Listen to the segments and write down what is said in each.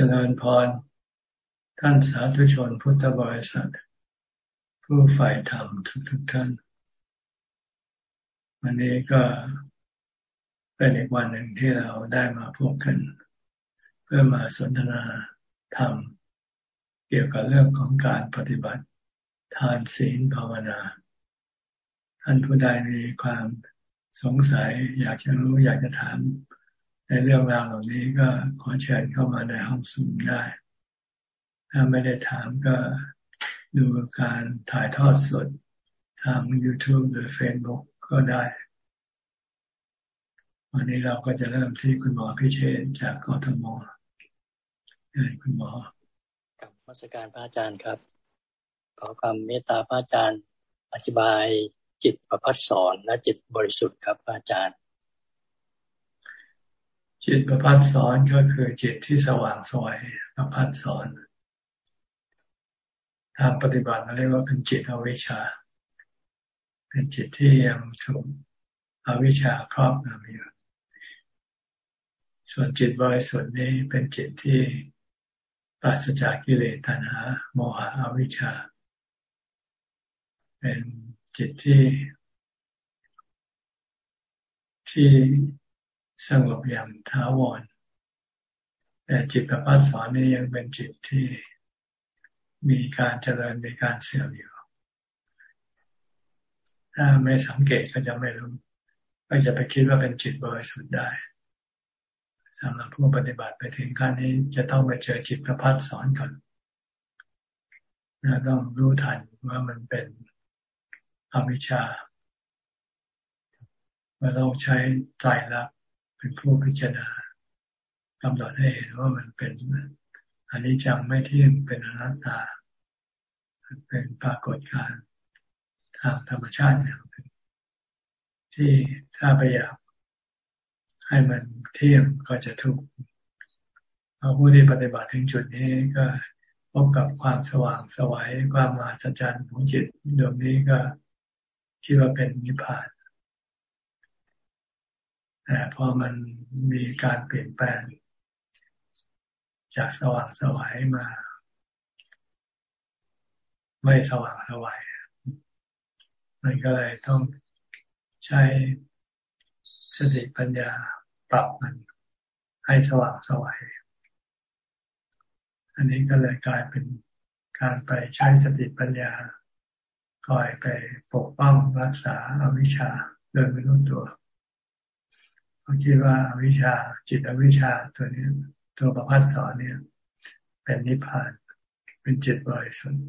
เจริญพร ท่านสาธุชนพุทธบริษัท ผู้ฝ่ายธรรมทุกทุกท่าน วันนี้ก็เป็นอีกวันหนึ่งที่เราได้มาพบกัน เพื่อมาสนทนาธรรม เกี่ยวกับเรื่องของการปฏิบัติ ทานศีลภาวนา ท่านผู้ใดมีความสงสัยอยากจะรู้อยากจะถาม ในเรื่องราวเหล่านี้ก็ขอเชิญเข้ามาในห้องสูมได้ ถ้าไม่ได้ถามก็ดูการถ่ายทอดสดทาง YouTube หรือ Facebook ก็ได้ วันนี้เราก็จะเริ่มที่คุณหมอพิเชษจากกทมคุณหมอกับมาสการพระอาจารย์ครับ ขอความเมตตาพระอาจารย์อธิบายจิตประพัดสอนและจิตบริสุทธิ์ครับพระอาจารย์ จิตประพัดสอนก็คือจิตที่สว่างสวยประพัดสอนทางปฏิบัติเราเรียกว่าเป็นจิตอวิชชา เป็นจิตที่ยังถูกอวิชชาครอบงำอยู่ส่วนจิตบริสุทธิ์นี้เป็นจิตที่ปราศจากกิเลสตัณหาโมหะอวิชชา เป็นจิตที่ที่ สงบอย่างท้าวร แต่จิตประพัฒสอนนี่ยังเป็นจิตที่มีการเจริญมีการเสื่อมอยู่ ถ้าไม่สังเกตก็จะไม่รู้ ก็จะไปคิดว่าเป็นจิตบริสุทธิ์ได้สำหรับผู้ปฏิบัติไปถึงขั้นนี้จะต้องไปเจอจิตประพัฒสอนก่อนเราต้องรู้ทันว่ามันเป็นอวิชชาเราต้องใช้ใจรัก เป็นผู้พิจารณากำหนดให้เห็นว่ามันเป็นอันนี้จังไม่เที่ยงเป็นอนัตตา เป็นปรากฏการณ์ทางธรรมชาติอย่างหนึ่งที่ถ้าไปอยากให้มันเที่ยงก็จะทุกข์พอผู้ที่ปฏิบัติถึงจุดนี้ก็พบกับความสว่างสวัยความมหัศจรรย์ของจิตดวงนี้ก็คิดว่าเป็นนิพพาน แต่พอมันมีการเปลี่ยนแปลง จากสว่างสวายมา ไม่สว่างสวายมันก็เลยต้องใช้สติปัญญาปรับมันให้สว่างสวายอันนี้ก็เลยกลายเป็นการไปใช้สติปัญญาคอยไปปกป้องรักษาอาวิชชาโดยไม่รู้ตัว เขาคิดว่าอวิชชาจิตอวิชชาตัวนี้ ตัวประพัดสอนเนี่ย เป็นนิพพาน เป็นจิตบริสุทธิ์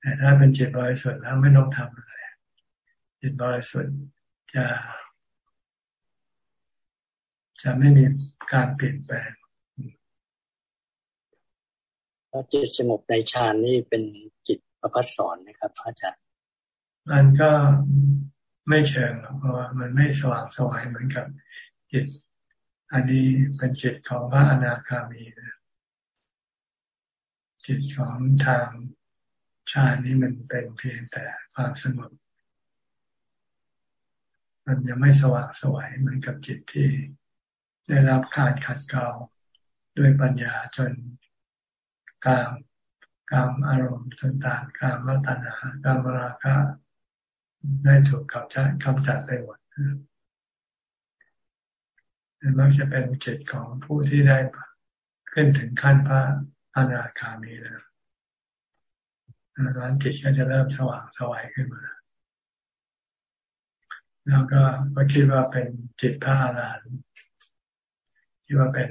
แต่ถ้าเป็นจิตบริสุทธิ์แล้วไม่ต้องทำอะไรจิตบริสุทธิ์จะจะไม่มีการเปลี่ยนแปลงถ้าจิตสงบในฌานนี่เป็นจิตประพัดสอนนะครับอาจารย์มันก็ ไม่เชิงเพราะว่ามันไม่สว่างสวายเหมือนกับจิต อันนี้เป็นจิตของพระอนาคามีนะจิตของทางชาตินี้มันเป็นเพียงแต่ความสงบมันยังไม่สว่างสวยเหมือนกับจิตที่ได้รับการขัดเกลาด้วยปัญญาจนกามกามอารมณ์ต่างๆกามวัตนา กามราคะ ได้ถูกกำจัดกำจัดไปหมดมักจะเป็นจิตของผู้ที่ได้ขึ้นถึงขั้นพระอนาคามีแล้วร้านจิตก็จะเริ่มสว่างสวัยขึ้นมา แล้วก็ก็คิดว่าเป็นจิตพระอรหันต์คิดว่าเป็น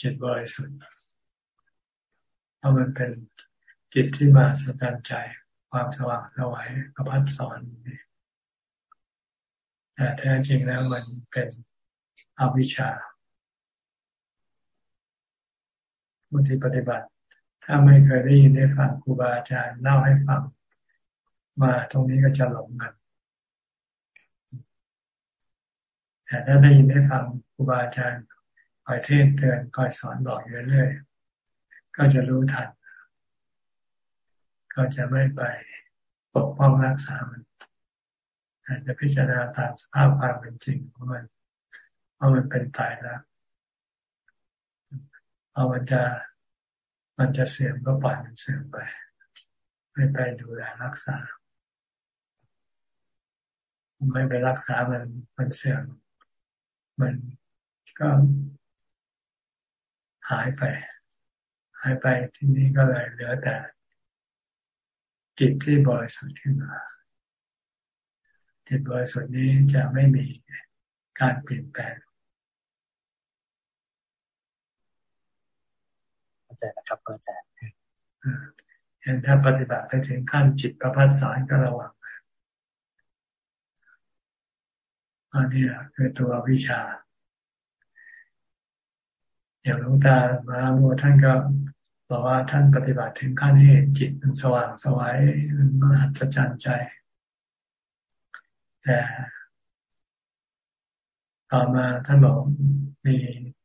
จิตบริสุทธิ์เพราะมันเป็นจิตที่มาสะกันใจ ความสว่างสวัยประพัดสอนแต่แท้จริงแล้วมันเป็นอวิชชาผู้ที่ปฏิบัติ ถ้าไม่เคยได้ยินได้ฟังครูบาอาจารย์เล่าให้ฟัง มาตรงนี้ก็จะหลงกันแต่ถ้าได้ยินได้ฟังครูบาอาจารย์คอยเทศเตือนคอยสอนบอกเรื่อยๆก็จะรู้ทัน ก็จะไม่ไปปกป้องรักษามันอาจจะพิจารณาตามสภาพความเป็นจริงของมันว่ามันเป็นตายแล้วพอามันจะมันจะเสื่อมก็ปล่อยมันเสื่อมไป ไม่ไปดูแลรักษา ไม่ไปรักษามันมันเสื่อมมันก็หายไป หายไปที่นี้ก็เลยเหลือแต่ จิตที่บริสุทธิ์ขึ้นมา จิตบริสุทธิ์นี้จะไม่มีการเปลี่ยนแปลงเข้าใจนะครับอาจารย์เห็นถ้าปฏิบัติไปถึงขั้นจิตประพัฒสอนก็ระวังอันนี้คือตัววิชา อย่างหลวงตามาโมท่านก็ บอกว่าท่านปฏิบัติถึงขั้นที่จิตมันสว่างสวายมันมหัศจรรย์ใจแต่ต่อมาท่านบอกมี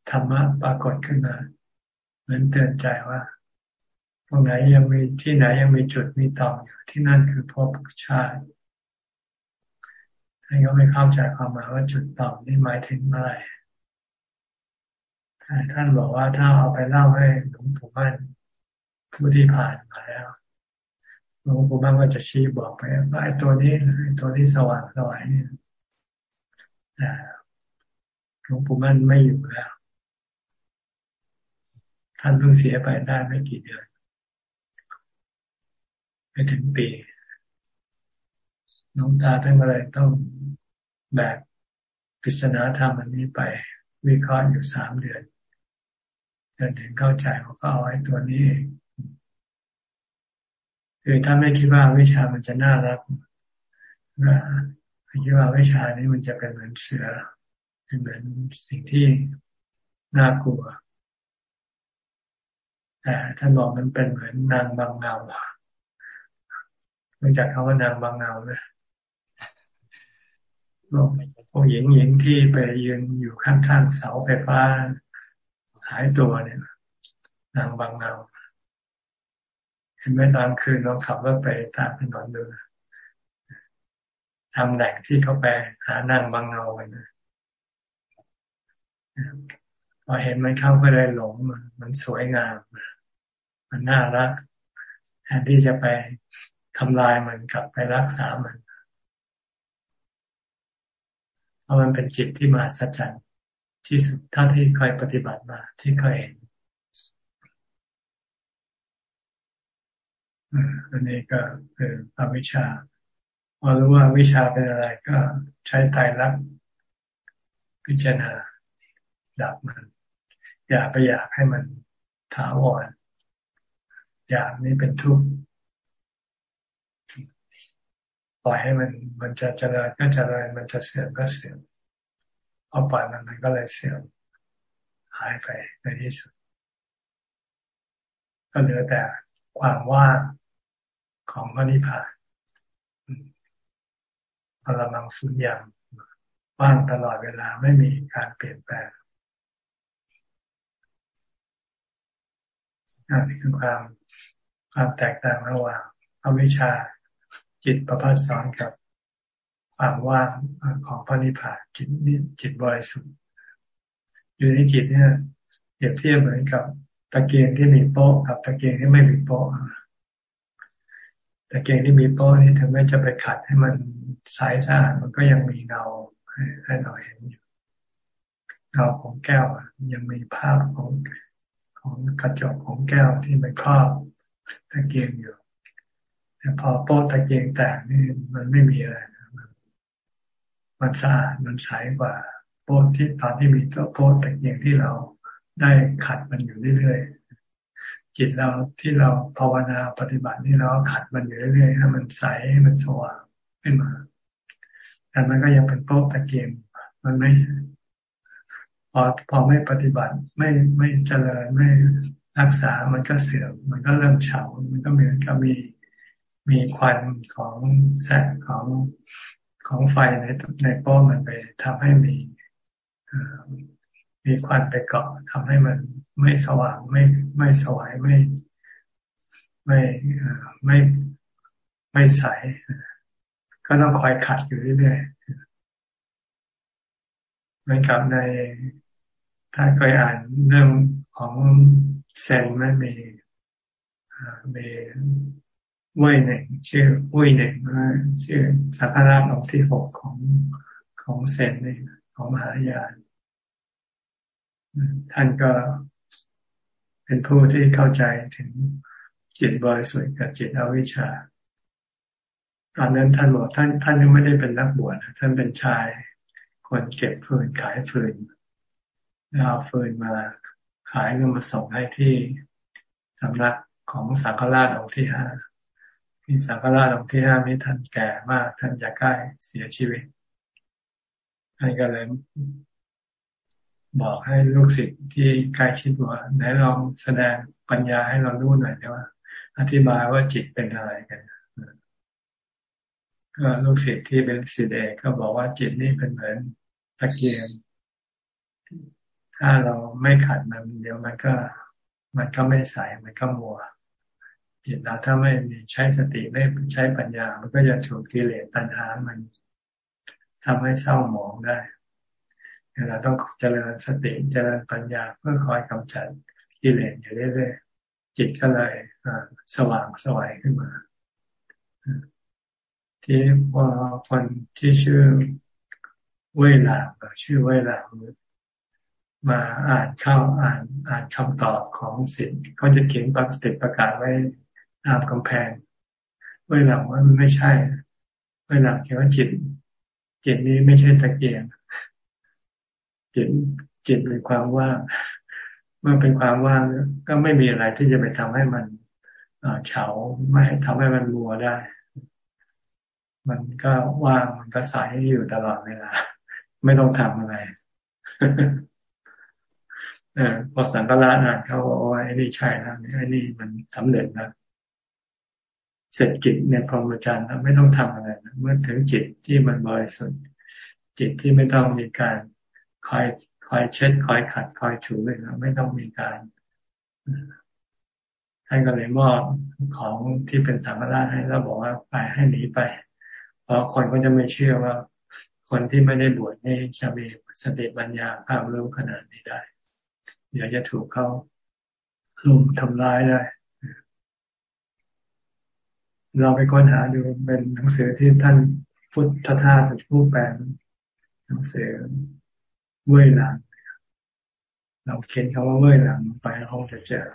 ธรรมะปรากฏขึ้นมา เหมือนเตือนใจว่าตรงไหนยังมีที่ไหนยังมีจุดมีต่ออยู่ที่นั่นคือภพชาติท่านก็ไม่เข้าใจความหมายว่าจุดต่อนี่หมายถึงอะไรท่านบอกว่าถ้าเอาไปเล่าให้หลวงปู่มั่น ผู้ที่ผ่านมาแล้วหลวงปู่มั่นก็จะชี้บอกไปว่าไอ้ตัวนี้ไอ้ตัวที่สว่างสวายนี่หลวงปู่มั่นไม่อยู่แล้ว ท่านเพิ่งเสียไปได้ไม่กี่เดือนไม่ถึงปีน้องตาท่านก็เลยต้องแบกปริศนาธรรมอันนี้ไปวิเคราะห์อยู่สามเดือนจนถึงเข้าใจว่าเขาเอาไว้ตัวนี้ คือถ้าไม่คิดว่าวิชามันจะน่ารักนะคิดว่าวิชานี้มันจะเป็นเหมือนเสือเป็นเหมือนสิ่งที่น่ากลัวแต่ท่านบอกมันเป็นเหมือนนางบางเงารู้จักคำว่านางบางเงาไหมพวกหญิงหญิงที่ไปยืนอยู่ข้างๆเสาไฟฟ้าหายตัวเนี่ย นางบางเงา เห็นไหมตอนคืนเราขับรถไปตามถนนดูทำแหล่งที่เขาไปหานางบางเงาไปนะพอเห็นมันเข้าก็เลยหลงมันมันสวยงาม มันน่ารักแทนที่จะไปทำลายมันกลับไปรักษามันเพราะมันเป็นจิตที่มาสัจจันที่สุดท่าที่เคยปฏิบัติมาที่เคยเห็น อันนี้ก็คืออวิชชาพอรู้ว่าวิชาเป็นอะไรก็ใช้ไตรลักษณ์พิจารณาดับมัน อย่าไปอยากให้มันถาวรอยากนี่เป็นทุกข์ปล่อยให้มันมันจะเจริญก็เจริญมันจะเสื่อมก็เสื่อมพอาปล่อยมันมันก็เลยเสื่อมหายไปในที่สุดก็เหลือแต่ความว่าง ของพระนิพพานพลังสุญญ์ว่างตลอดเวลาไม่มีการเปลี่ยนแปลงนี่คือความความแตกต่างระหว่างอวิชชาจิตประพัสสอนกับความว่างของพระนิพพานจิตนี้จิตบริสุทธิ์อยู่ในจิตเนี่ยเปรียบเทียบเหมือนกับตะเกียงที่มีโป๊ะกับตะเกียงที่ไม่มีโป๊ะ ตะเกียงที่มีโป๊ะนี่ถึงแม้จะไปขัดให้มันใสสะอาดมันก็ยังมีเงาให้เราเห็นอยู่เงาของแก้วยังมีภาพของของกระจกของแก้วที่มันครอบตะเกียงอยู่แต่พอโป๊ะตะเกียงแตกนี่มันไม่มีอะไรมันสะอาดมันใสกว่าโป๊ที่ตอนที่มีตัวโป๊ตะเกียงที่เราได้ขัดมันอยู่เรื่อยๆ จิตเราที่เราภาวนาปฏิบัตินี่เราขัดมันอยู่เรื่อยๆให้มันใสให้มันสว่างขึ้นมา แต่มันก็ยังเป็นโป๊ตะเกียงมันไม่พอพอไม่ปฏิบัติไม่ไม่เจริญไม่รักษา มันก็เสื่อมมันก็เริ่มเฉา มันก็เหมือนกับมีมีควันของแสงของของไฟในในโป้มันไปทำให้มี มีควันไปเกาะทำให้มันไม่สว่างไม่ไม่สวายไม่ไม่ไม่ไม่ใสก็ต้องคอยขัดอยู่เรื่อยๆเหมือนกับในถ้าเคยอ่านเรื่องของเซนไม่มีมีวุ้ยหนึ่งชื่อวุ้ยหนึ่งชื่อสักการองค์ที่หกของของเซนนี่ของมหายาน ท่านก็เป็นผู้ที่เข้าใจถึงจิตบริสุทธิ์กับจิตอวิชชา ตอนนั้นท่านบอกท่านท่านยังไม่ได้เป็นนักบวชท่านเป็นชายคนเก็บฟืนขายฟืนเอาฟืนมาขายก็มาส่งให้ที่สำนักของสังฆราชองค์ที่ห้าที่สังฆราชองค์ที่ห้านี้ท่านแก่มากท่านจะใกล้เสียชีวิตท่านก็เลย บอกให้ลูกศิษย์ที่ใกล้ชิดว่าไหนลองแสดงปัญญาให้เรารู้หน่อยได้ว่า อธิบายว่าจิตเป็นอะไรกันก็ลูกศิษย์ที่เป็นศิษย์เอกก็บอกว่าจิตนี่เป็นเหมือนตะเกียงถ้าเราไม่ขัดมันเดี๋ยวมันก็ มันก็ไม่ใสมันก็มัวจิตเราถ้าไม่มีใช้สติไม่ใช้ปัญญา มันก็จะถูกกิเลสตัณหามันทำให้เศร้าหมองได้ เราต้องเจริญสติเจริญปัญญาเพื่อคอยกำจัดกิเลสอยู่เรื่อยๆจิตก็เลยสว่างสวัยขึ้นมา ที่พอคนที่ชื่อเวลาชื่อเวลามาอ่านเข้าอ่านอ่านคำตอบของสิทธิ์เขาจะเขียนปติดประกาศไว้ตามกำแพงเวลาว่ามันไม่ใช่เวลาเขียนว่าจิตจิตนี้ไม่ใช่ตะเกียง จิตจิตเป็นความว่างเมื่อเป็นความว่างก็ไม่มีอะไรที่จะไปทำให้มันเฉาไม่ทำให้มันมัวได้ มันก็ว่างมันก็ใสอยู่ตลอดเวลา ไม่ต้องทำอะไรอพอสังกละนานเขาบอกว่าไอ้นี่ใช่นะไอ้นี่มันสำเร็จนะเสร็จจิตเนี่ยพรหมจรรย์ไม่ต้องทำอะไรนะเมื่อถึงจิตที่มันบริสุทธิ์จิตที่ไม่ต้องมีการ คอยคอยเช็ดคอยขัดคอยถูเลยนะไม่ต้องมีการท่านก็เลยมอบของที่เป็นสังฆราชให้แล้วบอกว่าไปให้หนีไป เพราะคนก็จะไม่เชื่อว่า คนที่ไม่ได้บวชนี่จะมีสติปัญญาภาพรู้ขนาดนี้ได้ เดี๋ยวจะถูกเขาลุมทำร้ายได้เราไปค้นหาดูเป็นหนังสือที่ท่านพุทธทาสผู้แปลหนังสือ เว่ยหลังเราเขียนคำว่าเว่ยหลังไปเราจะเจอ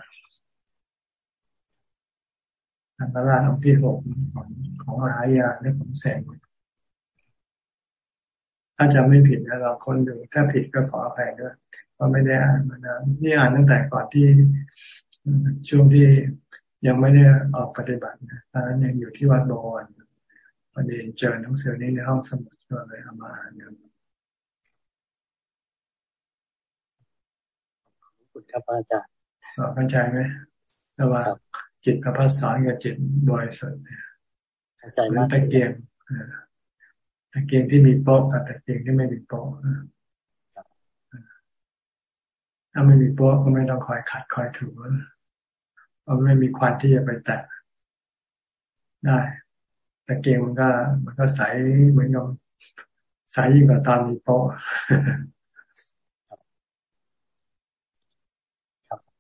อันตรายองที่หกของของหายาในของแสงถ้าจำไม่ผิดนะเราคนดูถ้าผิดก็ขออภัยด้วยเพราะไม่ได้อ่านมานานนี่อ่านตั้งแต่ก่อนที่ช่วงที่ยังไม่ได้ออกปฏิบัตินะตอนนั้นยังอยู่ที่วัดบวรพอดีเจอหนังสือนี้ในห้องสมุดก็เลยเอามาอ่านกัน คุณครับอาจารย์เข้าใจไหมสว่าจิตประพัสสอนกับจิตบริสุทธิ์เนี่ยเข้าใจมากตะเกียงตะเกียงที่มีโป๊ะกับตะเกียงที่ไม่มีโป๊ะถ้าไม่มีโป๊ะก็ไม่ต้องคอยขัดคอยถูเพราะไม่มีควันที่จะไปแตะได้ตะเกียงมันก็ มันก็ใสเหมือนกับใสยิ่งกว่าตอนมีโป๊ะ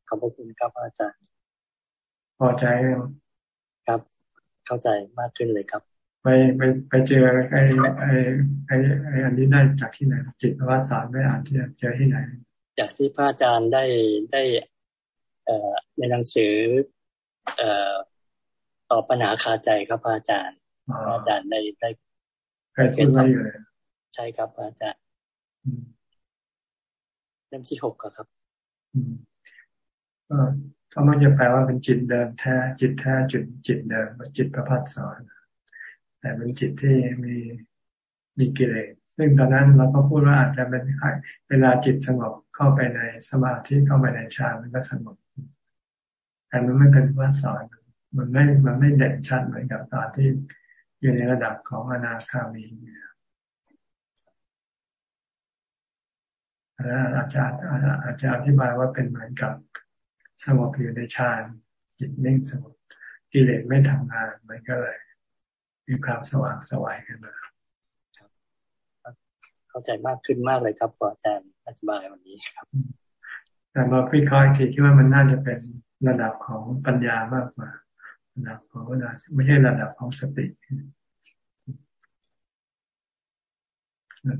ขอบคุณครับอาจารย์ พอใจครับ เข้าใจมากขึ้นเลยครับ ไปไปไปเจอไอ้ไอ้ไอ้ไอ้อันนี้ได้จากที่ไหน จิตวิทสารไม่อ่านที่เจอที่ไหน จากที่พระอาจารย์ได้ได้เอ่อในหนังสือ เอ่อตอบปัญหาคาใจครับพระอาจารย์พระอาจารย์ได้ได้ใครพูดไว้อยู่ใช่ครับอาจารย์เล่มที่หกครับก็ เขาไม่จะแปลว่าเป็นจิตเดิมแท้ จิตแท้จุดจิตเดิมจิตประพัดสอน แต่เป็นจิตที่มีมีกิเลสซึ่งตอนนั้นเราก็พูดว่าอาจจะเป็นเวลาจิตสงบเข้าไปในสมาธิเข้าไปในฌานมันก็สงบแต่มันไม่เป็นว่าสอนมันไม่มันไม่เด่นชัดเหมือนกับตอนที่อยู่ในระดับของอนาคามีอาจารย์อาจารย์อธิบายว่าเป็นเหมือนกับ สงบอยู่ในฌานจิตนิ่งสงบกิเลสไม่ทำงานมันก็เลย มีความสว่างสวายขึ้นมาเข้าใจมากขึ้นมากเลยครับอาจารย์อธิบายวันนี้ครับ แต่มาพิเคราะห์ทีคิดว่ามันน่าจะเป็นระดับของปัญญามากกว่าระดับของไม่ใช่ระดับของสติ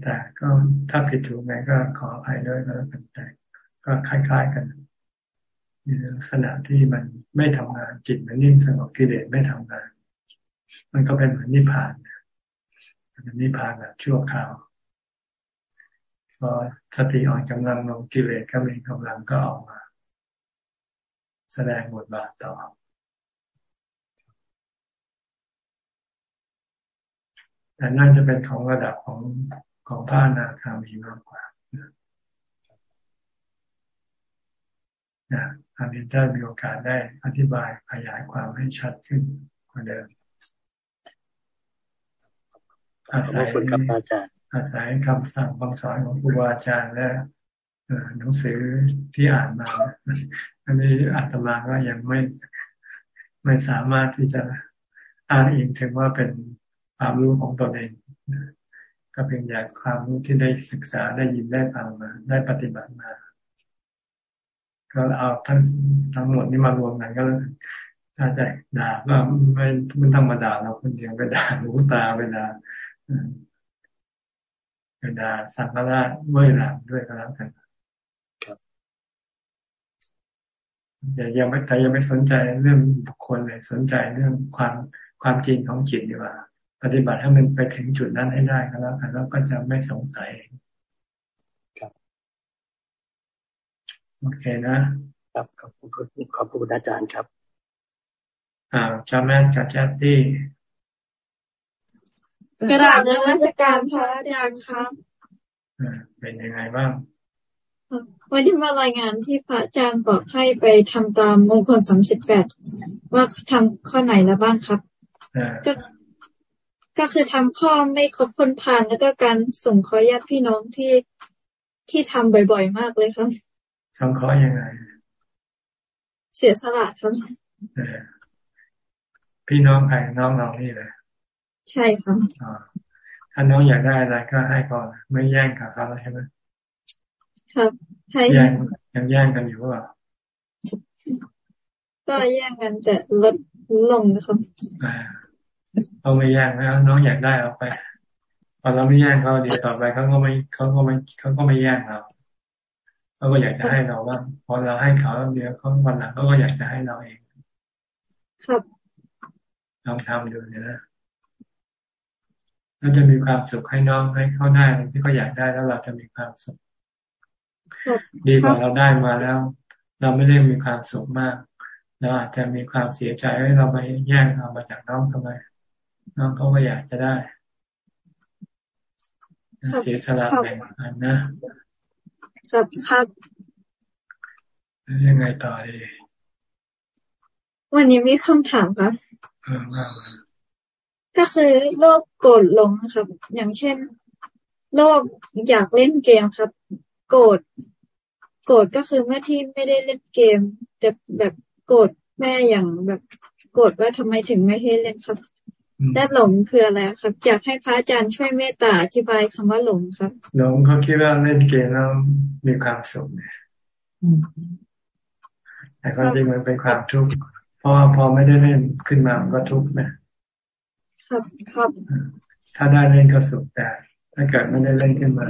แต่ก็ถ้าผิดถูกไงก็ขออภัยด้วยก็แล้วกันแต่ก็คล้าย ๆ กัน ในลักษณะที่มันไม่ทำงานจิตมันนิ่งสงบกิเลสไม่ทำงาน มันก็เป็นเหมือนนิพพานเป็นนิพพานแบบชั่วคราวพอสติอ่อนกำลังลงกิเลสก็มีกำลังก็ออกมา แสดงบทบาทต่อแต่นั่นจะเป็นของระดับของของพระนาคามีมากกว่านะ อันนี้ถ้ามีโอกาสได้อธิบายขยายความให้ชัดขึ้นกว่าเดิมอาศัยอาศัยคำสั่งคำสอนของครูบาอาจารย์และหนังสือที่อ่านมา อันนี้อาตมาก็ยังไม่ไม่สามารถที่จะอ้างอิงถึงว่าเป็นความรู้ของตนเอง ก็เพียงอย่างความรู้ที่ได้ศึกษาได้ยินได้ฟังมา ได้ปฏิบัติมา ก็เอาทั้งทั้งหมดนี้มารวมกันก็แล้วถ้าจะด่าก็ไม่ไม่ต้องมาด่าเราคนเดียวไปด่าหูตาไปด่าไปด่าสังฆราชเมื่อหลังด้วยก็แล้วกันครับอย่ายังไม่แต่ยังไม่สนใจเรื่องบุคคลเลยสนใจเรื่องความความจริงของจิตดีกว่า ปฏิบัติให้มันไปถึงจุดนั้นให้ได้ก็แล้วกันแล้วก็จะไม่สงสัยครับ โอเคนะ ครับขอบคุณขอบคุณอาจารย์ครับอ่าจาแม่จัดแจตี้กระดาษนมัสการพระอาจารย์ครับเป็นยังไงบ้างวันที่มารายงานที่พระอาจารย์บอกให้ไปทำตามมงคลสามสิบแปดว่าทำข้อไหนแล้วบ้างครับก็ก็คือทำข้อไม่ครบคนผ่านแล้วก็การส่งขอญาติพี่น้องที่ที่ทำบ่อย ๆ มากเลยครับ ทำข้อยังไง เสียสละครับพี่น้องใครน้องเรานี่เลยใช่ครับถ้าน้องอยากได้อะไรก็ให้ก่อนไม่แย่งกับเขาใช่ไหมครับให้แย่งยังแย่งกันอยู่ว่าก็แย่งกันแต่ลดลงนะครับเขาไม่แย่งแล้วน้องอยากได้เอาไปพอเราไม่แย่งเขาเดี๋ยวต่อไปเขาก็ไม่เขาก็ไม่เขาก็ไม่แย่งเรา เขาก็อยากจะให้เราว่าพอเราให้เขาเดียวเขาวันหลังเขาก็อยากจะให้เราเอง ครับลองทำดูนะเราจะมีความสุขให้น้องให้เขาได้ที่เขาอยากได้แล้วเราจะมีความสุขดีกว่าเราได้มาแล้ว เราไม่ได้มีความสุขมากเราอาจจะมีความเสียใจให้เราไปแย่งเอามาจากน้องทำไม น้องเขาก็อยากจะได้เสียสละแบ่งปันนะ ครับครับยังไงต่อดีวันนี้มีคำถามครับก็คือโรคโกรธหลงครับ อย่างเช่นโรคอยากเล่นเกมครับ โกรธโกรธก็คือเมื่อที่ไม่ได้เล่นเกม แต่แบบโกรธแม่อย่างแบบโกรธว่าทำไมถึงไม่ให้เล่นครับ และหลงคืออะไรครับ อยากให้พระอาจารย์ช่วยเมตตาอธิบายคำว่าหลงครับ หลงเขาคิดว่าเล่นเกมแล้วมีความสุขเนี่ยแต่ความจริงมันเป็นความทุกข์เพราะพอไม่ได้เล่นขึ้นมามันก็ทุกข์นะครับครับ ถ้าได้เล่นก็สุขแต่ถ้าเกิดไม่ได้เล่นขึ้นมา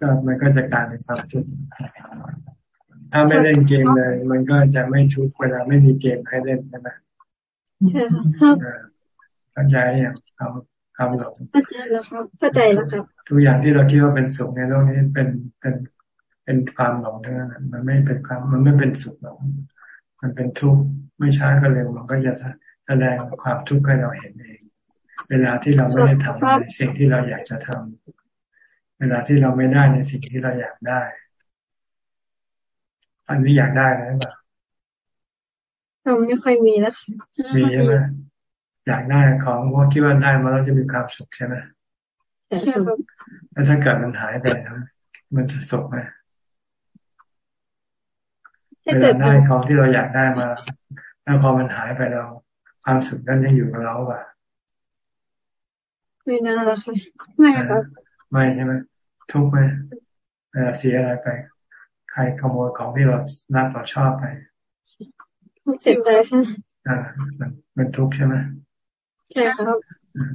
ก็มันก็จะกลายเป็นความทุกข์ถ้าไม่เล่นเกมเลย มันก็จะไม่ทุกข์เวลาไม่มีเกมให้เล่นใช่ไหมใช่ครับ เข้าใจอย่างคำคำหลงเข้าใจแล้วครับเข้าใจแล้วครับ ทุกอย่างที่เราคิดว่าเป็นสุขในโลกนี้เป็นเป็นเป็นความหลงเท่านั้นมันไม่เป็นความมันไม่เป็นสุขหรอกมันเป็นทุกข์ไม่ช้าก็เร็วมันก็จะแสดงความทุกข์ให้เราเห็นเอง เวลาที่เราไม่ได้ทำในสิ่งที่เราอยากจะทำเวลาที่เราไม่ได้ในสิ่งที่เราอยากได้ อันนี้อยากได้ไหมบ้างเราไม่ค่อยมีแล้วค่ะมีใช่ไหม อยากได้ของเพราะคิดว่าได้มาแล้วจะมีความสุขใช่ไหมใช่ครับแล้วถ้าเกิดมันหายไปมันจะสุขไหมเวลาได้ของที่เราอยากได้มา แล้วพอมันหายไปเราความสุขนั้นยังอยู่กับเราป่ะไม่น่าค่ะไม่ครับไม่ใช่ไหมทุกไหมเวลาเสียอะไรไป ใครขโมยของที่เรารักเราชอบไปเสียใจค่ะอ่ามันมันทุกข์ใช่ไหม ใช่ครับ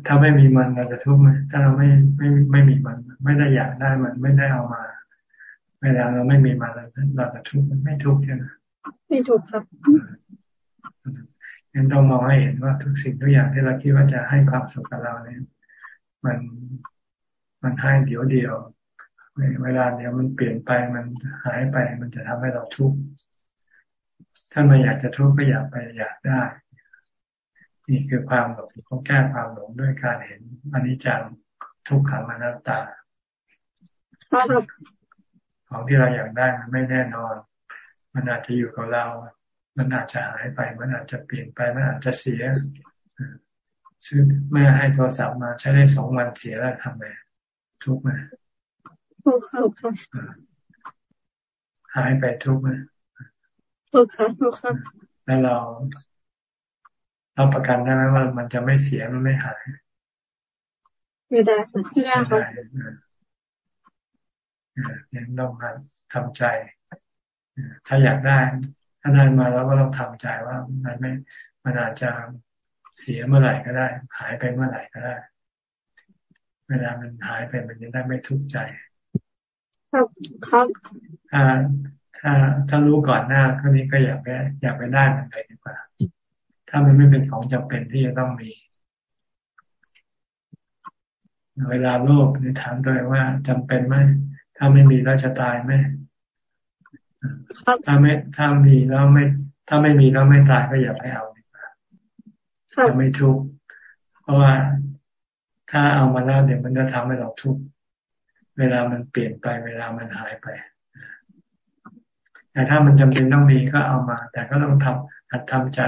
ถ้าไม่มีมันเราจะทุกข์ไหมถ้าเราไม่ไม่ไม่มีมัน ไม่ได้อยากได้มันไม่ได้เอามาเวลาเราไม่มีมันเราจะทุกข์มันไม่ทุกข์ใช่ไหมไม่ทุกข์ครับยังต้องมองให้เห็นว่าทุกสิ่งทุกอย่างที่เราคิดว่าจะให้ความสุขกับเราเนี่ยมันมันให้เดี๋ยวเดียวเวลาเดียวมันเปลี่ยนไปมันหายไปมันจะทำให้เราทุกข์ถ้าไม่อยากจะทุกข์ก็อยากไปอยากได้ นี่คือความหลงเขาแก้ความหลงด้วยการเห็นอนิจจังทุกขังอนัตตาของที่เราอยากได้มันไม่แน่นอน มันอาจจะอยู่กับเรา มันอาจจะหายไป มันอาจจะเปลี่ยนไป มันอาจจะเสียซื้อแม่ให้โทรศัพท์มาใช้ได้สองวันเสียแล้วทำไงทุกไหมทุกครับหายไปทุกไหมทุกครับทุกครับแล้วเราเราประกันได้ไหมว่ามันจะไม่เสียมันไม่หายไม่ได้ไม่ได้ครับยังต้องมาทำใจ ถ้าอยากได้ ถ้าได้มาแล้วก็ต้องทำใจว่ามันไม่ มันอาจจะเสียเมื่อไหร่ก็ได้ หายไปเมื่อไหร่ก็ได้ เวลามันหายไปมันจะได้ไม่ทุกข์ใจ ครับครับถ้าถ้าถ้ารู้ก่อนหน้าก็นี้ก็อยากไปอยากไปได้มันเลยดีกว่า ถ้ามันไม่เป็นของจำเป็นที่จะต้องมี เวลาโลภนี่ถามตัวว่าจำเป็นไหมถ้าไม่มีแล้วจะตายไหมถ้าไม่ถ้ามีแล้วไม่ ถ้าไม่มีแล้วไม่ตายก็อย่าไปเอาดีกว่าจะไม่ทุกข์เพราะว่าถ้าเอามาแล้วเดี๋ยวมันจะทำให้เราทุกข์เวลามันเปลี่ยนไปเวลามันหายไปแต่ถ้ามันจำเป็นต้องมีก็เอามา แต่ก็ต้องทำหัดทำใจ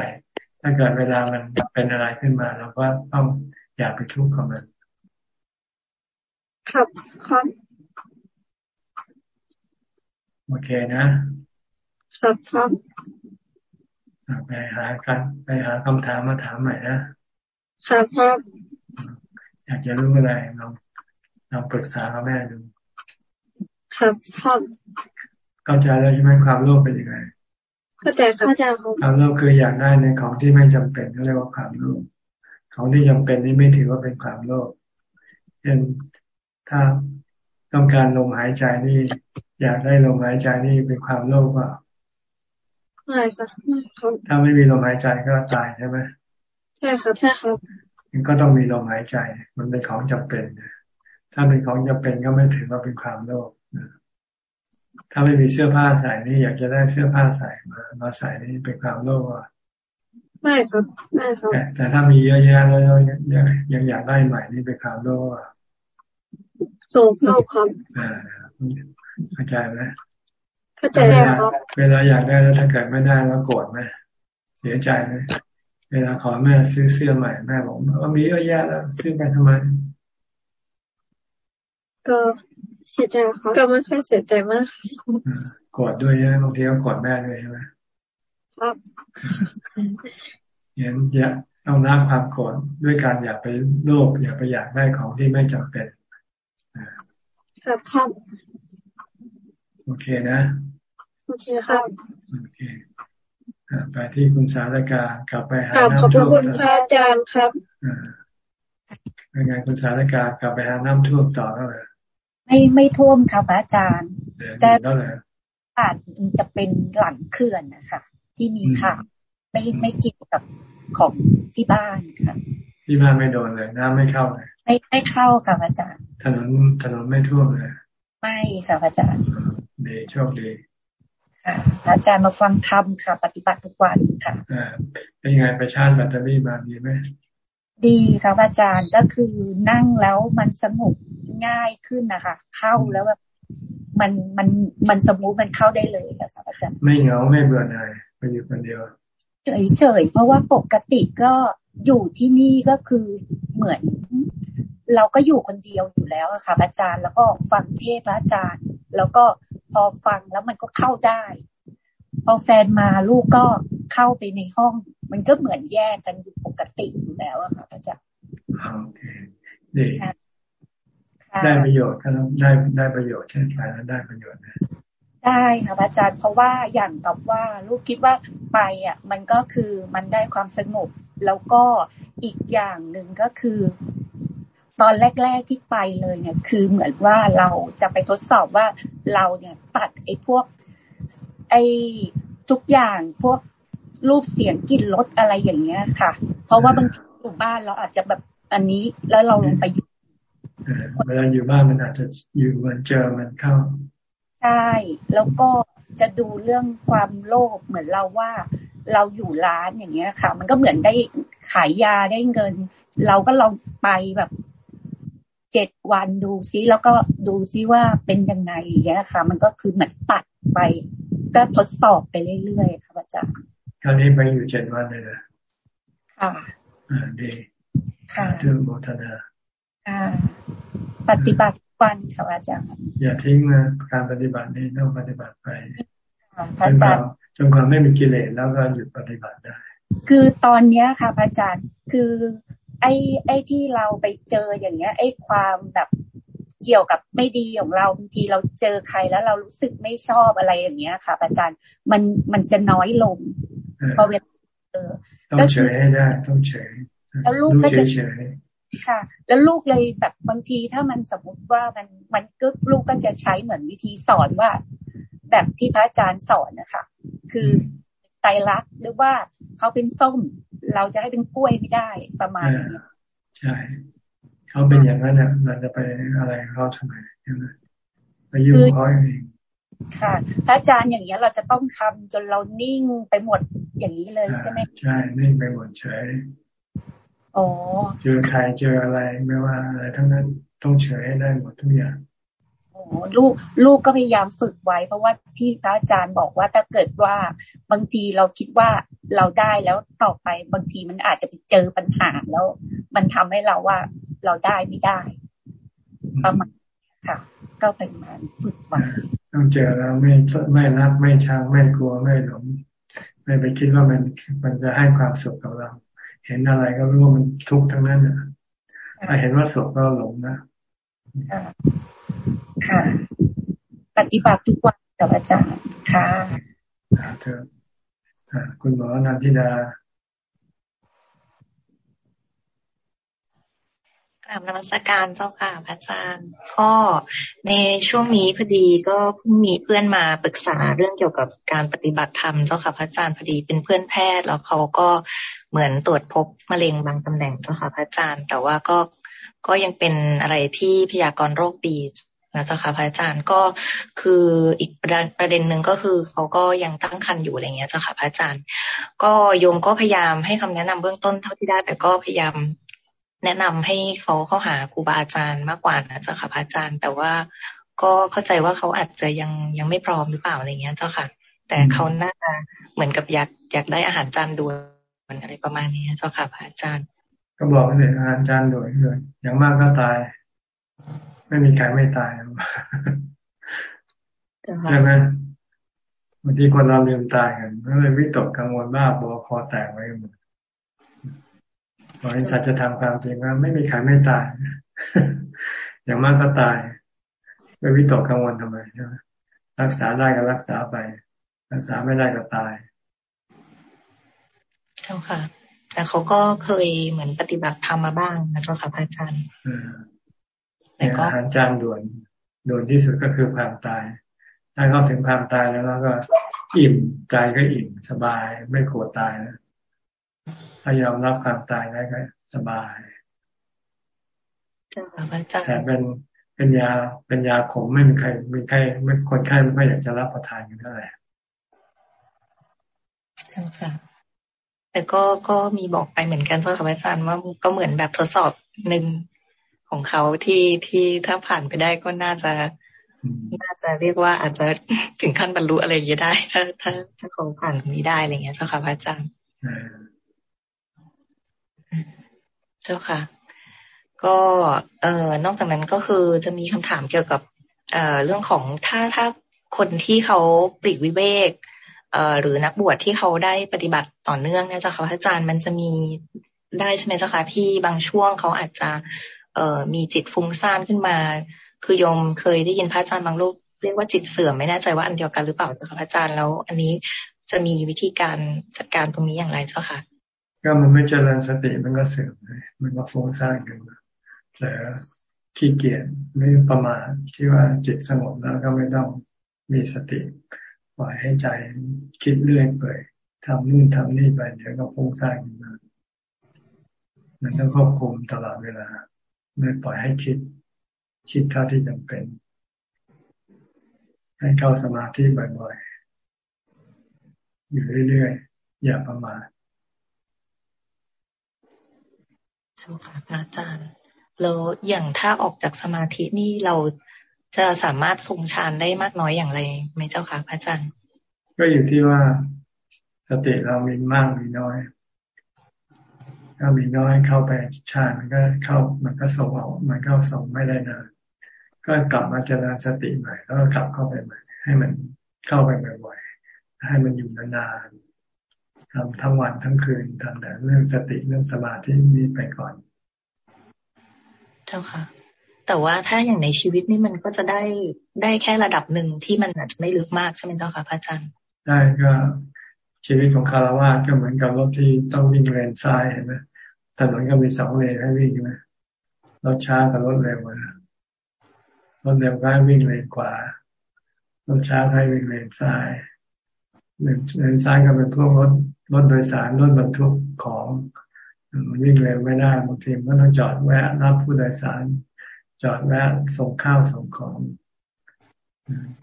ถ้าเกิดเวลามันเป็นอะไรขึ้นมาเราก็ต้องอย่าไปทุกข์กับมันครับครับโอเคนะครับครับไปหากันไปหาคำถามมาถามใหม่นะครับครับอยากจะรู้อะไรลองลองปรึกษากับแม่ดูครับครับเข้าใจแล้วใช่ไหมความโลภเป็นยังไง เข้าใจเข้าใจครับความโลภคืออยากได้ในของที่ไม่จำเป็นก็เรียกว่าความโลภของที่จำเป็นนี่ไม่ถือว่าเป็นความโลภเช่นถ้าต้องการลมหายใจนี่ อยากได้ลมหายใจนี่เป็นความโลภว่าไม่ค่ะถ้าไม่มีลมหายใจก็ตายใช่ไหมใช่ครับใช่ครับมันก็ต้องมีลมหายใจ มันเป็นของจำเป็นถ้าเป็นของจำเป็นก็ไม่ถือว่าเป็นความโลภ ถ้าไม่มีเสื้อผ้าใส่นี่อยากจะได้เสื้อผ้าใส่มา มาใส่นี่เป็นความโลภอะไม่ครับไม่ครับแต่ถ้ามีเยอะแยะแล้วยังยังอยากได้ใหม่นี่เป็นความโลภอะโตเข้าครับเข้าใจไหมเข้าใจครับเวลาอยากได้แล้วถ้าเกิดไม่ได้แล้วโกรธไหมเสียใจไหมเวลาขอแม่ซื้อเสื้อใหม่แม่บอกว่ามีเยอะแยะแล้วซื้อไปทำไมก็ เสียใจค่ะก็ไม่ค่อยเสียใจมากกอดด้วยใช่ไหมบางทีก็กอดแม่ด้วยใช่ไหมครับอย่างอยากต้องละความโกรธด้วยการอยากไปโลภอยากไปอยากได้ของที่ไม่จำเป็นครับครับโอเคนะโอเคครับโอเคไปที่คุณสารกากลับไปหาน้ำท่วมขอบคุณพระอาจารย์ครับอ่าเป็นไงคุณสารกากลับไปหาน้ำท่วมต่อแล้วเลย ไม่ไม่ท่วมค่ะพระอาจารย์ จะอาจจะเป็นหลังเขื่อนนะคะที่มีข่าวไม่ไม่เกี่ยวกับของที่บ้านค่ะ ที่บ้านไม่โดนเลยน้ำไม่เข้าเลยไม่ไม่เข้าค่ะอาจารย์ ถนนถนนไม่ท่วมเลยไม่ค่ะอาจารย์ดีโชคดีค่ะอาจารย์มาฟังธรรมค่ะ ปฏิบัติทุกวันค่ะอ่าเป็นยังไงไปชาร์จแบตเตอรี่มาดีไหม ดีครับอาจารย์ก็คือนั่งแล้วมันสงบง่ายขึ้นนะคะ เข้าแล้วแบบมันมันมันสมูทมันเข้าได้เลยค่ะอาจารย์ ไม่เหงาไม่เบื่อหน่ายไปอยู่คนเดียวเฉยเฉยเพราะว่าปกติก็อยู่ที่นี่ก็คือเหมือน เราก็อยู่คนเดียวอยู่แล้วค่ะอาจารย์ แล้วก็ฟังเทศพระอาจารย์ แล้วก็พอฟังแล้วมันก็เข้าได้ พอแฟนมาลูกก็เข้าไปในห้อง มันก็เหมือนแยกกันอยู่ปกติอยู่แล้วอะค่ะอาจารย์โอเคดีได้ประโยชน์ก็ได้ได้ประโยชน์เช่นไปแล้วได้ประโยชน์นะได้ค่ะอาจารย์เพราะว่าอย่างกับว่าลูกคิดว่าไปอะ มันก็คือมันได้ความสงบ แล้วก็อีกอย่างหนึ่งก็คือ ตอนแรก ๆที่ไปเลยเนี่ย คือเหมือนว่าเราจะไปทดสอบว่าเราเนี่ยตัดไอ้พวก ไอ้ทุกอย่างพวกรูปเสียงกลิ่นรสอะไรอย่างเงี้ยค่ะ เพราะว่าบางทีอยู่บ้านเราอาจจะแบบอันนี้แล้วเราลงไปอยู่เวลาอยู่บ้านมันอาจจะอยู่มันเจอมันเข้า ใช่ แล้วก็จะดูเรื่องความโลภเหมือนเราว่าเราอยู่ร้านอย่างเงี้ยค่ะ มันก็เหมือนได้ขายยาได้เงิน เราก็ลองไปแบบเจ็ดวันดูซิแล้วก็ดูซิว่าเป็นยังไงอย่างเงี้ยค่ะ มันก็คือเหมือนปัดไป ก็ทดสอบไปเรื่อยๆค่ะอาจารย์คราวนี้ไปอยู่เจ็ดวันเลยนะค่ะอ่าดีค่ะถึงโมทนาค่ะปฏิบัติวันค่ะอาจารย์อย่าทิ้งนะการปฏิบัตินี้ต้องปฏิบัติไปจนความจนความไม่มีกิเลสแล้วก็หยุดปฏิบัติได้ คือตอนเนี้ยค่ะอาจารย์คือไอ้ไอ้ที่เราไปเจออย่างเงี้ย ไอ้ความแบบ เกี่ยวกับไม่ดีของเราบางทีเราเจอใครแล้วเรารู้สึกไม่ชอบอะไรอย่างเงี้ยค่ะ อาจารย์มันมันจะน้อยลงพอเวลาเออต้องเฉยให้ได้ต้องเฉยแล้วลูกก็จะเฉยค่ะ แล้วลูกเลยแบบบางทีถ้ามันสมมติว่ามันมันก็ลูกก็จะใช้เหมือนวิธีสอนว่า แบบที่พระอาจารย์สอนนะคะคือไตรักหรือว่าเขาเป็นส้ม เราจะให้เป็นกล้วยไม่ได้ประมาณนี้ใช่ เขาเป็นอย่างนั้นเนี่ยเราจะไปอะไรเขาทำไมใช่ไหมไปยุ่งเขาเองค่ะพระอาจารย์อย่างเงี้ยเราจะต้องทำจนเรานิ่งไปหมดอย่างนี้เลยใช่ไหมใช่นิ่งไปหมดเฉยอ๋อเจอใครเจออะไรไม่ว่าอะไรทั้งนั้นต้องเฉยให้ได้หมดทุกอย่างโอ้ลูกลูกก็พยายามฝึกไว้ เพราะว่าที่พระอาจารย์บอกว่าถ้าเกิดว่าบางทีเราคิดว่าเราได้แล้วต่อไปบางทีมันอาจจะไปเจอปัญหาแล้ว มันทำให้เราว่า เราได้ไม่ได้ ประมาณค่ะ ก็เป็นมาฝึกไว้ต้องเจอแล้วไม่ไม่รักไม่ชังไม่กลัวไม่หลงไม่ไปคิดว่ามันมันจะให้ความสุขกับเรา เห็นอะไรก็รู้ว่ามันทุกข์ทั้งนั้นนะถ้าเห็นว่าสุขก็หลงนะค่ะ ปฏิบัติทุกวันกับอาจารย์ค่ะเธอคุณหมอนันทิดา กราบนมัสการเจ้าค่ะพระอาจารย์ ก็ในช่วงนี้พอดีก็เพิ่งมีเพื่อนมาปรึกษาเรื่องเกี่ยวกับการปฏิบัติธรรมเจ้าค่ะพระอาจารย์พอดีเป็นเพื่อนแพทย์ แล้วเขาก็เหมือนตรวจพบมะเร็งบางตำแหน่งเจ้าค่ะพระอาจารย์ แต่ว่าก็ก็ยังเป็นอะไรที่พยากรณ์โรคดีนะเจ้าค่ะพระอาจารย์ก็คืออีกประเด็นหนึ่งก็คือเขาก็ยังตั้งครรภ์อยู่อะไรเงี้ยเจ้าค่ะพระอาจารย์ ก็โยมก็พยายามให้คำแนะนำเบื้องต้นเท่าที่ได้ แต่ก็พยายาม แนะนำให้เขาเข้าหาครูบาอาจารย์มากกว่านะเจ้าค่ะพระอาจารย์ แต่ว่าก็เข้าใจว่าเขาอาจจะยังยังไม่พร้อมหรือเปล่าอะไรเงี้ยเจ้าค่ะ แต่เขาน่าจะเหมือนกับอยากอยากได้อาหารจานด่วนอะไรประมาณนี้เจ้าค่ะพระอาจารย์ ก็บอกเลยอาหารจานด่วนเลยอย่างมากก็ตาย ไม่มีใครไม่ตายใช่ไหมบางทีคนเราลืมตายกันก็เลยวิตกกังวลบ้าบอคอแตกไว้หมด ขอให้สัจธรรมความจริงว่าไม่มีใครไม่ตาย อย่างมากก็ตายไม่วิตกกังวลทำไมใช่ไหมรักษาได้ก็รักษาไป รักษาไม่ได้ก็ตายเจ้าค่ะ แต่เขาก็เคยเหมือนปฏิบัติธรรมมาบ้างนะเจ้าค่ะพระอาจารย์แต่ก็อาหารจานด่วนด่วนที่สุดก็คือความตาย ถ้าเข้าถึงความตายแล้วเราก็อิ่มใจก็อิ่มสบายไม่โกรธตายนะ ถ้ายอมรับความตายได้ก็สบายแต่เป็นเป็นยาเป็นยาขมไม่มีใครมีใครไม่คนไข้ไม่ค่อยอยากจะรับประทานกันเท่าไหร่ใช่ค่ะแต่ก็ก็มีบอกไปเหมือนกันเพื่อค่ะอาจารย์ว่าก็เหมือนแบบทดสอบหนึ่งของเขาที่ที่ถ้าผ่านไปได้ก็น่าจะ น่าจะเรียกว่าอาจจะถึงขั้นบรรลุอะไรอย่างนี้ได้ ถ้าถ้าถ้าเขาผ่านตรงนี้ได้อะไรเงี้ยเจ้าค่ะพระอาจารย์ เจ้าค่ะ ก็เอ่อนอกจากนั้นก็คือจะมีคำถามเกี่ยวกับ เอ่อเรื่องของถ้าถ้าคนที่เขาปลีกวิเวกเอ่อหรือนักบวชที่เขาได้ปฏิบัติต่อเนื่องเนี่ยเจ้าค่ะพระอาจารย์มันจะมีได้ใช่ไหมเจ้าค่ะที่บางช่วงเขาอาจจะ เอ่อมีจิตฟุ้งซ่านขึ้นมา คือโยมเคยได้ยินพระอาจารย์บางรูปเรียกว่าจิตเสื่อมไม่แน่ใจว่าอันเดียวกันหรือเปล่าเจ้าค่ะพระอาจารย์แล้ว อันนี้จะมีวิธีการจัดการตรงนี้อย่างไรเจ้าค่ะ ก็มันไม่เจริญสติมันก็เสื่อมเลยมันก็ฟุ้งซ่านกันมาแต่ขี้เกียจไม่ประมาทที่ว่าจิตสงบแล้วก็ไม่ต้องมีสติปล่อยให้ใจคิดเรื่อยเปื่อยทำนู่นทำนี่ไปเดี๋ยวก็ฟุ้งซ่านขึ้นมามันต้องควบคุมตลอดเวลา ไม่ปล่อยให้คิด คิดเท่าที่จำเป็น ให้เข้าสมาธิบ่อยๆ อยู่เรื่อยๆ อย่าประมาท ใช่ค่ะอาจารย์แล้วอย่างถ้าออกจากสมาธินี่เราจะสามารถทรงฌานได้มากน้อยอย่างไรไหมเจ้าค่ะพระอาจารย์ ก็อยู่ที่ว่าสติเรามีมากมีน้อย ถ้ามีน้อยเข้าไปฌานมันก็เข้ามันก็ส่งออกมันก็ส่งไม่ได้นานก็กลับมาเจริญสติใหม่แล้วก็กลับเข้าไปใหม่ ให้มันเข้าไปบ่อยๆให้มันอยู่นานๆ ทำทั้งวันทั้งคืนทำแต่เรื่องสติเรื่องสมาธินี้ไปก่อน เจ้าค่ะ แต่ว่าถ้าอย่างในชีวิตนี่มันก็จะได้ได้แค่ระดับหนึ่งที่มันอาจจะไม่ลึกมากใช่ไหมเจ้าค่ะพระอาจารย์ได้ก็ชีวิตของคารวะก็เหมือนกับรถที่ต้องวิ่งเลนซ้ายเห็นไหมถนนก็มีสองเลนให้วิ่งไหมรถช้ากับรถเร็วนะรถเร็วก็ให้วิ่งเลนขวารถช้าให้วิ่งเลนซ้ายเลนซ้ายก็เป็นพวกรถ รถโดยสารรถบรรทุกของมันวิ่งเร็วไม่ได้บางทีมันต้องจอดแวะรับผู้โดยสาร จอดแวะส่งข้าวส่งของ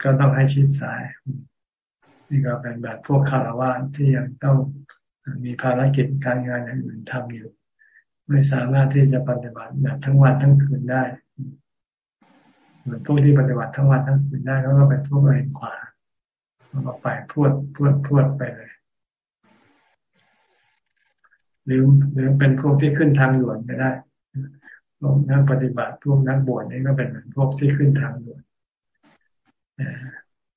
ก็ต้องให้ชิดสาย นี่ก็เป็นแบบพวกคารวะที่ยังต้องมีภารกิจการงานอย่างอื่นทำอยู่ ไม่สามารถที่จะปฏิบัติแบบทั้งวันทั้งคืนได้เหมือนพวกที่ปฏิบัติทั้งวันทั้งคืนได้ก็เป็นพวกเรนขวาเราไปพวดพวดพวดไปเลย หรือหรือเป็นพวกที่ขึ้นทางด่วนก็ได้พวกนักปฏิบัติพวกนักบวชนี่ก็เป็นเหมือนพวกที่ขึ้นทางด่วน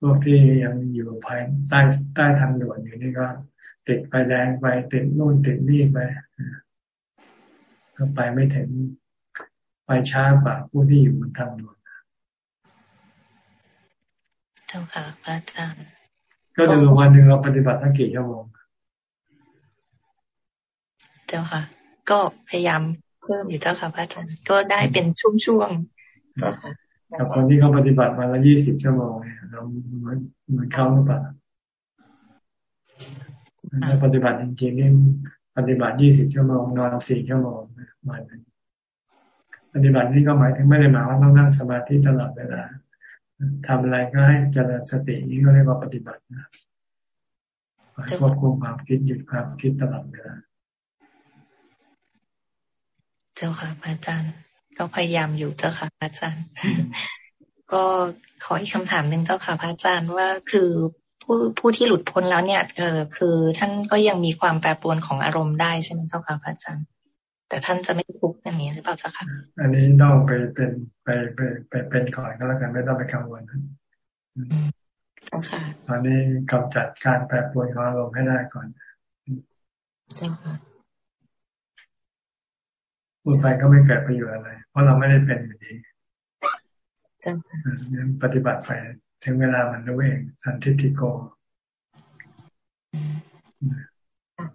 พวกที่ยังอยู่ภายใต้ใต้ทางด่วนอยู่นี่ก็ ติดไฟแดงไปติดนู่นติดนี่ไปก็ไปไม่ถึงไปช้ากว่าผู้ที่อยู่บนทางด่วนเจ้าค่ะพระอาจารย์ก็ดูวันหนึ่งเราปฏิบัติทั้งกี่ชั่วโมง เจ้าค่ะ ก็พยายามเพิ่มอยู่เจ้าค่ะพระอาจารย์ก็ได้เป็นช่วงๆเจ้าค่ะกับคนที่เขาปฏิบัติมาละยี่สิบชั่วโมงเนี่ยเราเหมือนเหมือนเขาหรือเปล่าถ้าปฏิบัติจริงๆนี่ปฏิบัติยี่สิบชั่วโมงนอนสี่ชั่วโมงวันนึงปฏิบัตินี่ก็หมายถึงไม่ได้หมายว่าต้องนั่งสมาธิตลอดเวลาทำอะไรก็ให้เจริญสตินี่ก็เรียกว่าปฏิบัตินะควบคุมความคิดหยุดความคิดตลอดเวลา เจ้าค่ะอาจารย์ ก็พยายามอยู่เจ้าค่ะอาจารย์ ก็ขออีกคำถามหนึ่งเจ้าค่ะพระอาจารย์ว่าคือผู้ผู้ที่หลุดพ้นแล้วเนี่ยเออคือท่านก็ยังมีความแปรปรวนของอารมณ์ได้ใช่ไหมเจ้าค่ะพระอาจารย์ แต่ท่านจะไม่ทุกข์อย่างนี้หรือเปล่าเจ้าค่ะ อันนี้ต้องไปเป็นไปไปไปเป็นก่อนก็แล้วกันไม่ต้องไปกังวลเจ้าค่ะตอนนี้กำจัดการแปรปรวนของอารมณ์ให้ได้ก่อน เจ้าค่ะ พูดไปก็ไม่เกิดประโยชน์อะไร เพราะเราไม่ได้เป็นอยู่ดียังปฏิบัติไปถึงเวลามันรู้เองสันทิติโก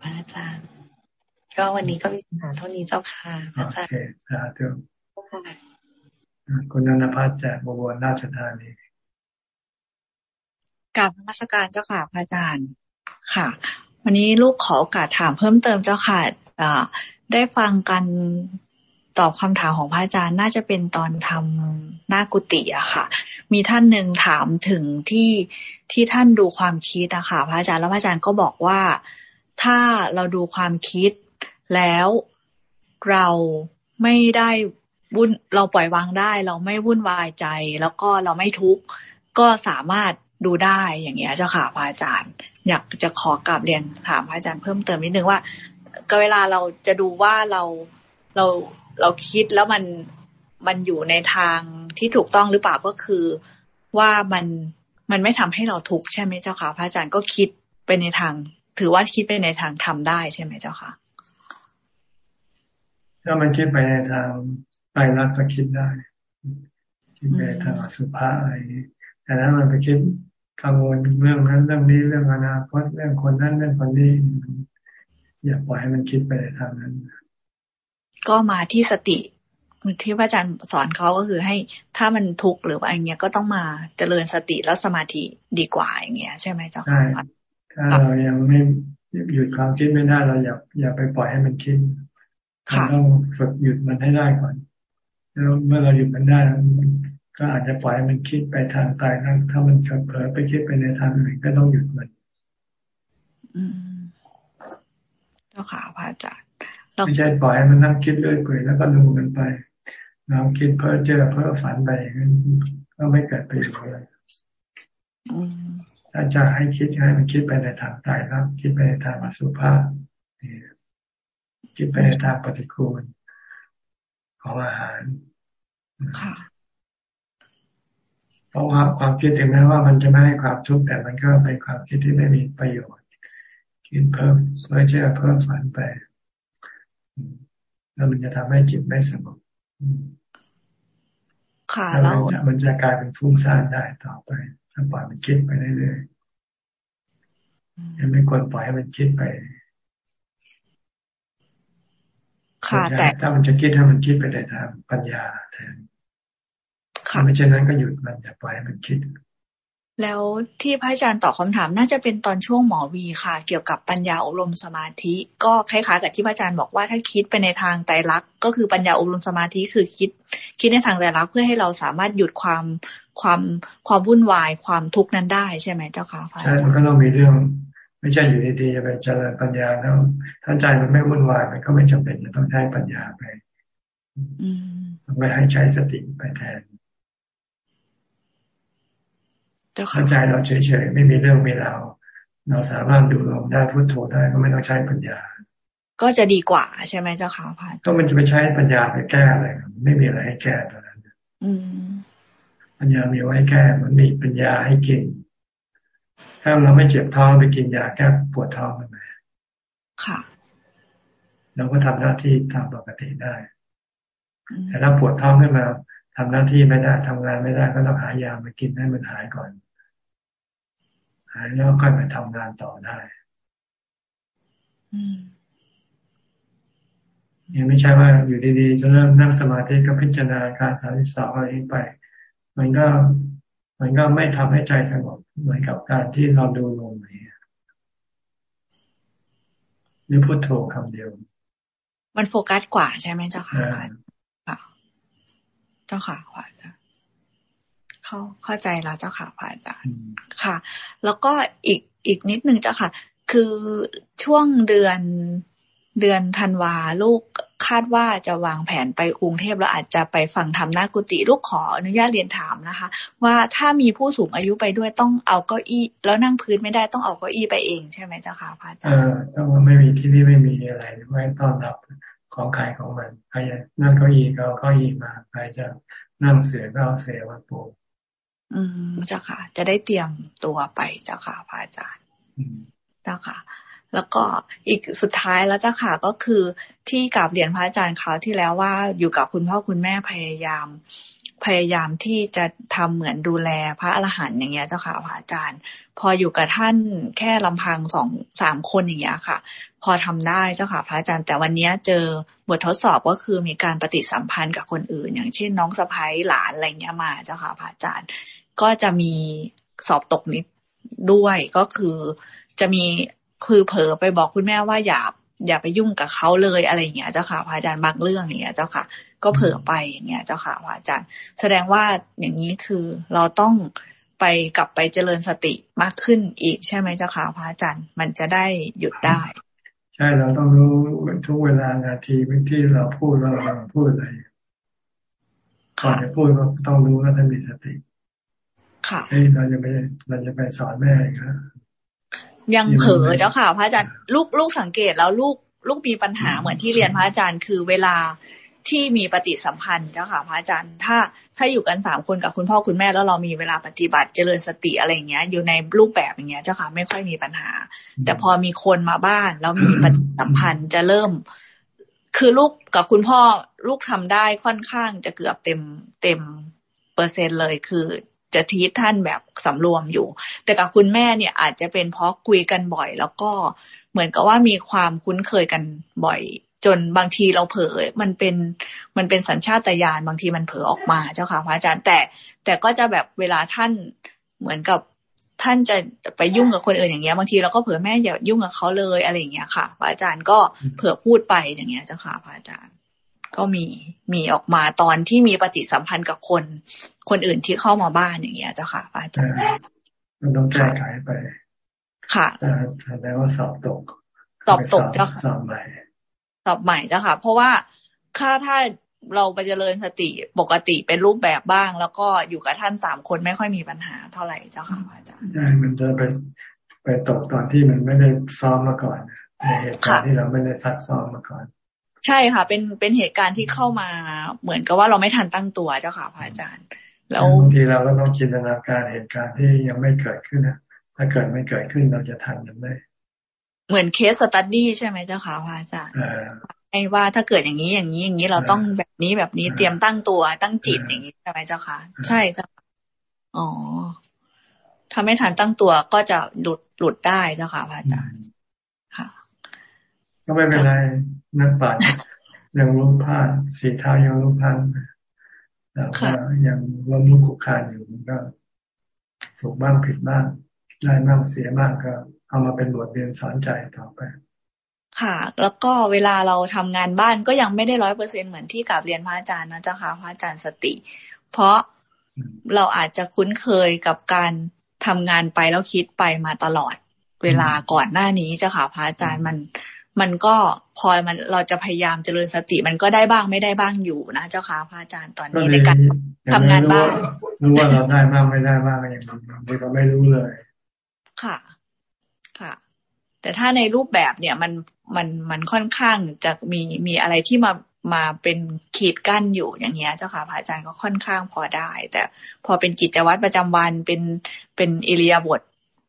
พระอาจารย์ ก็วันนี้ก็มีคำถามเท่านี้เจ้าค่ะพระอาจารย์โอเคสาธุคุณนันพัฒน์จากบวรราชธานีกราบราชการเจ้าค่ะพระอาจารย์ค่ะ วันนี้ลูกขอโอกาสถามเพิ่มเติมเจ้าค่ะได้ฟังกัน ตอบคำถามของพระอาจารย์น่าจะเป็นตอนทำหน้ากุฏิอะค่ะ มีท่านหนึ่งถามถึงที่ที่ท่านดูความคิดอะค่ะ พระอาจารย์แล้วพระอาจารย์ก็บอกว่าถ้าเราดูความคิดแล้วเราไม่ได้วุ่นเราปล่อยวางได้ เราไม่วุ่นวายใจ แล้วก็เราไม่ทุกข์ก็สามารถดูได้อย่างเงี้ยเจ้าค่ะพระอาจารย์ อยากจะขอกลับเรียนถามพระอาจารย์เพิ่มเติมนิดนึงว่า ก็เวลาเราจะดูว่าเราเรา เราคิดแล้วมันมันอยู่ในทางที่ถูกต้องหรือเปล่าก็คือ ว่ามันมันไม่ทำให้เราทุกข์ใช่ไหมเจ้าค่ะพระอาจารย์ก็คิดไปในทาง ถือว่าคิดไปในทางทำได้ใช่ไหมเจ้าค่ะถ้ามันคิดไปในทางไปรักก็คิดได้ คิดไปทางอสุภะอะไรแต่นั้นมันไปคิดกังวลเรื่องนั้นเรื่องนี้เรื่องอนาคตเรื่องคนนั้นเรื่องคนนี้อย่าปล่อยให้มันคิดไปในทางนั้น ก็มาที่สติที่พระอาจารย์สอนเขาก็คือให้ถ้ามันทุกข์หรือว่าอย่างเงี้ยก็ต้องมาเจริญสติแล้วสมาธิดีกว่าอย่างเงี้ยใช่ไหมเจ้าค่ะถ้าเรายังไม่หยุดความคิดไม่ได้เราอย่าอย่าไปปล่อยให้มันคิดเราต้องฝึกหยุดมันให้ได้ก่อนแล้วเมื่อเราหยุดมันได้ก็อาจจะปล่อยให้มันคิดไปทางตายนะถ้ามันเผลอไปคิดไปในทางอื่นก็ต้องหยุดมัน อืมเจ้าค่ะพระอาจารย์ ไม่ใช่ปล่อยให้มันนั่งคิดเรื่อยเปื่อยแล้วก็ดูมันไปเราคิดเพ้อเจอเพ้อฝันไปก็ไม่เกิดประโยชน์เลยถ้าจะให้คิดให้มันคิดไปในทางตายแล้วคิดไปในทางอสุภาพคิดไปในทางปฏิคูลของอาหารเพราะว่าความคิดถึงแม้ว่ามันจะไม่ให้ความทุกข์แต่มันก็เป็นความคิดที่ไม่มีประโยชน์ คิดเพิ่มเพื่อเชื่อเพิ่มฝันไป แล้วมันจะทำให้จิตไม่สงบค่ะแล้วมันจะกลายเป็นฟุ้งซ่านได้ต่อไปถ้าปล่อยมันคิดไปเรื่อยๆยังไม่ควรปล่อยให้มันคิดไปค่ะแต่ถ้ามันจะคิดให้มันคิดไปในทางปัญญาแทนถ้าไม่เช่นนั้นก็หยุดมันอย่าปล่อยให้มันคิด แล้วที่พระอาจารย์ตอบคาถามน่าจะเป็นตอนช่วงหมอวีค่ะ เกี่ยวกับปัญญาอบรมสมาธิ ก็คล้ายๆกับที่พระอาจารย์บอกว่าถ้าคิดไปในทางไตรลักษณ์ก็คือปัญญาอบรมสมาธิคือคิด คิดในทางไตรลักษณ์เพื่อให้เราสามารถหยุดความความความวุ่นวายความทุกข์นั้นได้ใช่ไหมเจ้าค่ะใช่มันก็ต้องมีเรื่องไม่ใช่อยู่ดีๆจะไปเจริญปัญญาแล้วถ้าใจมันไม่วุ่นวายมันก็ไม่จำเป็นจะต้องใช้ปัญญาไปต้องไปให้ใช้สติไปแทน ถ้าใจเราเฉยๆไม่มีเรื่องมีราวเราสามารถดูลมได้พุทโธได้ก็ไม่ต้องใช้ปัญญา ก็จะดีกว่าใช่ไหมเจ้าค่ะพระก็มันจะไปใช้ปัญญาไปแก้อะไรไม่มีอะไรให้แก้ตอนนั้นปัญญามีไว้แก้มันมีปัญญาให้กินถ้าเราไม่เจ็บท้องไปกินยาแก้ปวดท้องมันไหมค่ะเราก็ทำหน้าที่ตามปกติได้ แต่ถ้าปวดท้องขึ้นมาทำหน้าที่ไม่ได้ทำงานไม่ได้ก็ต้องหายามากินให้มันหายก่อน หายแล้วค่อยไปทำงานต่อได้ยังไม่ใช่ว่าอยู่ดีๆจะเริ่มนั่งสมาธิก็พิจารณาการสามสิบสองอะไรไป มันก็มันก็ไม่ทำให้ใจสงบเหมือนกับการที่เราดูลมนี่หรือพูดโธคำเดียว มันโฟกัสกว่าใช่ไหมเจ้าค่ะเจ้าค่ะพระอาจารย์ เข้าเข้าใจแล้วเจ้าค่ะพระอาจารย์ค่ะ แล้วก็อีกอีกนิดนึงเจ้าค่ะ คือช่วงเดือนเดือนธันวาลูกคาดว่าจะวางแผนไปกรุงเทพแล้วอาจจะไปฟังทำหน้ากุฏิลูกขออนุญาตเรียนถามนะคะ ว่าถ้ามีผู้สูงอายุไปด้วยต้องเอาเก้าอี้ แล้วนั่งพื้นไม่ได้ต้องเอาเก้าอี้ไปเองใช่ไหมเจ้าค่ะพระอาจารย์เออต้องไม่มีที่นี่ไม่มีอะไรไว้ต้อนรับของขายของมันใครจะนั่งเก้าอี้ก็เอาเก้าอี้มาใครจะนั่งเสือก็เอาเสือมาปู อืมเจ้าค่ะ จะได้เตรียมตัวไปเจ้าค่ะพระอาจารย์เจ้าค่ะ แล้วก็อีกสุดท้ายแล้วเจ้าค่ะก็คือที่กราบเรียนพระอาจารย์เขาที่แล้วว่าอยู่กับคุณพ่อคุณแม่พยายาม พยายามที่จะทำเหมือนดูแลพระอรหันต์อย่างเงี้ยเจ้าค่ะพระอาจารย์ พออยู่กับท่านแค่ลำพังสองสามคนอย่างเงี้ยค่ะ พอทำได้เจ้าค่ะพระอาจารย์ แต่วันนี้เจอบททดสอบก็คือมีการปฏิสัมพันธ์กับคนอื่น อย่างเช่นน้องสะพ้ายหลานอะไรเงี้ยมาเจ้าค่ะพระอาจารย์ ก็จะมีสอบตกนิดด้วยก็คือจะมีคือเผลอไปบอกคุณแม่ว่าอย่าอย่าไปยุ่งกับเขาเลยอะไรอย่างเงี้ยเจ้าค่ะพระอาจารย์บางเรื่องอย่างเงี้ยเจ้าค่ะ ก็เผลอไปอย่างเงี้ยเจ้าค่ะพระอาจารย์ แสดงว่าอย่างนี้คือเราต้องไปกลับไปเจริญสติมากขึ้นอีกใช่ไหมเจ้าค่ะพระอาจารย์ มันจะได้หยุดได้ ใช่เราต้องรู้ทุกเวลานาทีที่เราพูดเราพูดอะไรก่อนจะพูดก็ต้องรู้ว่าท่านมีสติ ค่ะเราจะไปเราจะไปสอนแม่ครับยังเผลอเจ้าค่ะ พระอาจารย์ลูกลูกสังเกตแล้วลูกลูกมีปัญหาเหมือนที่เรียนพระอาจารย์ คือเวลาที่มีปฏิสัมพันธ์เจ้าค่ะพระอาจารย์ ถ้าถ้าอยู่กันสามคนกับคุณพ่อคุณแม่แล้วเรามีเวลาปฏิบัติเจริญสติอะไรอย่างเงี้ย อยู่ในรูปแบบอย่างเงี้ย เจ้าค่ะไม่ค่อยมีปัญหา แต่พอมีคนมาบ้านแล้วมีปฏิสัมพันธ์จะเริ่ม คือลูกกับคุณพ่อลูกทำได้ค่อนข้างจะเกือบเต็มเต็มเปอร์เซ็นต์เลยคือ จะทีท่านแบบสำรวมอยู่ แต่กับคุณแม่เนี่ยอาจจะเป็นเพราะคุยกันบ่อย แล้วก็เหมือนกับว่ามีความคุ้นเคยกันบ่อย จนบางทีเราเผลอมันเป็นมันเป็นสัญชาตญาณบางทีมันเผลอออกมาเจ้าค่ะพระอาจารย์แต่แต่ก็จะแบบเวลาท่านเหมือนกับท่านจะไปยุ่งกับคนอื่นอย่างเงี้ยบางทีเราก็เผื่อแม่อย่ายุ่งกับเขาเลยอะไรอย่างเงี้ยค่ะพระอาจารย์ก็เผื่อพูดไปอย่างเงี้ยเจ้าค่ะพระอาจารย์ ก็มีมีออกมาตอนที่มีปฏิสัมพันธ์กับคน คนอื่นที่เข้ามาบ้านอย่างเงี้ยเจ้าค่ะพระอาจารย์มันต้องแก้ไขไป ค่ะแสดงว่าสอบตก สอบตกเจ้าค่ะสอบใหม่สอบใหม่เจ้าค่ะ เพราะว่าถ้าถ้าเราไปเจริญสติปกติเป็นรูปแบบบ้าง แล้วก็อยู่กับท่านสามคนไม่ค่อยมีปัญหาเท่าไหร่เจ้าค่ะอาจารย์ใช่มันจะไปไปตกตอนที่มันไม่ได้ซ้อมมาก่อนในเหตุการณ์ที่เราไม่ได้ซักซ้อมมาก่อน ใช่ค่ะ เป็นเป็นเหตุการณ์ที่เข้ามาเหมือนกับว่าเราไม่ทันตั้งตัวเจ้าค่ะพระอาจารย์ แล้วบางทีเราก็ต้องจินตนาการเหตุการณ์ที่ยังไม่เกิดขึ้นนะถ้าเกิดไม่เกิดขึ้นเราจะทันมันได้เหมือนเคสสตัดดี้ใช่ไหมเจ้าค่ะพระอาจารย์ไอ้ว่าถ้าเกิดอย่างนี้อย่างนี้อย่างนี้เราต้องแบบนี้แบบนี้เตรียมตั้งตัวตั้งจิตอย่างนี้ใช่ไหมเจ้าค่ะ ใช่เจ้าอ๋อถ้าไม่ทันตั้งตัวก็จะหลุดหลุดได้เจ้าค่ะพระอาจารย์ค่ะ ก็ไม่เป็นไร นักปัดยังรู้พลาดสีเท้ายังรู้พลาดแต่ว่ายังล้มลุกขุกคานอยู่ก็ถูกบ้างผิดบ้างได้บ้างเสียบ้างก็ เอามาเป็นบทเรียนสอนใจต่อไป ค่ะ แล้วก็เวลาเราทำงานบ้านก็ยังไม่ได้ร้อยเปอร์เซ็นเหมือนที่กับเรียนพระอาจารย์นะเจ้าค่ะพระอาจารย์สติ เพราะเราอาจจะคุ้นเคยกับการทำงานไปแล้วคิดไปมาตลอด เวลาก่อนหน้านี้เจ้าค่ะพระอาจารย์มัน มันก็พอมันเราจะพยายามเจริญสติ มันก็ได้บ้างไม่ได้บ้างอยู่นะเจ้าค่ะพระอาจารย์ตอนนี้ในการทำงานบ้านรู้ว่าเราได้บ้างไม่ได้บ้างอย่างนี้เราไม่รู้เลย ค่ะ ค่ะ แต่ถ้าในรูปแบบเนี่ยมันมันมันค่อนข้างจะมีมีอะไรที่มามาเป็นขีดกั้นอยู่อย่างเงี้ยเจ้าค่ะพระอาจารย์ก็ค่อนข้างพอได้ แต่พอเป็นกิจวัตรประจำวันเป็นเป็นอิริยาบถ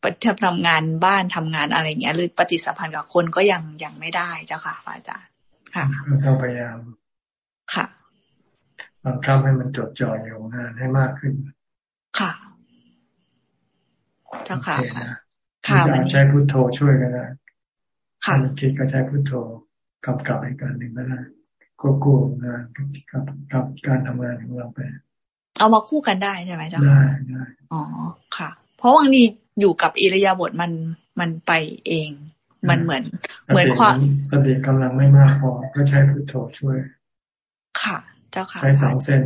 ปฏิทำงานบ้านทำงานอะไรเงี้ย หรือปฏิสัมพันธ์กับคนก็ยังยังไม่ได้เจ้าค่ะพระอาจารย์ค่ะต้องพยายามค่ะบังคับให้มันจดจ่ออยู่งานให้มากขึ้น ค่ะ เจ้าค่ะค่ะวันใช้พุทโธช่วยก็ได้ค่ะคิดก็ใช้พุทโธกำกับอีกการหนึ่งก็ได้ควบคู่งานกับกับการทำงานของเราไป เอามาคู่กันได้ใช่ไหมจ๊ะได้ได้อ๋อค่ะ เพราะบางที อยู่กับอิริยาบถมันมันไปเอง มันเหมือน เหมือนความสติกำลังไม่มากพอก็ใช้พุทโธช่วย ค่ะ เจ้าค่ะใช้สองเส้น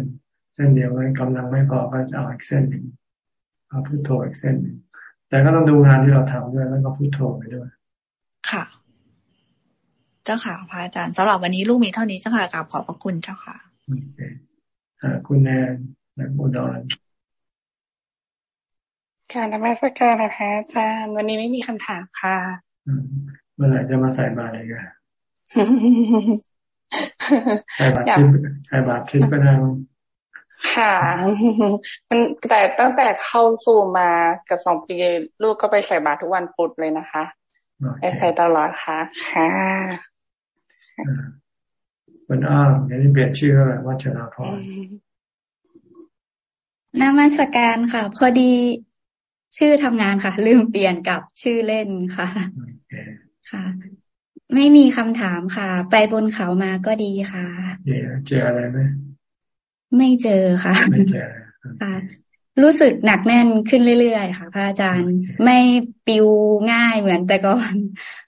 เส้นเดียวกันกำลังไม่พอก็จะเอาอีกเส้นหนึ่งเอาพุทโธอีกเส้นหนึ่งแต่ก็ต้องดูงานที่เราทำด้วยแล้วก็พูดโทไปด้วยค่ะ เจ้าค่ะพระอาจารย์สำหรับวันนี้ลูกมีเท่านี้เจ้าค่ะกราบขอบพระคุณเจ้าค่ะโอเคคุณแนนนักบุดร การนมัสการนะพระอาจารย์วันนี้ไม่มีคำถามค่ะ เมื่อไหร่จะมาใส่บาตรเลยกันใส่บาตรทิพย์ใส่บาตรทิพย์ก็ได้ค่ะมันแต่ตั้งแต่เข้าสู่มากับสองปีลูกก็ไปใส่บาตรทุกวันพุธเลยนะคะไปใส่ตลอดค่ะ ค่ะมันอ้างอย่างนี้เปลี่ยนชื่ออะไรวัชนาพรนมัสการค่ะ พอดี ชื่อทำงานค่ะ ลืมเปลี่ยนกับชื่อเล่นค่ะ ค่ะ ไม่มีคำถามค่ะ ไปบนเขามาก็ดีค่ะ เจออะไรไหมไม่เจอค่ะไม่เจอค่ะรู้สึกหนักแน่นขึ้นเรื่อยๆ ค่ะพระอาจารย์ ไม่ปิวง่ายเหมือนแต่ก่อน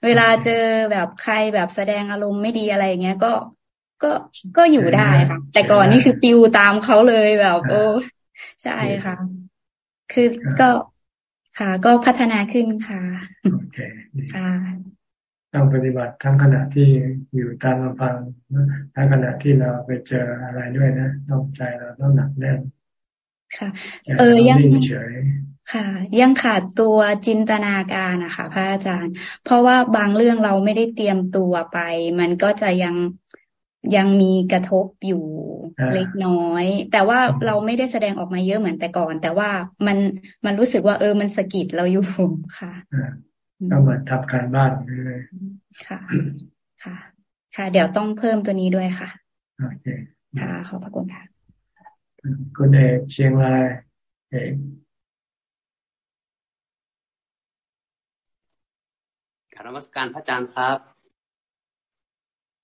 เวลาเจอแบบใครแบบแสดงอารมณ์ไม่ดีอะไรเงี้ย ก็ก็ก็อยู่ได้ค่ะ แต่ก่อนนี่คือปิวตามเขาเลยแบบ โอ้ใช่ค่ะ คือก็ ค่ะ ก็พัฒนาขึ้นค่ะโอเคค่ะต้องปฏิบัติทั้งขณะที่อยู่ตามลำพังทั้งขณะที่เราไปเจออะไรด้วยนะต้องใจเราต้องหนักแน่นค่ะ เออยังเฉยค่ะ ยังขาดตัวจินตนาการนะคะพระอาจารย์ เพราะว่าบางเรื่องเราไม่ได้เตรียมตัวไป มันก็จะยัง ยังมีกระทบอยู่เล็กน้อย แต่ว่าเราไม่ได้แสดงออกมาเยอะเหมือนแต่ก่อน แต่ว่ามันมันรู้สึกว่า เออมันสะกิดเราอยู่ค่ะก็เหมือนทับการบ้านเลยค่ะ ค่ะ ค่ะ เดี๋ยวต้องเพิ่มตัวนี้ด้วยค่ะโอเคค่ะขอบพระคุณค่ะคุณเอกเชียงรายเอกคารมัสการพระอาจารย์ครับ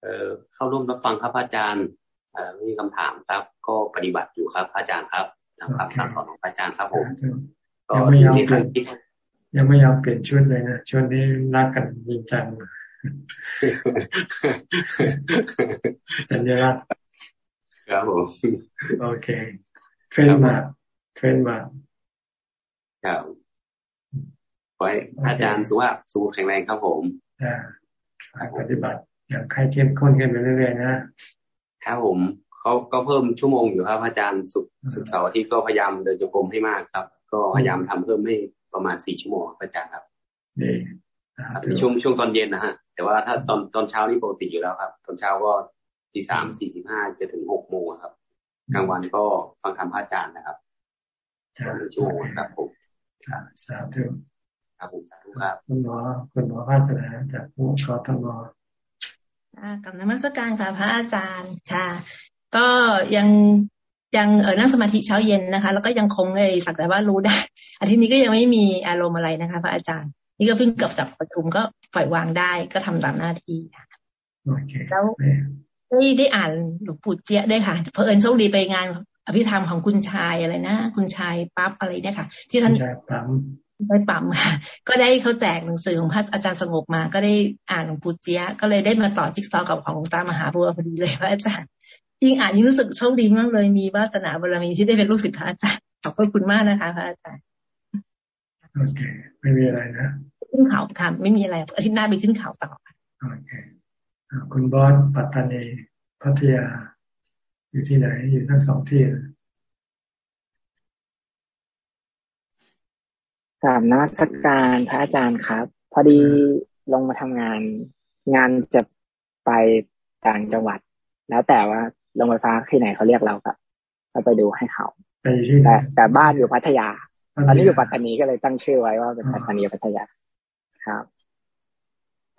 เอ่อเข้าร่วมรับฟังครับพระอาจารย์เอ่อมีคำถามครับ ก็ปฏิบัติอยู่ครับพระอาจารย์ครับตามคำสั่งสอนของพระอาจารย์ครับผมก็ไม่ยอมเปลี่ยนยังไม่ยอมเปลี่ยนชุดเลยนะชุดนี้รักกันจริงจังสัญลักษณ์ครับผมโอเคเทรนมาเทรนมาครับขอให้อาจารย์สุภาพสุขแข็งแรงครับผมอ่าปฏิบัติ อย่างใครเข้มข้นขึ้นไปเรื่อยๆนะครับผมเขาก็เพิ่มชั่วโมงอยู่ครับ อาจารย์สุขสุขเสาร์อาทิตย์ก็พยายามเดินจงกรมให้มากครับ ก็พยายามทำเพิ่มให้ประมาณสี่ชั่วโมงครับอาจารย์ครับในช่วงช่วงตอนเย็นนะฮะ แต่ว่าถ้าตอนตอนเช้านี่ปกติอยู่แล้วครับ ตอนเช้าก็ตีสามสี่สิบห้าจะถึงหกโมงครับกลางวันก็ฟังธรรมพระอาจารย์นะครับหนึ่งชั่วโมงครับผมสาธุครับผมสาธุครับคุณหมอคุณหมอภาสนาจากผู้ชอทม กับนมัสการค่ะ พระอาจารย์ค่ะ ก็ยังยังเออนั่งสมาธิเช้าเย็นนะคะ แล้วก็ยังคงเลยสักแต่ว่ารู้ได้ อาทิตย์นี้ก็ยังไม่มีอารมณ์อะไรนะคะ พระอาจารย์ นี่ก็เพิ่งกลับจากประชุมก็ปล่อยวางได้ก็ทำตามหน้าที่ค่ะแล้วได้ได้อ่านหลวงปู่เจี๊ยได้ค่ะเพอเอิญโชคดีไปงานอภิธรรมของคุณชายอะไรนะคุณชายปั๊บอะไรเนี่ยค่ะ ที่ท่าน ไปปั๊มค่ะก็ได้เขาแจกหนังสือของพระอาจารย์สงบมา ก็ได้อ่านหลวงปู่เจี๊ยก็เลยได้มาต่อจิ๊กซอกับของหลวงตามหาบัวพอดีเลยพระอาจารย์ยิ่งอ่านยิ่งรู้สึกโชคดีมากเลยมีวาสนาบารมีที่ได้เป็นลูกศิษย์พระอาจารย์ขอบคุณมากนะคะ พระอาจารย์โอเค ไม่มีอะไรนะขึ้นเขาทำไม่มีอะไรอาทิตย์หน้าไปขึ้นเขาต่อโอเคคุณบอสปัตตานีพัทยา อยู่ที่ไหนอยู่ทั้งสองที่กราบนักสการพระอาจารย์ครับ พอดีลงมาทำงาน งานจะไปต่างจังหวัด แล้วแต่ว่าลงไฟฟ้าที่ไหนเขาเรียกเราก็เราไปดูให้เขาแต่แต่บ้านอยู่พัทยาตอนนี้อยู่ปัตตานีก็เลยตั้งชื่อไว้ว่าเป็นปัตตานีพัทยาครับ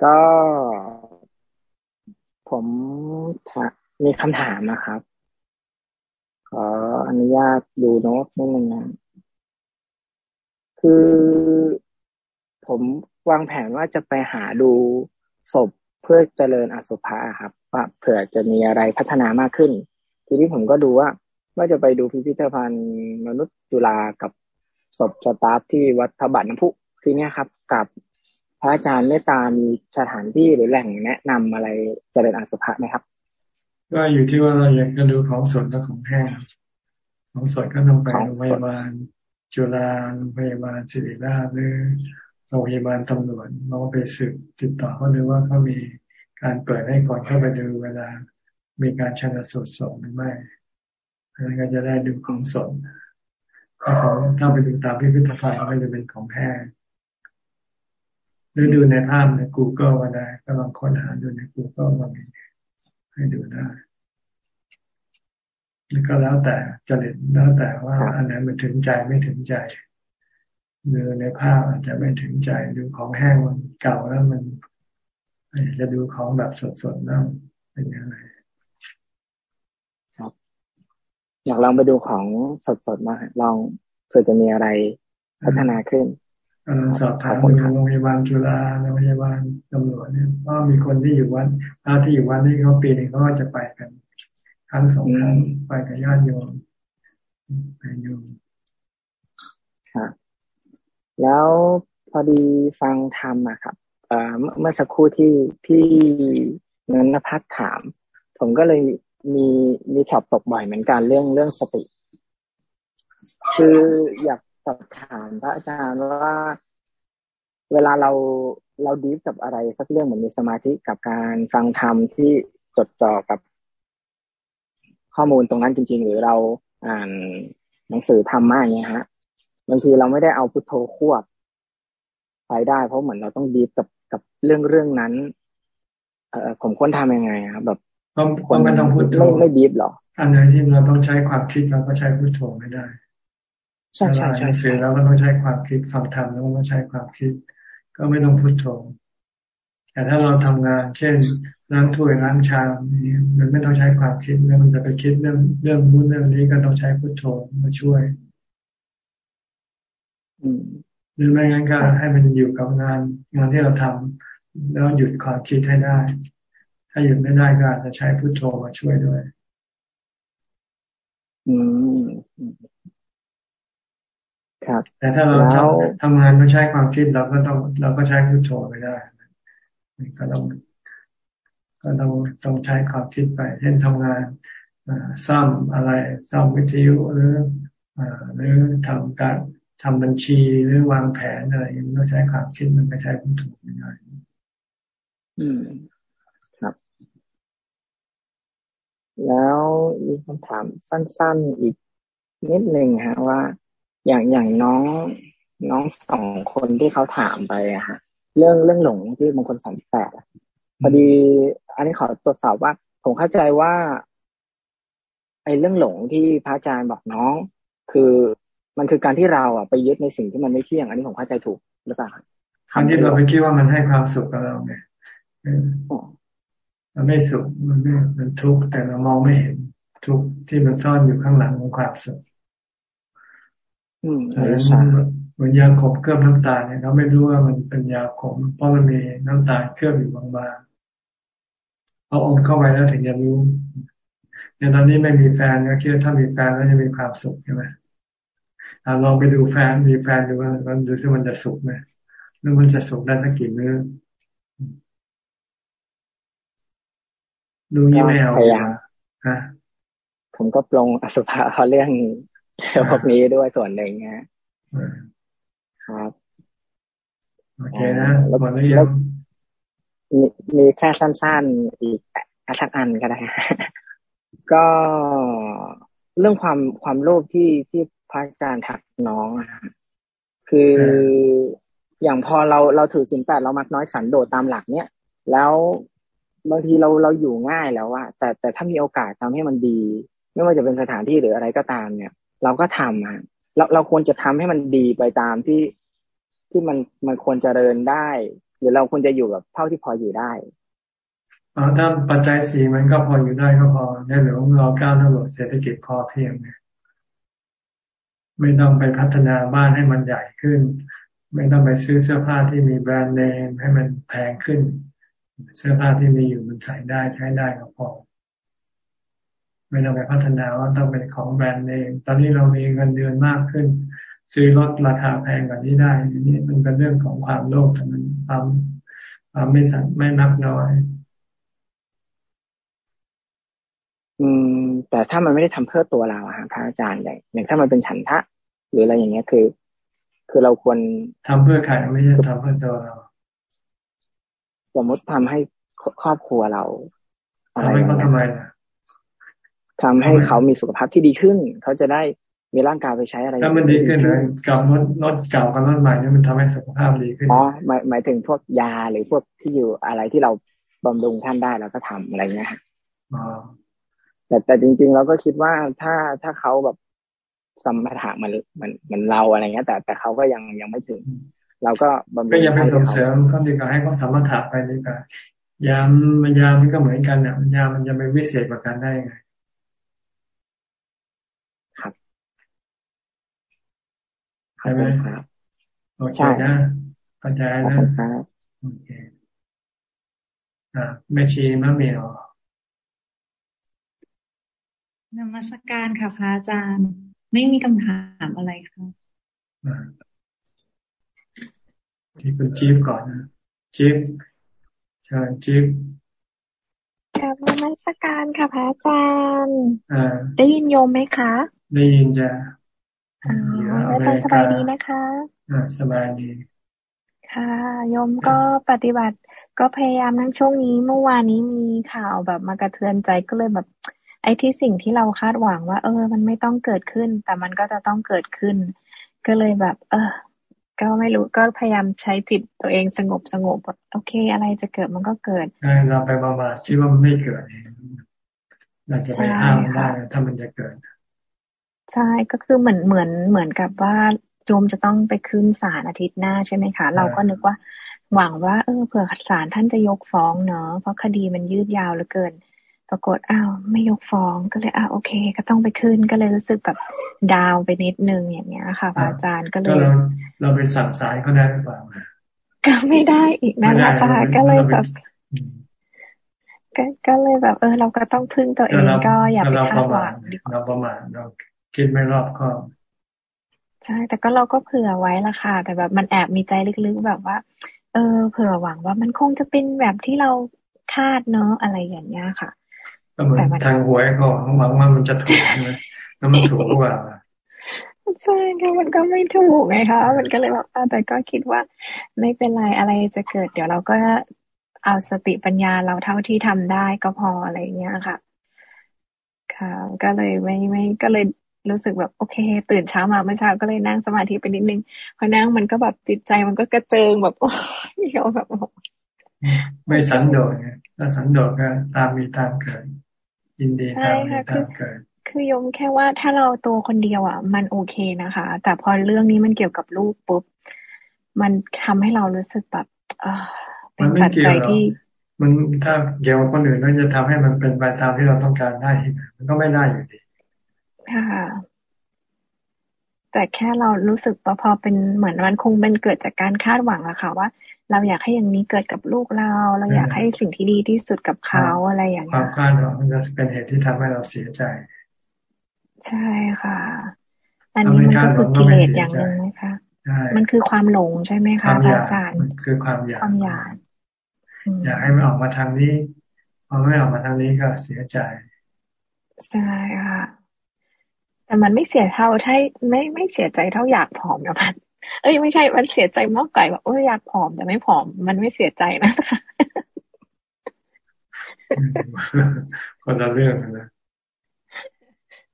ก็ผมมีคำถามนะครับ ขออนุญาตดูโน้ตนิดนึงนะ คือผมวางแผนว่าจะไปหาดูศพเพื่อเจริญอสุภะครับว่าเผื่อจะมีอะไรพัฒนามากขึ้น ทีนี้ผมก็ดูว่าว่าจะไปดูพิพิธภัณฑ์มนุษย์จุฬากับศพสตาฟที่วัดพระบาทน้ำพุทีนี้ครับ กับพระอาจารย์เมตตามีสถานที่หรือแหล่งแนะนำอะไรเจริญอสุภะไหมครับ ก็อยู่ที่ว่าเราอยากจะดูของสดและของแห้งของสดก็ต้องไปโรงพยาบาล จุฬาโรงพยาบาลศิริราชหรือโรงพยาบาลตำรวจเราไปสืบติดต่อเขาดูว่าเขามีการเปิดให้ก่อนเข้าไปดูเวลา มีการชันสูตรศพหรือไม่แล้วก็จะได้ดูของสดถ้าเขาถ้าไปดูตามพิพิธภัณฑ์ก็จะเป็นของแห้งหรือดูในภาพใน Google ก็ได้ก็ลองค้นหาดูใน Google ก็มีให้ดูได้ แล้วก็แล้วแต่จริตแล้วแต่ว่าอันไหนมันถึงใจไม่ถึงใจดูในภาพอาจจะไม่ถึงใจดูของแห้งมันเก่าแล้วมันจะดูของแบบสดๆแล้วเป็นยังไงครับ อยากลองไปดูของสดๆมาลองเผื่อจะมีอะไรพัฒนาขึ้นสอบถามโรงพยาบาลจุฬาโรงพยาบาลตำรวจเนี่ยว่ามีคนที่อยู่วัดพระที่อยู่วัดนี่เขาปีหนึ่งเขาก็จะไปกัน ครั้งสองครั้งไปกับญาติโยมไปโยมครับแล้วพอดีฟังธรรมอะครับเมื่อสักครู่ที่ที่นันพัฒถาม ผมก็เลยมีมีสอบตกบ่อยเหมือนกันเรื่องเรื่องสติ คืออยากสอบถามพระอาจารย์ว่า เวลาเราเราดีฟกับอะไรสักเรื่องเหมือนมีสมาธิกับการฟังธรรมที่จดจ่อกับ ข้อมูลตรงนั้นจริง ๆ หรือเราอ่านหนังสือธรรมะอย่างเงี้ยฮะบางทีเราไม่ได้เอาพุทโธควบไปได้ เพราะเหมือนเราต้องดีฟกับกับเรื่องเรื่องนั้น เออผมควรทำยังไงครับแบบต้องไม่ต้องพุทโธไม่ไม่ดีฟหรออันไหนที่เราต้องใช้ความคิดเราก็ใช้พุทโธไม่ได้ใช่ใช่ใช่ใช่เราก็ต้องใช้ความคิดฟังธรรมแล้วก็ต้องใช้ความคิด ก็ไม่ต้องพุทโธแต่ถ้าเราทำงาน เช่น ล้างถ้วยล้างชามนี่มันไม่ต้องใช้ความคิดแล้วมันจะไปคิดเรื่องเรื่องนู้นเรื่องนี้ก็ต้องใช้พุทโธมาช่วยหรือไม่งั้นก็ให้มันอยู่กับงานงานที่เราทำแล้วหยุดความคิดให้ได้ ถ้าหยุดไม่ได้ก็อาจจะใช้พุทโธมาช่วยด้วย อืมครับ แต่ถ้าเราทำงานไม่ใช้ความคิดเราก็ต้อง เราก็ใช้พุทโธไม่ได้ก็ต้อง ก็ต้องต้องใช้ความคิดไป เช่นทำงานซ่อมอะไรซ่อมวิทยุหรือหรือทำการทำบัญชีหรือวางแผนอะไรมันต้องใช้ความคิดมันไม่ใช้พุทโธไม่ได้อืมครับ แล้วมีคำถามสั้น ๆอีกนิดหนึ่งฮะ ว่า อย่างอย่างน้องน้องสองคนที่เขาถามไปอะฮะ เรื่องเรื่องหลงที่บางคนสามแปด พอดี อันนี้ขอตรวจสอบว่า ผมเข้าใจว่า ไอ้เรื่องหลงที่พระอาจารย์บอกน้อง คือมันคือการที่เราอะไปยึดในสิ่งที่มันไม่เที่ยง อันนี้ผมเข้าใจถูกหรือเปล่าคำที่เราไปคิดว่ามันให้ความสุขกับเราไงมันไม่สุขมันไม่มันทุกข์แต่เรามองไม่เห็นทุกข์ที่มันซ่อนอยู่ข้างหลังของความสุขเหมือนยาขมเคลือบน้ำตาลเนี่ยเขาไม่รู้ว่ามันเป็นยาขมเพราะมันมีน้ำตาลเคลือบอยู่บางๆ เอาอมเข้าไปแล้วถึงจะรู้อย่างตอนนี้ไม่มีแฟนก็คิดว่าถ้ามีแฟนแล้วจะมีความสุขใช่ไหมลองไปดูแฟนมีแฟนดูว่ามันดูซิมันจะสุขไหมหรือมันจะสุขได้สักกี่มื้อดูนี่ไม่เอาพยายามฮะผมก็ปรงอสุภะเขาเรื่องพวกนี้ด้วยส่วนหนึ่งนะครับโอเคนะแล้วหรือยัง มีมีแค่สั้นๆ อีกสักอันก็ได้ ก็เรื่องความความโลภที่ที่พระอาจารย์ถักน้องอะคืออย่างพอเราเราถือสินแปดเรามักน้อยสันโดษตามหลักเนี้ยแล้วบางทีเราเราอยู่ง่ายแล้วอะแต่แต่ถ้ามีโอกาสทำให้มันดี ไม่ว่าจะเป็นสถานที่หรืออะไรก็ตามเนี่ย เราก็ทำอะเราเราควรจะทำให้มันดีไปตามที่ที่มันมันควรจเจริญได้ หรือเราควรจะอยู่แบบเท่าที่พออยู่ได้อถ้าปัจจัยสี่มันก็พออยู่ได้ก็พอในหลวงเราก้าวหน้าบทเศรษฐกิจพอเพียงเนี่ยไม่ต้องไปพัฒนาบ้านให้มันใหญ่ขึ้น ไม่ต้องไปซื้อเสื้อผ้าที่มีแบรนด์เนมให้มันแพงขึ้น เสื้อผ้าที่มีอยู่มันใส่ได้ใช้ได้ก็พอไม่ต้องไปพัฒนาว่าต้องเป็นของแบรนด์เนมตอนนี้เรามีเงินเดือนมากขึ้น ซื้อรถราคาแพงกว่านี้ได้นี่มันเป็นเรื่องของความโลภมันความความไม่สันไม่นับน้อย อืม แต่ถ้ามันไม่ได้ทำเพื่อตัวเราอะพระอาจารย์อย่างอย่างถ้ามันเป็นฉันทะ หรืออะไรอย่างเงี้ยคือ คือเราควรทำเพื่อใครไม่ใช่ทำเพื่อตัวเราสมมติทำให้ครอบครัวเราทำให้เขาทำไมล่ะทำให้เขามีสุขภาพที่ดีขึ้น เขาจะได้ มีร่างกายไปใช้อะไรถ้ามันดีขึ้นเลยกับรถรถเก่ากับรถใหม่เนี่ยมันทำให้สุขภาพดีขึ้นอ๋อหมายหมายถึงพวกยาหรือพวกที่อยู่อะไรที่เราบำรุงท่านได้เราก็ทำอะไรเงี้ยอ๋อแต่แต่จริง ๆ เราก็คิดว่าถ้าถ้าเขาแบบสมถะมันมันมันเราอะไรเงี้ย แต่แต่เขาก็ยังยังไม่ถึง เราก็บำรุงก็ยังไปส่งเสริมก็ดีกว่าให้เขาสมถะไปดีกว่ายามมันยามันก็เหมือนกันเนี่ยยามันจะไม่วิเศษกว่ากันได้ไงครับ ใช่ไหมครับโอเคนะเข้าใจนะโอเคอ่าแม่ชีมะเมียวนมัสการค่ะพระอาจารย์ ไม่มีคำถามอะไรค่ะที่คุณจิ๊บก่อนนะจิ๊บเชิญจิ๊บกับนมัสการค่ะพระอาจารย์ได้ยินโยมไหมคะ ได้ยินจ้ะ อาจารย์สบายดีนะคะสบายดี ค่ะโยมก็ปฏิบัติ ก็พยายามนั่งช่วงนี้เมื่อวานนี้มีข่าวแบบมากระเทือนใจก็เลยแบบ ไอ้ที่สิ่งที่เราคาดหวังว่า เออ มันไม่ต้องเกิดขึ้น แต่มันก็จะต้องเกิดขึ้น ก็เลยแบบ เออ ก็ไม่รู้ก็พยายามใช้จิตตัวเองสงบสงบโอเค อะไรจะเกิดมันก็เกิดใช่เราไปประมาทคิดว่ามันไม่เกิดเองเราจะไปห้ามได้ถ้ามันจะเกิดใช่ก็คือเหมือนเหมือนเหมือนกับว่าโยมจะต้องไปขึ้นศาลอาทิตย์หน้าใช่ไหมคะ เราก็นึกว่า หวังว่า เออเผื่อศาลท่านจะยกฟ้องเนอะเพราะคดีมันยืดยาวเหลือเกิน ปรากฏอ้าวไม่ยกฟ้องก็เลยอ้าวโอเค ก็ต้องไปขึ้นก็เลยรู้สึกแบบดาวไปนิดนึงอย่างเงี้ยค่ะอาจารย์ก็เลย เราเราไปสั่งสายเขาได้หรือเปล่าก็ไม่ได้อีกนั่นแหละค่ะก็เลยแบบก็เลยแบบ เออ เราก็ต้องพึ่งตัวเองก็อย่าไปคาดหวังเราประมาทเรา คิดไม่รอบก็ใช่ แต่ก็เราก็เผื่อไว้ละค่ะ แต่แบบมันแอบมีใจลึกๆแบบว่า เออ เผื่อหวังว่ามันคงจะเป็นแบบที่เราคาดเนาะอะไรอย่างเงี้ยค่ะก็เหมือนทางหวยก็หวังว่ามันจะถูกใช่ไหมแล้วมันถูกกว่าใช่ค่ะมันก็ไม่ถูกไงคะมันก็เลยแบบแต่ก็คิดว่าไม่เป็นไรอะไรจะเกิด เดี๋ยวเราก็เอาสติปัญญาเราเท่าที่ทำได้ก็พออะไรเงี้ยค่ะ ค่ะ ก็เลยไม่ไม่ก็เลย รู้สึกแบบโอเค ตื่นเช้ามาเมื่อเช้าก็เลยนั่งสมาธิไปนิดนึงพอนั่งมันก็แบบจิตใจมันก็กระเจิงแบบโอ้ยแบบไม่สันโดษไงถ้าสันโดษก็ตามมีตามเกิดยินดีตามมีตามเกิดคือยมแค่ว่าถ้าเราโตคนเดียวอะ มันโอเคนะคะ แต่พอเรื่องนี้มันเกี่ยวกับลูกปุ๊บมันทำให้เรารู้สึกแบบเป็นปัจจัยที่ มันถ้าเกี่ยวกับคนอื่นแล้วจะทำให้มันเป็นไปตามที่เราต้องการได้มันก็ไม่ได้อยู่ดี ค่ะ แต่แค่เรารู้สึกว่าพอเป็นเหมือนมันคงเป็นเกิดจากการคาดหวังอะค่ะ ว่า เราอยากให้อย่างนี้เกิดกับลูกเรา เราอยากให้สิ่งที่ดีที่สุดกับเขาอะไรอย่างเงี้ยความคาดหวังมันจะเป็นเหตุที่ทำให้เราเสียใจ ใช่ค่ะ อันนี้มันก็คือกิเลสอย่างหนึ่งนะคะ มันคือความหลงใช่ไหมคะอาจารย์คือความอยากความอยากอยากให้มันออกมาทางนี้พอไม่ออกมาทางนี้ก็เสียใจใช่ค่ะ แต่มันไม่เสียเท่าใช่ไม่ไม่เสียใจเท่าอยากผอมนะพันเอ้ยไม่ใช่ มันเสียใจมากไก่แบบเอออยากผอมแต่ไม่ผอม มันไม่เสียใจนะคะคนละเรื่องนะ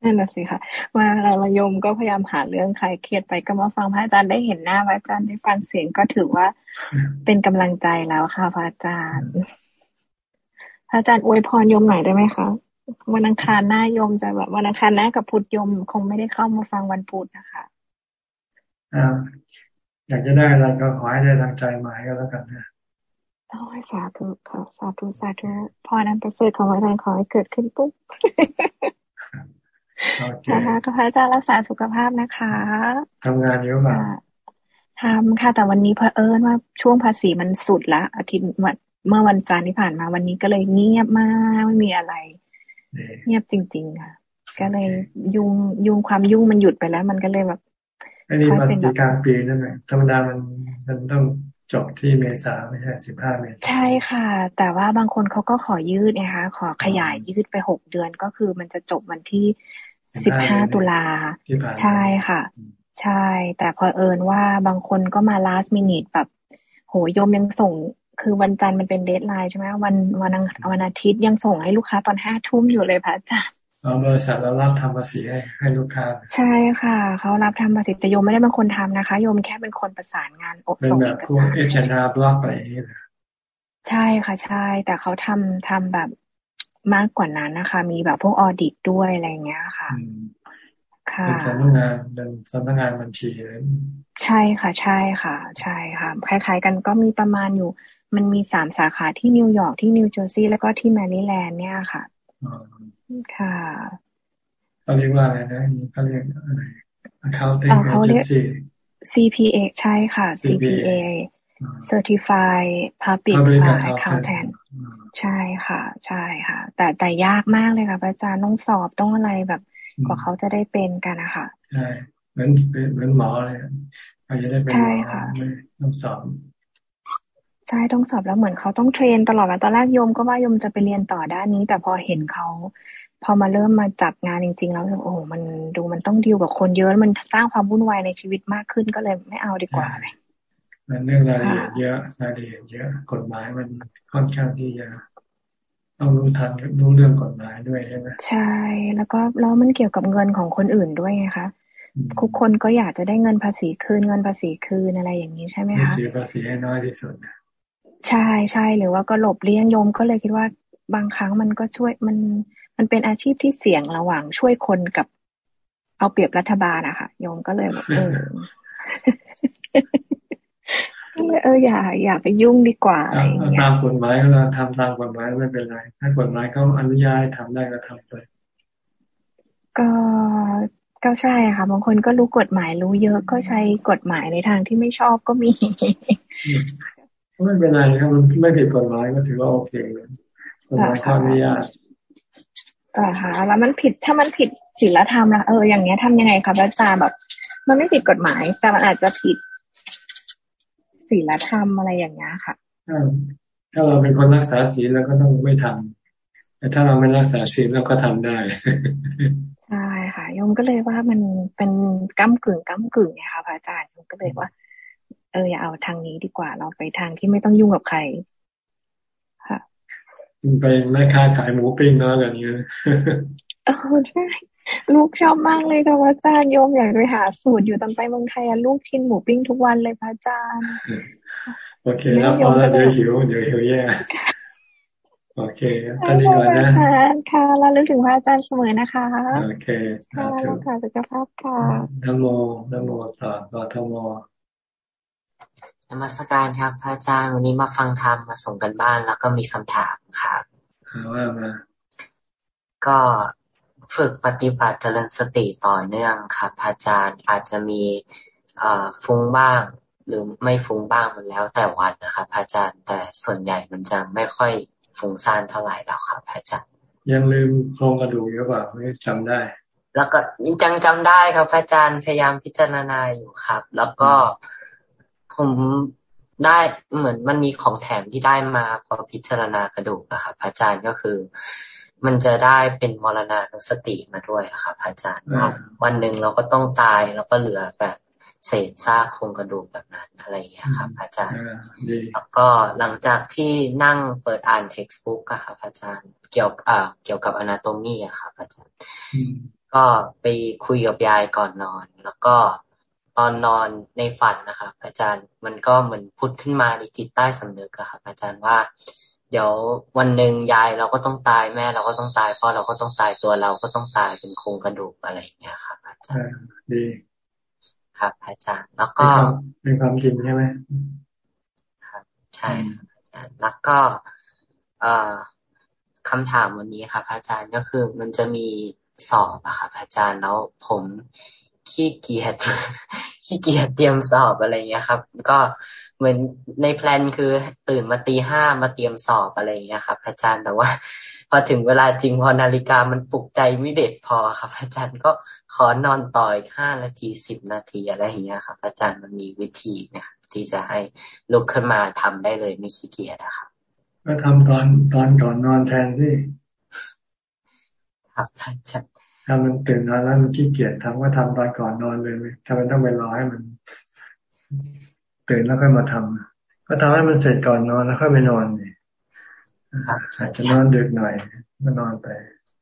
นั่นแหะสิค่ะมาเราระยมก็พยายามหาเรื่องใครเครียดไปก็มาฟังพระอาจารย์ได้เห็นหน้าพระอาจารย์ได้ฟังเสียงก็ถือว่าเป็นกำลังใจแล้วค่ะพระอาจารย์พระอาจารย์อวยพรโยมหน่อยได้ไหมคะ วันอังคารหน้ายมจะแบบวันอังคารหน้ากับพุธยมคงไม่ได้เข้ามาฟังวันพุธนะคะอ่าอยากจะได้อะไรก็ขอให้ได้ทางใจหมายก็แล้วกันนะโอ้ยสาธุค่ะสาธุสาธุพอนั้นประเสริฐของอาจารย์ขอให้เกิดขึ้นปุ๊บนะคะก็พระอาจารย์รักษาสุขภาพนะคะทำงานเยอะมากทำค่ะ แต่วันนี้เพอเอิญว่าช่วงภาษีมันสุดละอาทิตย์เมื่อวันจันทร์ที่ผ่านมาวันนี้ก็เลยเงียบมากไม่มีอะไร เงียบจริง ๆ ค่ะ ก็เลยยุ่งยุ่งความยุ่งมันหยุดไปแล้ว มันก็เลยแบบอันนี้ภาษีกลางปีนั่นแหละธรรมดามันมันต้องจบที่เมษาไม่ใช่สิบห้าเมษาใช่ค่ะ แต่ว่าบางคนเขาก็ขอยืดนะคะขอขยายยืดไปหกเดือนก็คือมันจะจบวันที่สิบห้าตุลาใช่ค่ะ ใช่ แต่เผอิญว่าบางคนก็มา last minute แบบโยมยังส่ง คือวันจันทร์มันเป็น deadline ใช่ไหมวันวันวันอาทิตย์ยังส่งให้ลูกค้าตอนห้าทุ่มอยู่เลยพระอาจารย์บริษัทเรารับทำภาษีให้ให้ลูกค้า ใช่ค่ะ เขารับทำภาษีแต่โยมไม่ได้เป็นคนทำนะคะ โยมแค่เป็นคนประสานงานอบส่งเอกสาร H&R Block อะไรอย่างนี้ใช่ค่ะใช่ แต่เขาทำทำแบบมากกว่านั้นนะคะ มีแบบพวก audit ด้วยอะไรเงี้ยค่ะ ค่ะเป็นสำนักงานเป็นสำนักงานบัญชีเลยใช่ค่ะ ใช่ค่ะ ใช่ค่ะคล้ายๆกันก็มีประมาณอยู่ มันมีสามสาขาที่นิวยอร์กที่นิวเจอร์ซีย์แล้วก็ที่แมริแลนด์เนี่ยค่ะค่ะเขาเรียกว่าอะไรนะเขาเรียกอะไร accounting agency CPA ใช่ค่ะ CPA Certified Public Accountant ใช่ค่ะ ใช่ค่ะ แต่แต่ยากมากเลยค่ะอาจารย์ต้องสอบต้องอะไรแบบ กว่าเขาจะได้เป็นกันนะคะใช่เหมือนเหมือนหมอเลยใครจะได้เป็นหมอต้องสอบใช่ต้องสอบแล้วเหมือนเขาต้องเทรนตลอดตอนแรกโยมก็ว่าโยมจะไปเรียนต่อด้านนี้ แต่พอเห็นเขาพอมาเริ่มมาจับงานจริง ๆ แล้วโอ้โหมันดูมันต้องดีลกับคนเยอะมันสร้างความวุ่นวายในชีวิตมากขึ้นก็เลยไม่เอาดีกว่าเลยมันเรื่องรายละเอียดเยอะรายละเอียดเยอะกฎหมายมันค่อนข้างที่จะต้องรู้ทันรู้เรื่องกฎหมายด้วยใช่ไหมใช่แล้วก็แล้วมันเกี่ยวกับเงินของคนอื่นด้วยไงคะทุกคนก็อยากจะได้เงินภาษีคืนเงินภาษีคืนอะไรอย่างนี้ใช่ไหมคะเสียภาษีให้น้อยที่สุด ใช่ใช่หรือว่าก็หลบเลี่ยงโยมก็เลยคิดว่าบางครั้งมันก็ช่วยมันมันเป็นอาชีพที่เสี่ยงระหว่างช่วยคนกับเอาเปรียบรัฐบาลอะค่ะโยมก็เลยเออเอออย่าอย่าไปยุ่งดีกว่าอะไรอย่างเงี้ยตามกฎหมายเราทำตามกฎหมายไม่เป็นไร ถ้ากฎหมายเขาอนุญาตทำได้ก็ทำไปก็ก็ใช่ค่ะบางคนก็รู้กฎหมายรู้เยอะก็ใช้กฎหมายในทางที่ไม่ชอบก็มี ไม่เป็นไรครับมันไม่ผิดกฎหมายก็ถือว่าโอเคเลยกฎหมายข้ออนุญาตอ่าค่ะแล้วมันผิดถ้ามันผิดศีลธรรมละเอออย่างเงี้ยทำยังไงคะอาจารย์แบบ มันไม่ผิดกฎหมาย แต่มันอาจจะผิดศีลธรรมอะไรอย่างเงี้ยค่ะถ้าเราเป็นคนรักษาศีลแล้วก็ต้องไม่ทำแต่ถ้าเราไม่รักษาศีลเราก็ทำได้ใช่ค่ะโยมก็เลยว่ามันเป็นก้ากึ่งก้ากึ่งเนี่ยค่ะพระอาจารย์โยมก็เลยว่า เอออย่าเอาทางนี้ดีกว่า เราไปทางที่ไม่ต้องยุ่งกับใคร ค่ะไปแม่ค้าขายหมูปิ้งเนาะอย่างนี้เออใช่ลูกชอบมากเลยค่ะพระอาจารย์โยมอยากไปหาสูตรอยู่ตอนไปเมืองไทยลูกกินหมูปิ้งทุกวันเลยพระอาจารย์โอเคแล้วพอแล้วเดี๋ยวหิวเดี๋ยวหิวแย่โอเคตอนนี้ก่อนนะค่ะเราลึกถึงพระอาจารย์เสมอนะคะโอเคค่ะค่ะสุขภาพค่ะนโมนโมต่อต่อธโม นมัสการครับพระอาจารย์วันนี้มาฟังธรรมมาส่งกันบ้าน แล้วก็มีคำถามครับว่ามาก็ฝึกปฏิบัติเจริญสติต่อเนื่องครับอาจารย์อาจจะมีฟุ้งบ้าง หรือไม่ฟุ้งบ้างมันแล้ว แต่วันนะครับอาจารย์แต่ส่วนใหญ่มันจะไม่ค่อยฟุ้งซ่านเท่าไหร่แล้วครับอาจารย์ยังลืมโครงกระดูกหรือเปล่าไม่จำได้ แล้วก็จังจำได้ครับอาจารย์พยายามพิจารณาอยู่ครับ แล้วก็ ผมได้เหมือนมันมีของแถมที่ได้มาพอพิจารณากระดูกอะครับอาจารย์ก็คือ มันจะได้เป็นมรณานุสติมาด้วยครับอาจารย์วันหนึ่งเราก็ต้องตายแล้วก็เหลือแบบเศษซากโครงกระดูกแบบนั้นอะไรอย่างเงี้ยครับ อาจารย์แล้วก็หลังจากที่นั่งเปิดอ่านเท็กซ์บุ๊กอะครับ อาจารย์เกี่ยวอ่าเกี่ยวกับอนาโตมีอะครับอาจารย์ก็ไปคุยกับยายก่อนนอน แล้วก็ ตอนนอนในฝันนะครับอาจารย์มันก็เหมือนพุทขึ้นมาในจิตใต้สำนึกอะครับอาจารย์ว่า เดี๋ยววันหนึ่งยายเราก็ต้องตายแม่เราก็ต้องตายพ่อเราก็ต้องตายตัวเราก็ต้องตายเป็นโครงกระดูกอะไรอย่างเงี้ยครับอาจารย์ดีครับ อาจารย์ แล้วก็เป็นความจริงใช่ไหมครับ ใช่ครับอาจารย์ แล้วก็เอ่อคำถามวันนี้ครับ อาจารย์ก็คือมันจะมีสอบอะครับอาจารย์แล้วผม ขี้เกียจขี้เกียจเตรียมสอบอะไรเงี้ยครับ ก็เหมือนในแพลนคือตื่นมาตีห้ามาเตรียมสอบอะไรอย่างเงี้ยครับ อาจารย์แต่ว่า พอถึงเวลาจริงพอนาฬิกามันปลุกใจไม่เด็ดพอครับ อาจารย์ก็ขอนอนต่ออีกห้านาทีสิบนาทีอะไรอย่างเงี้ยครับ อาจารย์มันมีวิธีไหมครับที่จะให้ลุกขึ้นมาทำได้เลยไม่ขี้เกียจนะครับก็ทำตอนตอนก่อนนอนแทนที่ครับอาจารย์ ถ้ามันตื่นนอนแล้วมันขี้เกียจทำก็ทำตอนก่อนนอนเลยทำไมต้องไปรอให้มันตื่นแล้วค่อยมาทำก็ทำให้มันเสร็จก่อนนอนแล้วค่อยไปนอนนี่อาจจะนอนดึกหน่อยก็นอนไป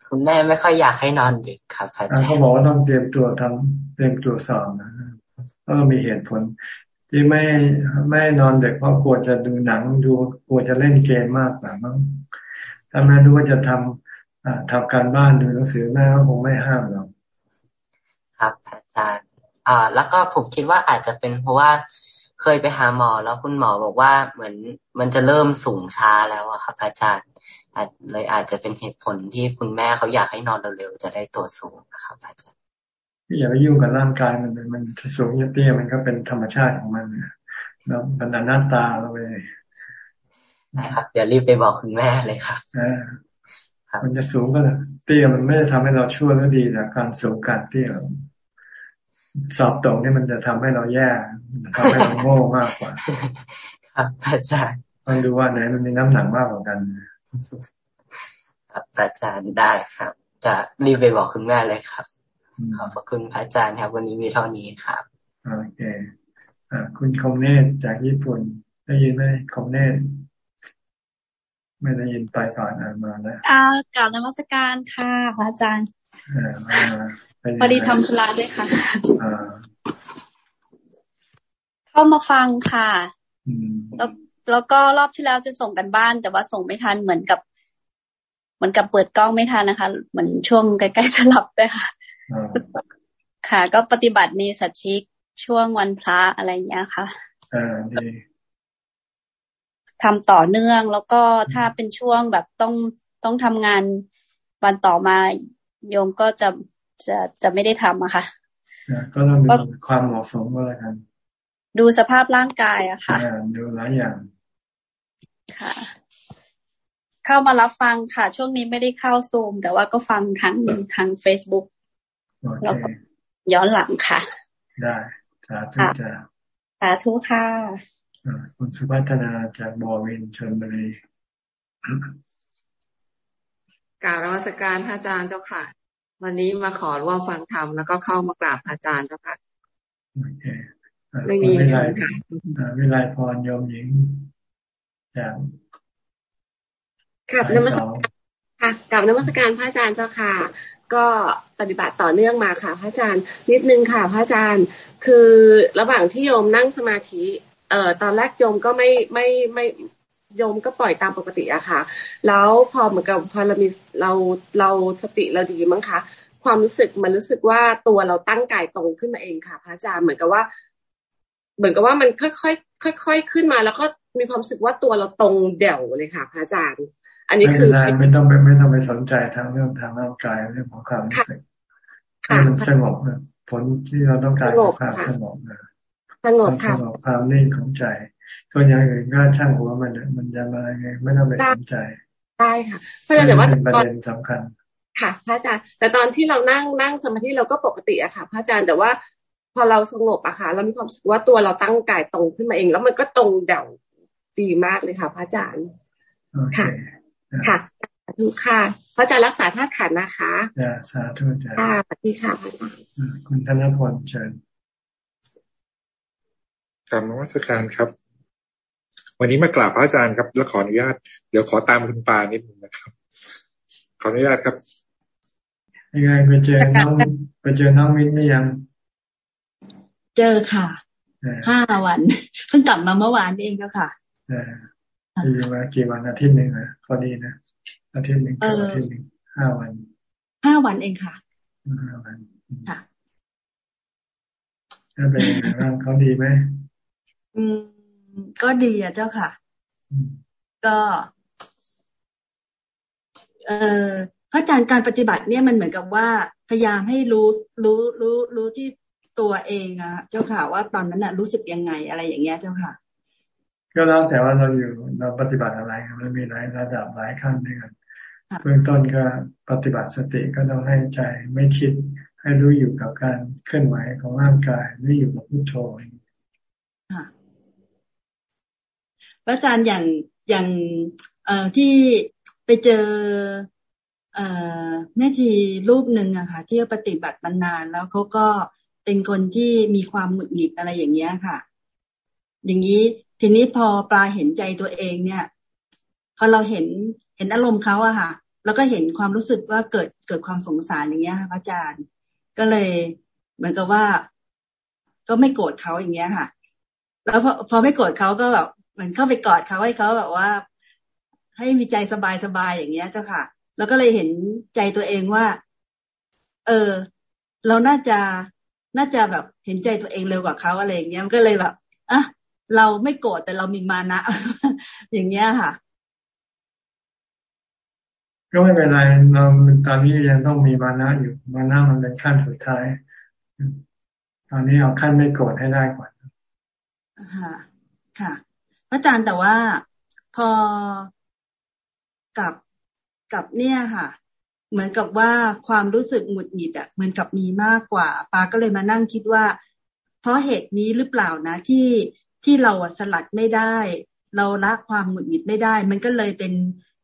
คุณแม่ไม่ค่อยอยากให้นอนดึกครับอาจารย์เขาบอกว่าต้องเตรียมตัวทำเตรียมตัวสอบนะก็มีเหตุผล ที่ไม่ไม่นอนเด็กเพราะกลัวจะดูหนังดูกลัวจะเล่นเกมมากกว่ามั้งถ้าแม่รู้ว่าจะทำ ทำการบ้านดูหนังสือแม่ก็คงไม่ห้ามเราครับอาจารย์ อ่า แล้วก็ผมคิดว่าอาจจะเป็นเพราะว่าเคยไปหาหมอแล้วคุณหมอบอกว่าเหมือนมันจะเริ่มสูงช้าแล้วอะครับ อาจารย์เลยอาจจะเป็นเหตุผลที่คุณแม่เขาอยากให้นอนเร็วๆจะได้ตัวสูงนะครับ อาจารย์อย่าไปยุ่งกับร่างกายมันมันสูงเตี้ยมันก็เป็นธรรมชาติของมันแล้วมันอนัตตาเราไปนะครับเดี๋ยวรีบไปบอกคุณแม่เลยครับ มันจะสูงก็เตี้ยมันไม่ได้ทำให้เราชั่วหรือดีแต่การสูงการเตี้ยสอบตกนี่มันจะทำให้เราแย่ทำให้เราโง่มากกว่าครับอาจารย์ต้องดูว่าไหนมันมีน้ำหนักมากกว่ากันครับอาจารย์ได้ครับ จะรีบไปบอกคุณแม่เลยครับขอบพระคุณอาจารย์ครับ วันนี้มีเท่านี้ครับโอเคอ่าคุณคมเนตจากญี่ปุ่นได้ยินไหมคมเนต ไม่ได้ยินไปก่อนอ่านมาแล้วอ่ากล่าวนมัสการค่ะพระอาจารย์อ่ามาพอดีทำธุระด้วยค่ะเข้ามาฟังค่ะแล้วแล้วก็รอบที่แล้วจะส่งกันบ้าน แต่ว่าส่งไม่ทันเหมือนกับ เหมือนกับเปิดกล้องไม่ทันนะคะ เหมือนช่วงใกล้ๆจะหลับด้วยค่ะ ค่ะ ก็ปฏิบัติมีสัจชิกช่วงวันพระอะไรอย่างเงี้ยค่ะอ่าดี ทำต่อเนื่อง แล้วก็ถ้าเป็นช่วงแบบต้องต้องทำงานวันต่อมาโยมก็จะจะจะไม่ได้ทำอะค่ะก็ต้องดูความเหมาะสมก็แล้วกันดูสภาพร่างกายอะค่ะดูหลายอย่างค่ะ เข้ามารับฟังค่ะ ช่วงนี้ไม่ได้เข้าซูม แต่ว่าก็ฟังทางทางเฟซบุ๊กแล้วก็ย้อนหลังค่ะ ได้ สาธุจ้าสาธุค่ะ คุณสุพัฒนาจากบอวินชนบุรีกราบนมัสการพระอาจารย์เจ้าค่ะ วันนี้มาขอร่วมฟังธรรมแล้วก็เข้ามากราบพระอาจารย์เจ้าค่ะโอเคไม่มีคำถามวิไลพรโยมหญิงจากกับนมัสการค่ะกับนมัสการพระอาจารย์เจ้าค่ะ ก็ปฏิบัติต่อเนื่องมาค่ะ พระอาจารย์นิดนึงค่ะ พระอาจารย์ คือระหว่างที่โยมนั่งสมาธิ เอ่อตอนแรกโยมก็ไม่ไม่ไม่โยมก็ปล่อยตามปกติอะค่ะ แล้วพอเหมือนกับพอเรามีเราเราสติเราดีมั้งคะความรู้สึกมันรู้สึกว่าตัวเราตั้งกายตรงขึ้นมาเองค่ะ พระอาจารย์เหมือนกับว่า เหมือนกับว่ามันค่อยๆค่อยๆขึ้นมา แล้วก็มีความรู้สึกว่าตัวเราตรงเดี่ยวเลยค่ะ พระอาจารย์ อันนี้คือไม่ต้องไม่ไม่ต้องไปสนใจทางเรื่องทางร่างกายเรื่องของความรู้สึกให้มันสงบผลที่เราต้องการคือความสงบนะ สงบค่ะความนิ่งของใจส่วนอย่างอื่นก็ช่างหัวมันมันจะมาไงไม่ต้องไปสนใจได้ค่ะเพราะฉะนั้นแต่ว่าประเด็นสำคัญ ค่ะพระอาจารย์แต่ตอนที่เรานั่งนั่งสมาธิเราก็ปกติอะค่ะ พระอาจารย์แต่ว่า พอเราสงบอะค่ะ เรามีความรู้สึกว่าตัวเราตั้งกายตรงขึ้นมาเอง แล้วมันก็ตรงเด่าดีมากเลยค่ะ พระอาจารย์ค่ะ ค่ะทุกค่ะ พระอาจารย์รักษาธาตุขันนะคะจ้าสาธุจ้าค่ะสวัสดีค่ะพระอาจารย์คุณธนพลเชิญ กรรมวัสการครับ วันนี้มากราบพระอาจารย์ครับ แล้วขออนุญาต เดี๋ยวขอตามคุณปานิดนึงนะครับ ขออนุญาตครับยังไงไปเจอน้องไปเจอน้องมิ้นไม่ยัง เจอค่ะห้าวันเพิ่งกลับมาเมื่อวานเองก็ค่ะอยู่มากี่วันอาทิตย์หนึ่งนะพอดีนะอาทิตย์หนึ่งอาทิตย์หนึ่งห้าวันห้าวันเองค่ะห้าวันค่ะเป็นยังไงบ้างเขาดีไหม อืม ก็ดีอะเจ้าค่ะ ก็ เอ่อพระอาจารย์การปฏิบัติเนี่ยมันเหมือนกับว่า พยายามให้รู้รู้รู้รู้ที่ตัวเองอะเจ้าค่ะว่าตอนนั้นอะรู้สึกยังไงอะไรอย่างเงี้ยเจ้าค่ะก็แล้วแต่ว่าเราอยู่เราปฏิบัติอะไรมันมีหลายระดับหลายขั้นด้วยกันเบื้องต้นก็ปฏิบัติสติก็ต้องให้ใจไม่คิดให้รู้อยู่กับการเคลื่อนไหวของร่างกายไม่อยู่กับพุทโธพ ระอาจารย์อย่างอย่างเอ่อที่ไปเจอเอ่อแม่ชีรูปหนึ่งอะค่ะที่ปฏิบัติมานานแล้วเขาก็เป็นคนที่มีความหงุดหงิดอะไรอย่างเงี้ยค่ะ อย่างนี้ทีนี้พอปลาเห็นใจตัวเองเนี่ยพอเราเห็นเห็นอารมณ์เขาอะค่ะ แล้วก็เห็นความรู้สึกว่าเกิดเกิดความสงสารอย่างเงี้ยค่ะพระอาจารย์ ก็เลยเหมือนกับว่า ก็ไม่โกรธเขาอย่างเงี้ยค่ะ แล้วพอพอไม่โกรธเขาก็แบบ มือนเข้าไปกอดเขาให้เขาแบบว่า ให้มีใจสบายสบายอย่างเงี้ยเจ้าค่ะ แล้วก็เลยเห็นใจตัวเองว่า เออ เราน่าจะน่าจะแบบเห็นใจตัวเองเร็วกว่าเขาอะไรอย่างเงี้ยมันก็เลยแบบอะเราไม่โกรธแต่เรามีมานะ อย่างเงี้ยค่ะ ก็ไม่เป็นไรเราตอนนี้ยังต้องมีมานะอยู่มานะมันเป็นขั้นสุดท้าย ตอนนี้เอาขั้นไม่โกรธให้ได้ก่อนค่ะค่ะพระ อาจารย์แต่ว่าพอกับกับเนี่ยค่ะ เหมือนกับว่าความรู้สึกหงุดหงิดอะเหมือนกับมีมากกว่าปาก็เลยมานั่งคิดว่า เพราะเหตุนี้หรือเปล่านะที่ที่เราสลัดไม่ได้ เราละความหงุดหงิดไม่ได้ มันก็เลยเป็น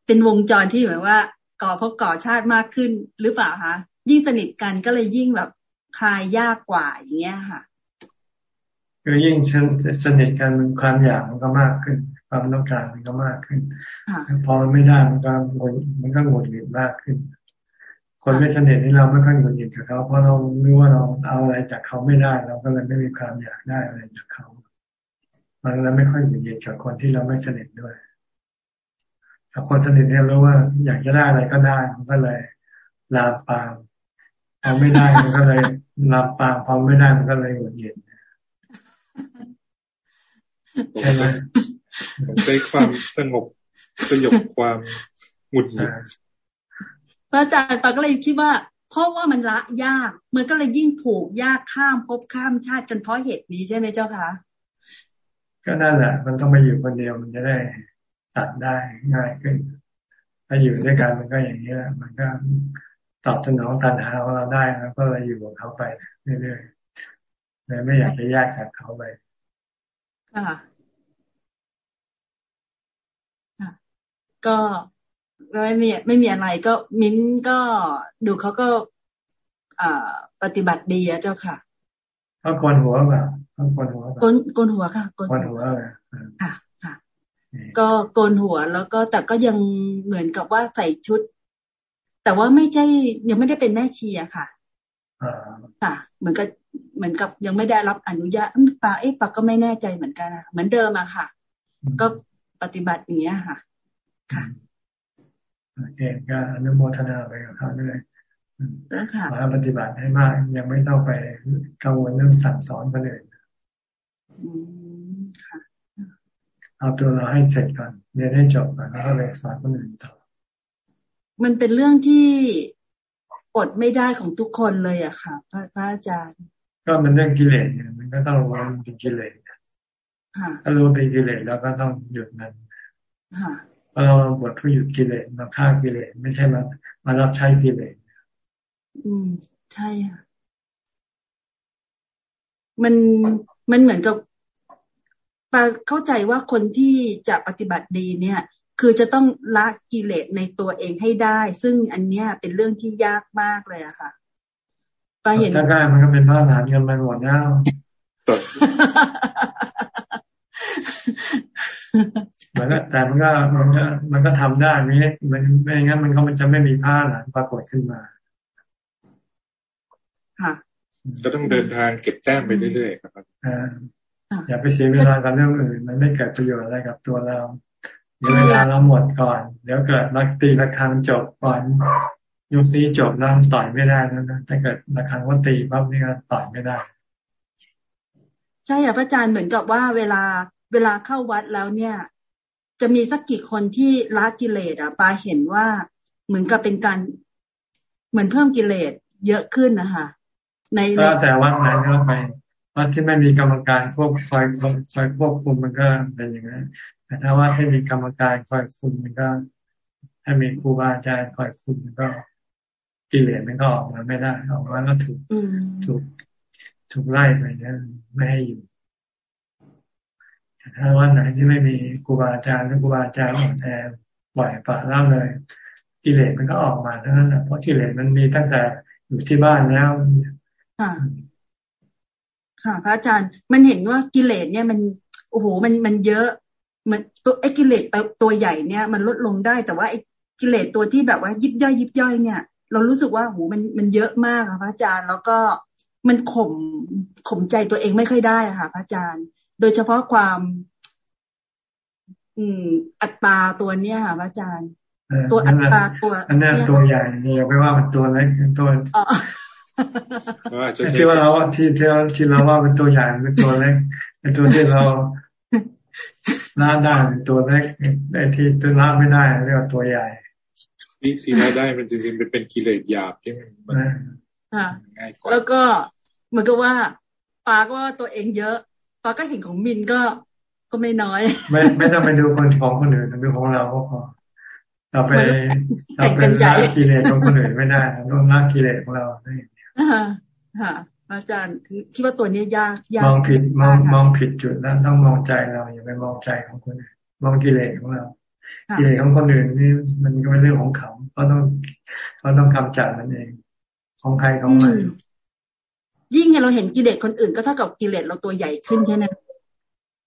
เป็นวงจรที่เหมือนว่า ก่อพบก่อชาติมากขึ้นหรือเปล่าคะยิ่งสนิทกันก็เลยยิ่งแบบคลายยากกว่าอย่างเงี้ยค่ะ อยิ่งสนิทกันมันความอยากมันก็มากขึ้น ความต้องการมันก็มากขึ้นพอมันไม่ได้มันก็มันก็หงุดหงิดมากขึ้น คนไม่สนิทนี่เราไม่ค่อยหงุดหงิดกับเขาเพราะเรารู้ว่าเราเอาอะไรจากเขาไม่ได้เราก็เลยไม่มีความอยากได้อะไรจากเขามันแล้วไม่ค่อยหงุดหงิดกับคนที่เราไม่สนิทด้วยถ้าคนสนิทเนี่ยรู้ว่าอยากจะได้อะไรก็ได้มันก็เลยลามปามพอไม่ได้มันก็เลยลามปามพอไม่ได้มันก็เลยหงุดหงิด ใช่ไหมได้ความสงบสยบความหมุดหงิดพระอาจารย์ปาก็เลยคิดว่า เพราะว่ามันละยาก มันก็เลยยิ่งผูกยากข้ามภพข้ามชาติจนเพราะเหตุนี้ใช่ไหมเจ้าคะก็นั่นแหละ มันต้องมาอยู่คนเดียวมันจะได้ตัดได้ง่ายขึ้น ถ้าอยู่ด้วยกันมันก็อย่างนี้แหละ มันก็ตอบสนองตันหาของเราได้แล้วก็เลยอยู่กับเขาไปเรื่อยๆเลยไม่อยากจะแยกจากเขาไปค่ะ ก็ไม่มีไม่มีอะไรก็มิ้นก็ดูเขาก็อ่าปฏิบัติดีอะเจ้าค่ะเขาโกนหัวเปล่าเขาโกนหัวโกนโกนหัวค่ะโกนหัวเลยค่ะค่ะ ก็โกนหัวแล้วก็แต่ก็ยังเหมือนกับว่าใส่ชุด แต่ว่าไม่ใช่ยังไม่ได้เป็นแม่ชีอะค่ะค่ะ เหมือนกับเหมือนกับยังไม่ได้รับอนุญาตปาเอ๊ะปาก็ไม่แน่ใจเหมือนกันนะเหมือนเดิมอะค่ะ ก็ปฏิบัติอย่างเงี้ยค่ะค่ะ โอเคก็อนุโมทนาไปกับเขาด้วยมาปฏิบัติให้มาก ยังไม่ต้องไปกังวลเรื่องสั่งสอนคนอื่นเอาตัวเราให้เสร็จก่อนเรียนให้จบก่อนแล้วก็ไปสอนคนอื่นต่อมันเป็นเรื่องที่อดไม่ได้ของทุกคนเลยอะค่ะพระพระอาจารย์ ก็มันเรื่องกิเลสเนี่ยมันก็ต้องรู้ว่ามันเป็นกิเลสถ้ารู้เป็นกิเลสแล้วก็ต้องหยุดมัน เพราะเราบวชเพื่อหยุดกิเลสมาฆ่ากิเลสไม่ใช่มามารับใช้กิเลสอืมใช่ค่ะมันมันเหมือนกับปาเข้าใจว่าคนที่จะปฏิบัติดีเนี่ย คือจะต้องละกิเลสในตัวเองให้ได้ ซึ่งอันเนี้ยเป็นเรื่องที่ยากมากเลยอะค่ะปาเห็นถ้าได้มันก็เป็นมาตรฐานกันมาหมดแล้ว มันก็แต่มันก็มันก็มันก็ทำได้ไม่มันไม่งั้นมันก็มันจะไม่มีผ้าหลังปรากฏขึ้นมาค่ะก็ต้องเดินทางเก็บแต้มไปเรื่อยๆครับอย่าไปเสียเวลากับเรื่องอื่น มันไม่เกิดประโยชน์อะไรกับตัวเราเดี๋ยวเวลาเราหมดก่อน เดี๋ยวเกิดรักตีระคังจบก่อนยุคนี้จบแล้วต่อยไม่ได้นะถ้าเกิดระคังว่าตีปั๊บนี่ก็ต่อยไม่ได้ ใช่ค่ะพระอาจารย์เหมือนกับว่าเวลาเวลาเข้าวัดแล้วเนี่ย จะมีสักกี่คนที่ละกิเลสอะปาเห็นว่าเหมือนกับเป็นการเหมือนเพิ่มกิเลสเยอะขึ้นนะคะในก็แต่ว่าไหนก็ไปว่าที่ไม่มีกรรมการควบคอยคอยควบคุมมันก็เป็นอย่างนั้นแต่ถ้าว่าให้มีกรรมการคอยคุมมันก็ถ้ามีครูบาอาจารย์คอยคุมมันก็กิเลสมันก็ออกมาไม่ได้ออกมาก็ถูกถูก ถูกไล่ไปนะไม่ให้อยู่แต่ถ้าวันไหนที่ไม่มีครูบาอาจารย์หรือครูบาอาจารย์อ่อนแอบ่อยป่าเล่าเลยกิเลสมันก็ออกมาเท่านั้นแหละเพราะกิเลสมันมีตั้งแต่อยู่ที่บ้านแล้วค่ะค่ะ พระอาจารย์มันเห็นว่ากิเลสเนี่ยมันโอ้โหมันมันเยอะมันตัวไอ้กิเลสตัวใหญ่เนี่ย มันลดลงได้แต่ว่าไอ้กิเลสตัวที่แบบว่ายิบย่อยยิบย่อยเนี่ย เรารู้สึกว่าโหมันมันเยอะมากค่ะพระอาจารย์แล้วก็ มันข่มข่มใจตัวเองไม่ค่อยได้ค่ะพระอาจารย์ โดยเฉพาะความ อืม อัตราตัวเนี้ยค่ะพระอาจารย์ ตัวอัตราตัวอันนี้ตัวใหญ่นี่ไม่ว่ามันตัวเล็กตัวที่ว่าเราที่ที่ที่เราว่าเป็นตัวใหญ่เป็นตัวเล็กเป็นตัวที่เราล่าได้เป็นตัวเล็กไอ้ที่ตัวล่าไม่ได้เรียกว่าตัวใหญ่ที่ที่ล่าได้มันจริงๆเป็นเป็นกิเลสหยาบใช่ไหมค่ะ แล้วก็เหมือนกับว่าปาก็ว่าตัวเองเยอะปาก็เห็นของมินก็ก็ไม่น้อย ไม่ไม่ต้องไปดูคนของคนอื่นดูของเราก็พอเราไปเราเป็นละกิเลสของคนอื่นไม่ได้ต้องละกิเลสของเราค่ะอาจารย์คิดว่าตัวนี้ยากยากมองผิดมองมองผิดจุดแล้วต้องมองใจเราอย่าไปมองใจของคนอื่นมองกิเลสของเรากิเลสของคนอื่นนี่มันก็เป็นเรื่องของเขาเขาต้องเขาต้องกำจัดมันเอง ของใครของมันยิ่งเราเห็นกิเลสคนอื่นก็เท่ากับกิเลสเราตัวใหญ่ขึ้นใช่ไหม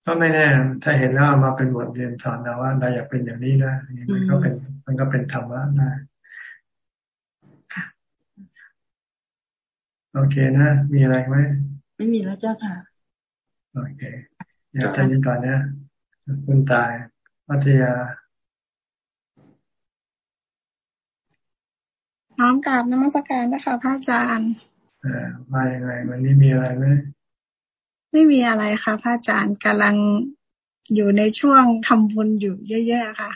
ก็ไม่แน่ ถ้าเห็นแล้วมาเป็นบทเรียนสอนเราว่าเราอยากเป็นอย่างนี้นะมันก็เป็นมันก็เป็นธรรมะนะโอเคนะ มีอะไรไหมไม่มีแล้วเจ้าค่ะ โอเคเดี๋ยวท่านก่อนนะ คุณตายพัทยา น้อมกราบนมัสการนะคะพระอาจารย์อ่ามาอย่างไรวันนี้มีอะไรไหมไม่มีอะไรค่ะพระอาจารย์กำลังอยู่ในช่วงทำบุญอยู่เยอะๆค่ะ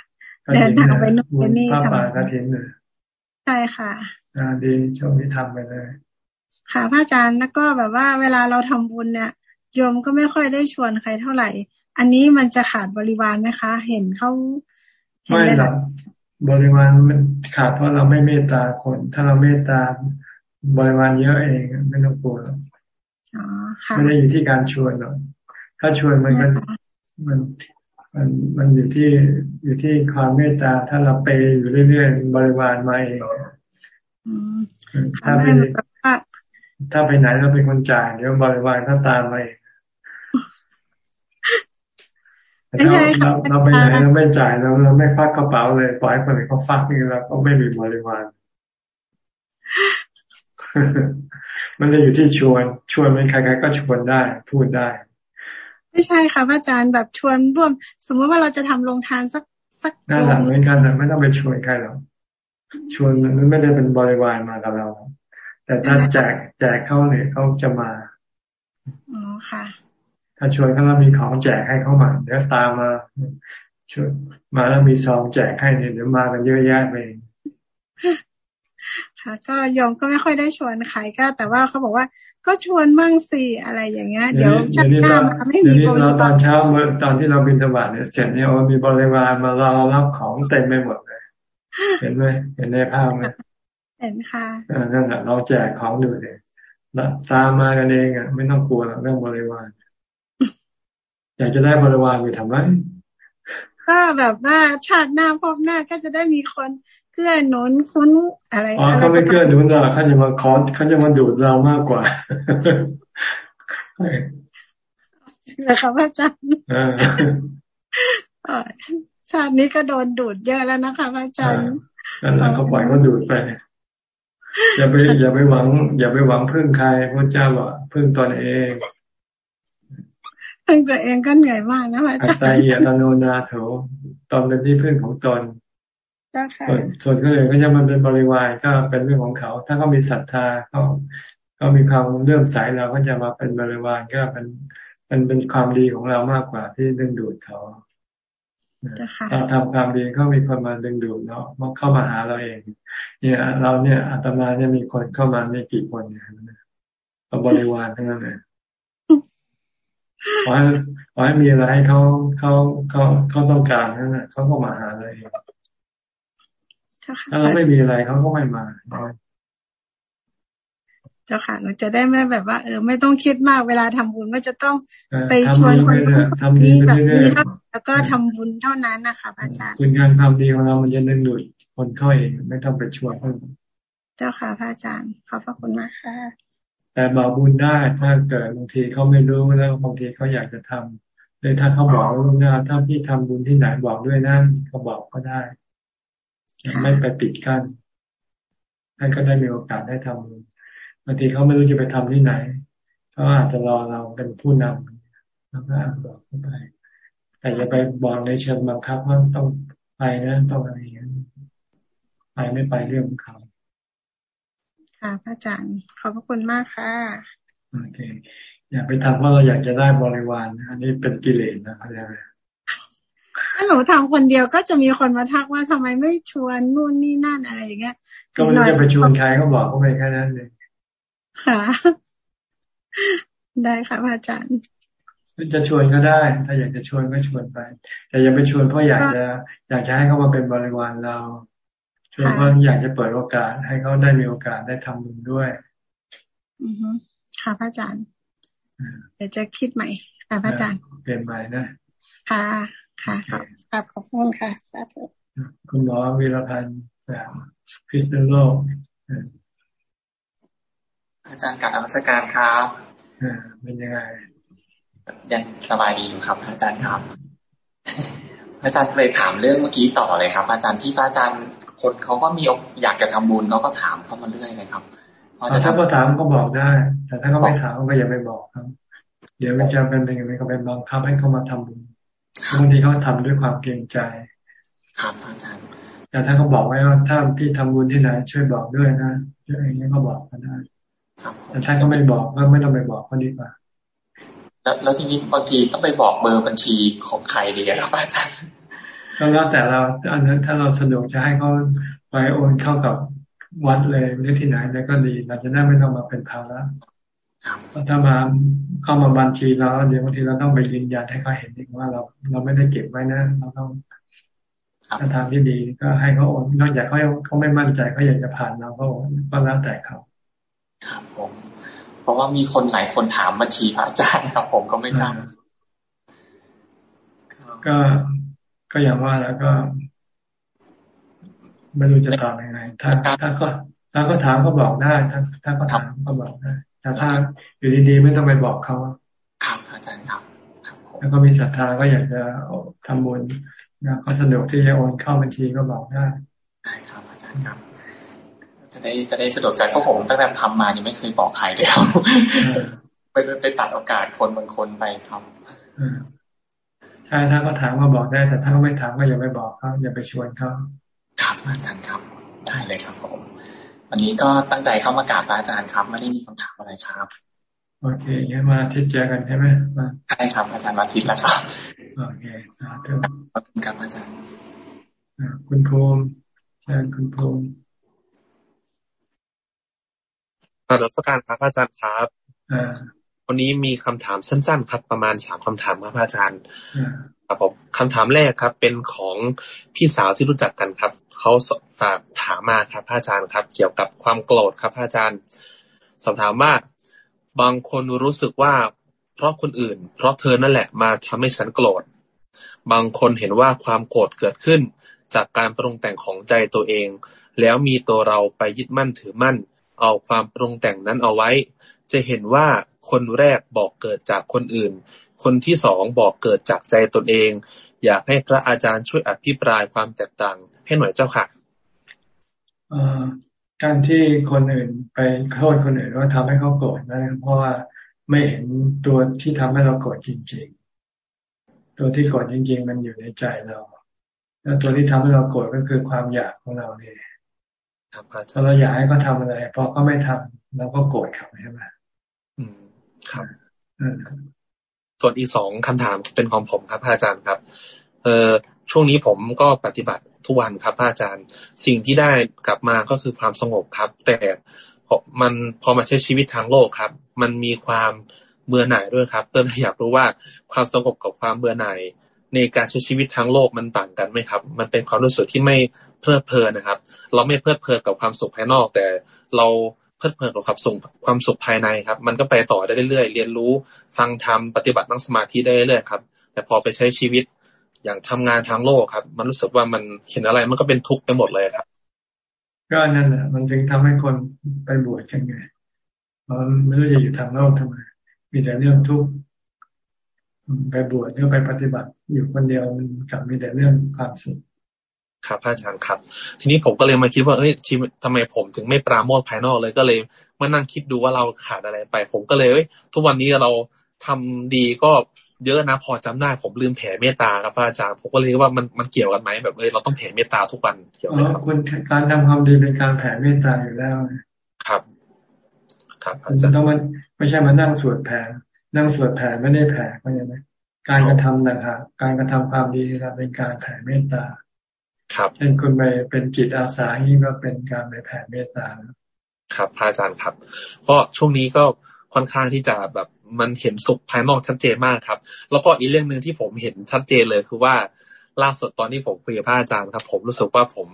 เดินทางไปนู่นไปนี่ทำบุญกระถินเลยใช่ค่ะอ่าดีช่วงนี้ทำไปเลย ค่ะพระอาจารย์แล้วก็แบบว่า เวลาเราทำบุญเนี่ยโยมก็ไม่ค่อยได้ชวนใครเท่าไหร่ อันนี้มันจะขาดบริวารไหมคะ เห็นเขาไม่หรอก บริวารมันขาดเพราะเราไม่เมตตาคน ถ้าเราเมตตาบริวารเยอะเองไม่ต้องกลัวไม่ได้อยู่ที่การชวนหรอกถ้าชวนมันก็มันมันมันอยู่ที่อยู่ที่ความเมตตา ถ้าเราไปอยู่เรื่อยๆบริวารมาเองถ้าไปถ้าไปไหนเราเป็นคนจ่ายเดี๋ยวบริวารถ้าตามมาเอง ไม่ใช่ค่ะเราไปไหนเราไม่จ่ายเราเราไม่ฟักกระเป๋าเลยปล่อยคนอื่นเขาฟักนี่เราก็ไม่มีบริวารมันจะอยู่ที่ชวน ชวนเป็นใครๆก็ชวนได้ พูดได้ ไม่ใช่ค่ะอาจารย์แบบชวนร่วม สมมติว่าเราจะทำโรงทานสักสักนั่นแหละเหมือนกันนะไม่ต้องไปชวนใครหรอกชวนมันไม่ได้เป็นบริวารมากับเรา แต่ถ้าแจกแจกเขาเนี่ยเขาจะมาอ๋อค่ะ ถ้าชวนเขาแล้วมีของแจกให้เขามาเดี๋ยวตามมาชวนมาแล้วมีซองแจกให้เนี่ยเดี๋ยวมากันเยอะแยะไปค่ะ ก็ยอมก็ไม่ค่อยได้ชวนใครก็ แต่ว่าเขาบอกว่าก็ชวนมั่งสิอะไรอย่างเงี้ยเดี๋ยวชักหน้ามาไม่มีบริวารตอนเช้าเมื่อตอนที่เราบินสวัสดิ์เนี่ยเสร็จเนี่ยโอ้มีบริวารมารอรับของเต็มไปหมดเลย เห็นไหมเห็นในภาพไหมเห็นค่ะนั่นแหละเราแจกของดูเลยตามมากันเองอะไม่ต้องกลัวเรื่องบริวาร อยากจะได้บริวารไปทำไมก็แบบว่าชาติหน้าพบหน้าก็จะได้มีคนเกื้อหนุนคุ้นอะไรอ๋อเขาไม่เกื้อหนุนเราเขาจะมาคอเขาจะมาดูดเรามากกว่านะครับอาจารย์ชาตินี้ก็โดนดูดเยอะแล้วนะคะอาจารย์นั่นแหละเขาปล่อยเขาดูดไปอย่าไปอย่าไปหวัง อย่าไปหวังพึ่งใครพระเจ้าบอกพึ่งตนเอง พึ่งตัวเองก็เหนื่อยมากนะอาจารย์อัตตยตโนนาโถตนเป็นที่พึ่งของตนส่วนคนอื่นก็จะมันเป็นบริวารก็เป็นเรื่องของเขา ถ้าเขามีศรัทธาเขาเขามีความเลื่อมใสเราก็จะมาเป็นบริวารก็เป็นมันเป็นความดีของเรามากกว่าที่ดึงดูดเขาเราทำความดีเขามีคนมาดึงดูดเนาะมาเข้ามาหาเราเอง เนี่ย เราเนี่ยอาตมาเนี่ยมีคนเข้ามาไม่กี่คนเนี่ยบริวารทั้งนั้นเลย ขอให้ขอให้มีอะไรให้เขาเขาเขาเขาต้องการนั่นแหละเขาก็มาหาเลยถ้าเราไม่มีอะไรเขาก็ไม่มาเจ้าค่ะเราจะได้ไม่แบบว่าเออไม่ต้องคิดมากเวลาทำบุญว่าจะต้องไปชวนคนที่แบบนี้แล้วก็ทำบุญเท่านั้นนะคะอาจารย์คุณงานความดีของเรามันจะดึงดูดคนเข้าเองไม่ต้องไปชวนเขาเจ้าค่ะพระอาจารย์ขอบพระคุณมากค่ะ แต่บอกบุญได้ถ้าเกิดบางทีเขาไม่รู้แล้วบางทีเขาอยากจะทำเลยถ้าเขาบอกล่วงหน้าถ้าพี่ทำบุญที่ไหนบอกด้วยนั่นเขาบอกก็ได้ ไม่ไปปิดกั้นท่านก็ได้มีโอกาสได้ทำบุญบางทีเขาไม่รู้จะไปทำที่ไหนเขาอาจจะรอเราเป็นผู้นำแล้วก็บอกเข้าไป แต่อย่าไปบอกในเชิงบังคับว่าต้องไปนะต้องอะไรอย่างนี้ไปไม่ไปเรื่องของเขา ค่ะพระอาจารย์ขอบพระคุณมากค่ะโอเค อย่าไปทำเพราะเราอยากจะได้บริวารอันนี้เป็นกิเลสนะเข้าใจไหมถ้าหนูทำคนเดียวก็จะมีคนมาทักว่าทำไมไม่ชวนนู่นนี่นั่นอะไรอย่างเงี้ยก็ไม่ได้ไปชวนใครก็บอกเขาไปแค่นั้นเองค่ะ ได้ค่ะพระอาจารย์จะชวนก็ได้ ถ้าอยากจะชวนก็ชวนไป แต่อย่าไปชวนเพราะอยากจะ อยากจะให้เขามาเป็นบริวารเรา ชวนเพราะอยากจะเปิดโอกาสให้เขาได้มีโอกาสได้ทำบุญด้วย อือฮึค่ะพระอาจารย์เดี๋ยวจะคิดใหม่ค่ะพระอาจารย์เปลี่ยนใหม่นะค่ะค่ะครับขอบคุณค่ะสาธุคุณหมอวีรพันธ์จากพิษณุโลกอาจารย์กับอมสการครับเป็นยังไงยังสบายดีอยู่ครับ อาจารย์ครับ อาจารย์เลยถามเรื่องเมื่อกี้ต่อเลยครับ อาจารย์ที่พระอาจารย์คนเขาก็มีอยากจะทำบุญเขาก็ถามเข้ามาเรื่อยเลยครับถ้าเขาถามก็บอกได้ แต่ถ้าเขาไม่ถามก็อย่าไปบอกครับ เดี๋ยวมันจะเป็นยังไงก็เป็นบังคับให้เขามาทำบุญบางทีเขาทาด้วยความเกรงใจ ครับอาจารย์แต่ถ้าเขาบอกไว้ว่าถ้าพี่ทำบุญที่ไหนช่วยบอกด้วยนะอย่างนี้ก็บอกก็ได้แต่ถ้าเขาไม่บอกก็ไม่ต้องไปบอกก็ดีกว่า แล้วแล้วทีนี้บางทีต้องไปบอกเบอร์บัญชีของใครดีครับอาจารย์ก็แล้วแต่เราอันนั้นถ้าเราสะดวกจะให้เขาไปโอนเข้ากับวัดเลยหรือที่ไหนแล้วก็ดีเราจะได้ไม่ต้องมาเป็นภาระถ้ามาเข้ามาบัญชีเราเดี๋ยวบางทีเราต้องไปยืนยันให้เขาเห็นว่าเราเราไม่ได้เก็บไว้นะ เราต้องถ้าทางที่ดีก็ให้เขาโอนนอกจากเขาเขาไม่มั่นใจเขาอยากจะผ่านเราก็ก็แล้วแต่เขาครับผม เพราะว่ามีคนหลายคนถามบัญชีพระอาจารย์ครับ ผมก็ไม่ทราบก็ก็อย่างว่าแล้วก็ไม่รู้จะตอบยังไงถ้าถ้าก็ถ้าก็ถามก็บอกได้ถ้าถ้าก็ถามก็บอกได้แต่ถ้าอยู่ดีๆไม่ต้องไปบอกเขาครับอาจารย์ครับแล้วก็มีศรัทธาก็อยากจะทำบุญนะก็สะดวกที่จะโอนเข้าบัญชีก็บอกได้ได้ครับอาจารย์ครับ จะได้จะได้สะดวกใจเพราะผมตั้งแต่ทำมายังไม่เคยบอกใครเลยครับไปไปตัดโอกาสคนบางคนไปครับใช่ถ้าก็ถามก็บอกได้ แต่ถ้าไม่ถามก็อย่าไปบอกเขาอย่าไปชวนเขาครับอาจารย์ครับ ได้เลยครับผม วันนี้ก็ตั้งใจเข้ามากราบอาจารย์ครับไม่ได้มีคำถามอะไรครับโอเคงั้นมาทิศเจอกันใช่ไหมมาใช่ครับอาจารย์มาทิศแล้วครับโอเคสาธุขอบคุณครับอาจารย์คุณภูมิเชิญคุณภูมิ กราบสการครับอาจารย์ครับวันนี้มีคำถามสั้น ๆ ครับ ประมาณสามคำถามครับอาจารย์ครับผมคำถามแรกครับ เป็นของพี่สาวที่รู้จักกันครับเขาฝากถามมาครับอาจารย์ครับ เกี่ยวกับความโกรธครับอาจารย์ สอบถามว่าบางคนรู้สึกว่า เพราะคนอื่น เพราะเธอนั่นแหละมาทำให้ฉันโกรธ บางคนเห็นว่าความโกรธเกิดขึ้น จากการปรุงแต่งของใจตัวเอง แล้วมีตัวเราไปยึดมั่นถือมั่น เอาความปรุงแต่งนั้นเอาไว้ จะเห็นว่าคนแรกบอกเกิดจากคนอื่น คนที่สองบอกเกิดจากใจตนเอง อยากให้พระอาจารย์ช่วยอภิปรายความแตกต่างให้หน่อยเจ้าค่ะการที่คนอื่นไปโทษคนอื่นว่าทำให้เขาโกรธนะเพราะว่าไม่เห็นตัวที่ทำให้เราโกรธจริง ๆ ตัวที่โกรธจริง ๆ มันอยู่ในใจเรา แล้วตัวที่ทำให้เราโกรธก็คือความอยากของเราเนี่ย ถ้าเราอยากให้เขาทาอะไรพอเขาไม่ทำเราก็โกรธเขาใช่ไหมอืมครับส่วนอีกสองคำถามเป็นของผมครับอาจารย์ครับ เออช่วงนี้ผมก็ปฏิบัติทุกวันครับอาจารย์ สิ่งที่ได้กลับมาก็คือความสงบครับ แต่มันพอมาใช้ชีวิตทางโลกครับ มันมีความเบื่อหน่ายด้วยครับ เติมอยากรู้ว่าความสงบกับความเบื่อหน่าย ในการใช้ชีวิตทางโลกมันต่างกันไหมครับ มันเป็นความรู้สึกที่ไม่เพลิดเพลินนะครับ เราไม่เพลิดเพลินกับความสุขภายนอก แต่เราเพลิดเพลินกับความสุขความสุขภายในครับ มันก็ไปต่อได้เรื่อยๆเรียนรู้ฟังธรรมปฏิบัตินั่งสมาธิได้เรื่อยๆครับ แต่พอไปใช้ชีวิตอย่างทำงานทางโลกครับ มันรู้สึกว่ามันเห็นอะไรมันก็เป็นทุกข์ไปหมดเลยครับ ก็นั่นแหละมันจึงทำให้คนไปบวชกันไงมันไม่รู้จะอยู่ทางโลกทำไมมีแต่เรื่องทุกข์ ไปบวชหรือไปปฏิบัติอยู่คนเดียวมันกลับมีแต่เรื่องความสุขครับพระอาจารย์ครับ ทีนี้ผมก็เลยมาคิดว่าเอ้ยชีวิตทำไมผมถึงไม่ปราโมทภายนอกเลยก็เลยมานั่งคิดดูว่าเราขาดอะไรไป ผมก็เลยเอ้ยทุกวันนี้เราทำดีก็เยอะนะพอจำได้ผมลืมแผ่เมตตาครับพระอาจารย์ผมก็เลยว่ามันมันเกี่ยวกันไหมแบบเออเราต้องแผ่เมตตาทุกวันเกี่ยวกับคุณการทำความดีเป็นการแผ่เมตตาอยู่แล้วครับ ครับอาจารย์ต้องมันไม่ใช่มานั่งสวดแผ่ นั่งสวดแผ่ไม่ได้แผ่ก็ยังไงการกระทำนะครับการกระทำความดีเราเป็นการแผ่เมตตา ครับเช่นคุณไปเป็นจิตอาสานี่ก็เป็นการไปแผ่เมตตา ครับพระอาจารย์ครับเพราะช่วงนี้ก็ค่อนข้างที่จะแบบมันเห็นสุขภายนอกชัดเจนมากครับ แล้วก็อีกเรื่องหนึ่งที่ผมเห็นชัดเจนเลยคือว่าล่าสุดตอนที่ผมคุยกับพระอาจารย์ครับ ผมรู้สึกว่าผม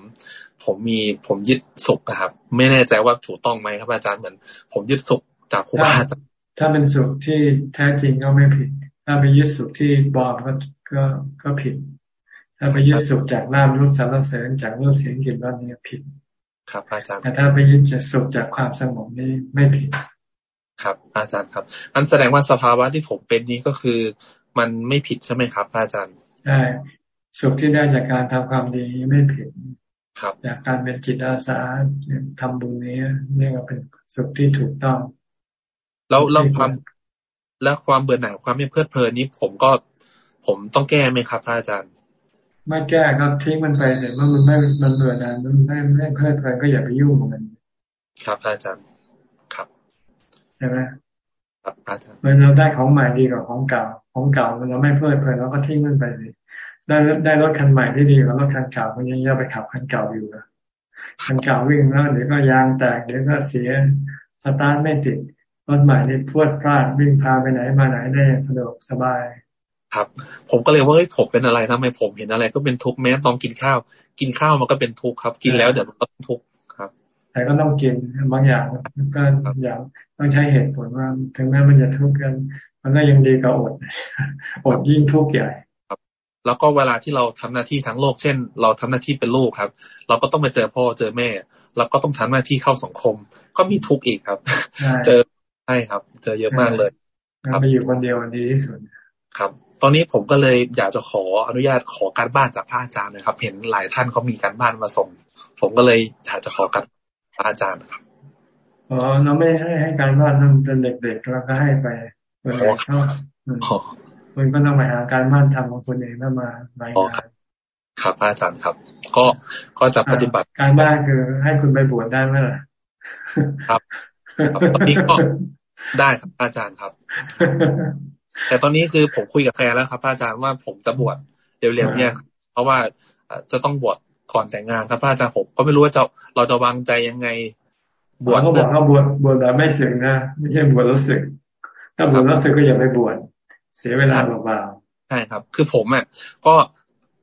ผมมีผมยึดสุขครับ ไม่แน่ใจว่าถูกต้องไหมครับอาจารย์เหมือน ผมยึดสุขจากครูบาอาจารย์ ถ้าเป็นสุขที่แท้จริงก็ไม่ผิด ถ้าไปยึดสุขที่บอมก็ก็ก็ผิด ถ้าไปยึดสุขจากน้ำรูปสารเสริญจากรูปเสียงกลิ่นรสนี่ผิด ครับอาจารย์แต่ถ้าไปยึดจากสุขจากความสงบนี่ไม่ผิด ครับ อาจารย์ครับมันแสดงว่าสภาวะที่ผมเป็นนี้ก็คือ มันไม่ผิดใช่ไหมครับ อาจารย์ใช่สุขที่ได้จากการทำความดีไม่ผิดครับจากการเป็นจิตอาสาทำบุญนี้นี่ก็เป็นสุขที่ถูกต้อง แล้วแล้วความแล้วความเบื่อหน่ายความไม่เพลิดเพลินนี้ ผมก็ผมต้องแก้ไหมครับอาจารย์ ไม่แก้ก็ทิ้งมันไปเสร็จว่ามันไม่มันเบื่อหน่ายมันไม่ไม่เพลิดเพลินก็อย่าไปยุ่งกับมันครับอาจารย์ช่ไหมครับอาจารย์เมื่อเราได้ของใหม่ดีกว่าของเก่า ของเก่าเราไม่เพลิดเพลินเราก็ทิ้งมันไปเลยได้ได้รถคันใหม่ที่ดีกว่ารถคันเก่ามันยังยังไปขับคันเก่าอยู่นะคันเก่าวิ่งแล้วเดี๋ยวก็ยางแตกเดี๋ยวก็เสียสตาร์ทไม่ติด รถใหม่นี่พวดพลาดวิ่งพาไปไหนมาไหนได้สะดวกสบาย ครับ ผมก็เลยว่าเฮ้ยผมเป็นอะไรทำไมผมเห็นอะไร ก็เป็นทุกข์แม้ตอนกินข้าว กินข้าวมันก็เป็นทุกข์ครับ กินแล้วเดี๋ยวมันก็ทุกข์ครับ แต่ก็ต้องกินบางอย่างก็อย่างต้องใช้เหตุผลว่าถึงแม้มันจะทุกข์กันมันก็ยังดีกว่าอดอดยิ่งทุกข์ใหญ่ครับแล้วก็เวลาที่เราทำหน้าที่ทั้งโลก เช่น เราทำหน้าที่เป็นลูกครับ เราก็ต้องไปเจอพ่อเจอแม่ เราก็ต้องทำหน้าที่เข้าสังคม ก็มีทุกข์อีกครับ เจอใช่ครับ เจอเยอะมากเลยครับไปอยู่คนเดียวดีที่สุดครับ ตอนนี้ผมก็เลยอยากจะขออนุญาตขอการบ้านจากพระอาจารย์นะครับ เห็นหลายท่านเขามีการบ้านมาส่ง ผมก็เลยอยากจะขอการพระอาจารย์ครับอ๋อเราไม่ให้ให้การบ้านทำเป็นเด็กๆเราก็ให้ไปเวลาเข้ามันก็ต้องไปหาการบ้านทำของคนเองแล้วมารายงานครับอาจารย์ครับ ก็ก็จะปฏิบัติการบ้านคือให้คุณไปบวชได้ไหมล่ะครับตอนนี้ก็ ได้ครับอาจารย์ครับ แต่ตอนนี้คือผมคุยกับแฟนแล้วครับอาจารย์ว่าผมจะบวชเร็วๆเนี่ยเพราะว่าจะต้องบวชก่อนแต่งงานครับอาจารย์ผมก็ไม่รู้ว่าจะเราจะวางใจยังไง บวชก็บอกว่าบวชบวชแบบไม่สึกนะไม่ใช่บวชแล้วสึก ถ้าบวชแล้วสึกก็อย่าไปบวชเสียเวลาเปล่าๆใช่ครับ คือผมอะก็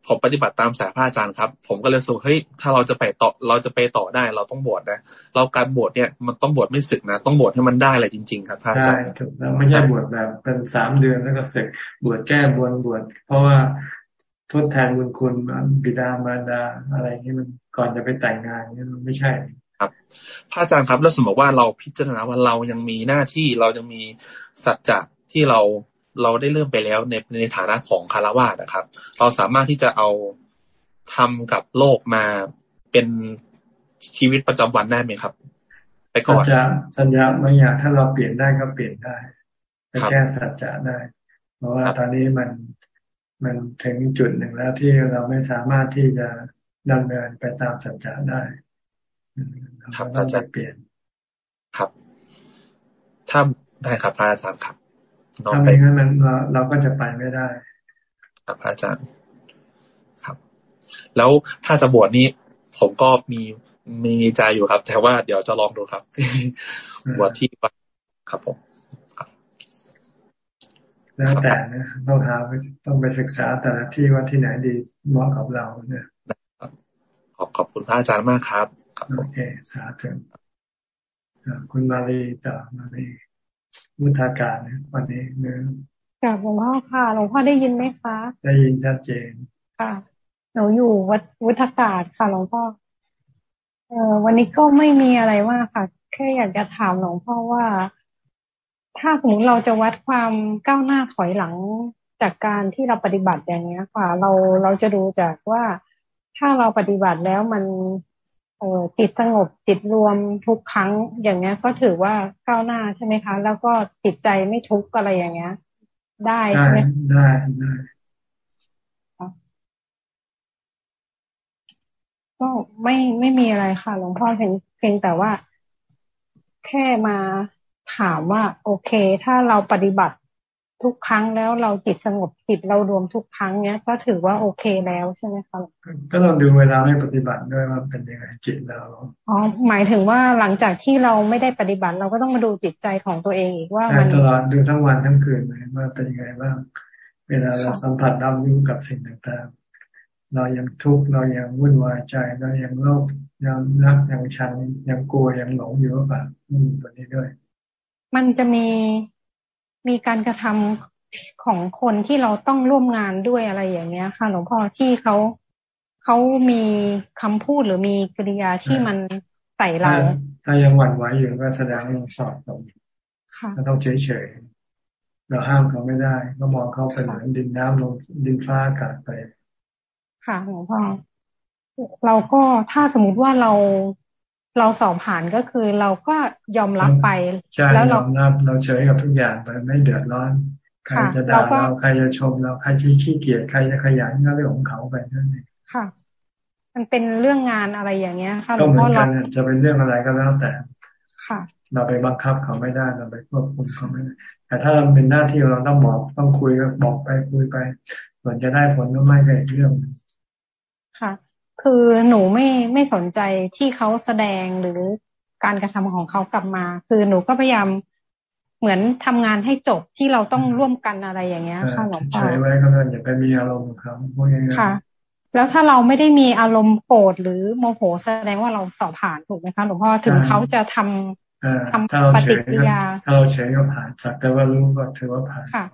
ผมปฏิบัติตามสายพระอาจารย์ครับ ผมก็เลยสูเฮ้ยถ้าเราจะไปต่อเราจะไปต่อได้ เราต้องบวชนะเราการบวชเนี่ยมันต้องบวชไม่ศึกนะต้องบวชให้มันได้เลยจริง ๆ ครับพระอาจารย์ใช่ถูกแล้วไม่ใช่บวชแบบเป็นสามเดือนแล้วก็ศึกบวชแก้บวชบวชเพราะว่าทดแทนบุญคุณบิดามารดาอะไรนี้มันก่อนจะไปแต่งงานนี่มันไม่ใช่ครับพระอาจารย์ครับแล้วสมมติว่าเราพิจารณาว่าเรายังมีหน้าที่เรายังมีสัจจะที่เรา เราได้เริ่มไปแล้วในในฐานะของคารวะนะครับ เราสามารถที่จะเอาทำกับโลกมาเป็นชีวิตประจำวันได้ไหมครับ ไปก่อนสัญญาสัญญาบางอย่างถ้าเราเปลี่ยนได้ก็เปลี่ยนได้ไปแก้สัจจะได้ เพราะว่าตอนนี้มันมันถึงจุดหนึ่งแล้วที่เราไม่สามารถที่จะดำเนินไปตามสัจจะได้ครับอาจารย์เปลี่ยน ครับ ถ้าได้ครับพระอาจารย์ครับ ถ้าไม่งั้นมันเราเราก็จะไปไม่ได้ ครับอาจารย์ครับ แล้วถ้าจะบวชนี้ ผมก็มีมีใจอยู่ครับ แต่ว่าเดี๋ยวจะลองดูครับบวชที่วัดครับผมแล้วแต่นะต้องหาต้องไปศึกษาแต่ละที่ว่าที่ไหนดีเหมาะกับเราเนี่ยขอบขอบคุณพระอาจารย์มากครับโอเคสาธุคุณมาลีต่อมาลี มุทาการวันนี้เนื้อกราบหลวงพ่อค่ะหลวงพ่อได้ยินไหมคะ ได้ยินชัดเจนค่ะหนูอยู่วัดวุฒากาศค่ะหลวงพ่อเอ่อวันนี้ก็ไม่มีอะไรมากค่ะแค่อยากจะถามหลวงพ่อว่า ถ้าสมมติเราจะวัดความก้าวหน้าถอยหลังจากการที่เราปฏิบัติอย่างเนี้ยค่ะ เราเราจะดูจากว่าถ้าเราปฏิบัติแล้วมัน เออจิตสงบจิตรวมทุกครั้งอย่างเงี้ย ก็ถือว่าก้าวหน้าใช่ไหมคะ แล้วก็จิตใจไม่ทุกข์อะไรอย่างเงี้ย ได้ใช่ไหมได้ได้ก็ไม่ไม่มีอะไรค่ะ หลวงพ่อเพียงเพียงแต่ว่าแค่มาถามว่า โอเค ถ้าเราปฏิบัติ ทุกครั้งแล้วเราจิตสงบจิตเรารวมทุกครั้งเนี้ย ก็ถือว่าโอเคแล้วใช่ไหมคะก็ต้องดูเวลาไม่ปฏิบัติด้วยว่าเป็นยังไงจิตเราอ๋อหมายถึงว่าหลังจากที่เราไม่ได้ปฏิบัติ เราก็ต้องมาดูจิตใจของตัวเองอีกว่ามันตลอดดูทั้งวันทั้งคืนเลยว่าเป็นยังไงบ้างเวลาเราสัมผัสรับรู้กับสิ่งต่างๆ เรายังทุกข์เรายังวุ่นวายใจเรายังโลภยังรักยังชังยังกลัวยังหลงอยู่หรือเปล่าตัวนี้ด้วย มันจะมี มีการกระทำของคนที่เราต้องร่วมงานด้วยอะไรอย่างเนี้ย ค่ะ หลวงพ่อที่เขาเขามีคำพูดหรือมีกริยาที่มันใส่เราถ้ายังหวั่นไหวอยู่ก็แสดงยังสอบตรงก็ต้องเฉยเฉยเราห้ามเขาไม่ได้ ก็มองเขาเป็นเหมือนดินน้ำลงดินฟ้าอากาศไป ค่ะหลวงพ่อเราก็ถ้าสมมติว่าเรา เราสอบผ่านก็คือเราก็ยอมรับไปแล้วเราเราเฉยกับทุกอย่างไปไม่เดือดร้อนใครจะด่าเราใครจะชมเราใครจะขี้เกียจใครจะขยันก็เรื่องของเขาไปนั่นเองค่ะ มันเป็นเรื่องงานอะไรอย่างเงี้ยค่ะหลวงพ่อเราจะเป็นเรื่องอะไรก็แล้วแต่ ค่ะ เราไปบังคับเขาไม่ได้เราไปควบคุมเขาไม่ได้แต่ถ้าเราเป็นหน้าที่เราต้องบอกต้องคุยก็บอกไปคุยไปส่วนจะได้ผลก็ไม่ก็อีกเรื่องค่ะ คือหนูไม่ไม่สนใจที่เขาแสดงหรือการกระทำของเขากลับมา คือหนูก็พยายามเหมือนทำงานให้จบที่เราต้องร่วมกันอะไรอย่างเงี้ยค่ะหลวงพ่อใช้ไว้ก็ได้อย่าไปมีอารมณ์กับเขาพวกนี้ค่ะ แล้วถ้าเราไม่ได้มีอารมณ์โกรธหรือโมโหแสดงว่าเราสอบผ่านถูกไหมคะหลวงพ่อถึงเขาจะทำทำปฏิกิริยาถ้าเราเฉยก็ผ่านสักแต่ว่ารู้ก็ถือว่าผ่านค่ะ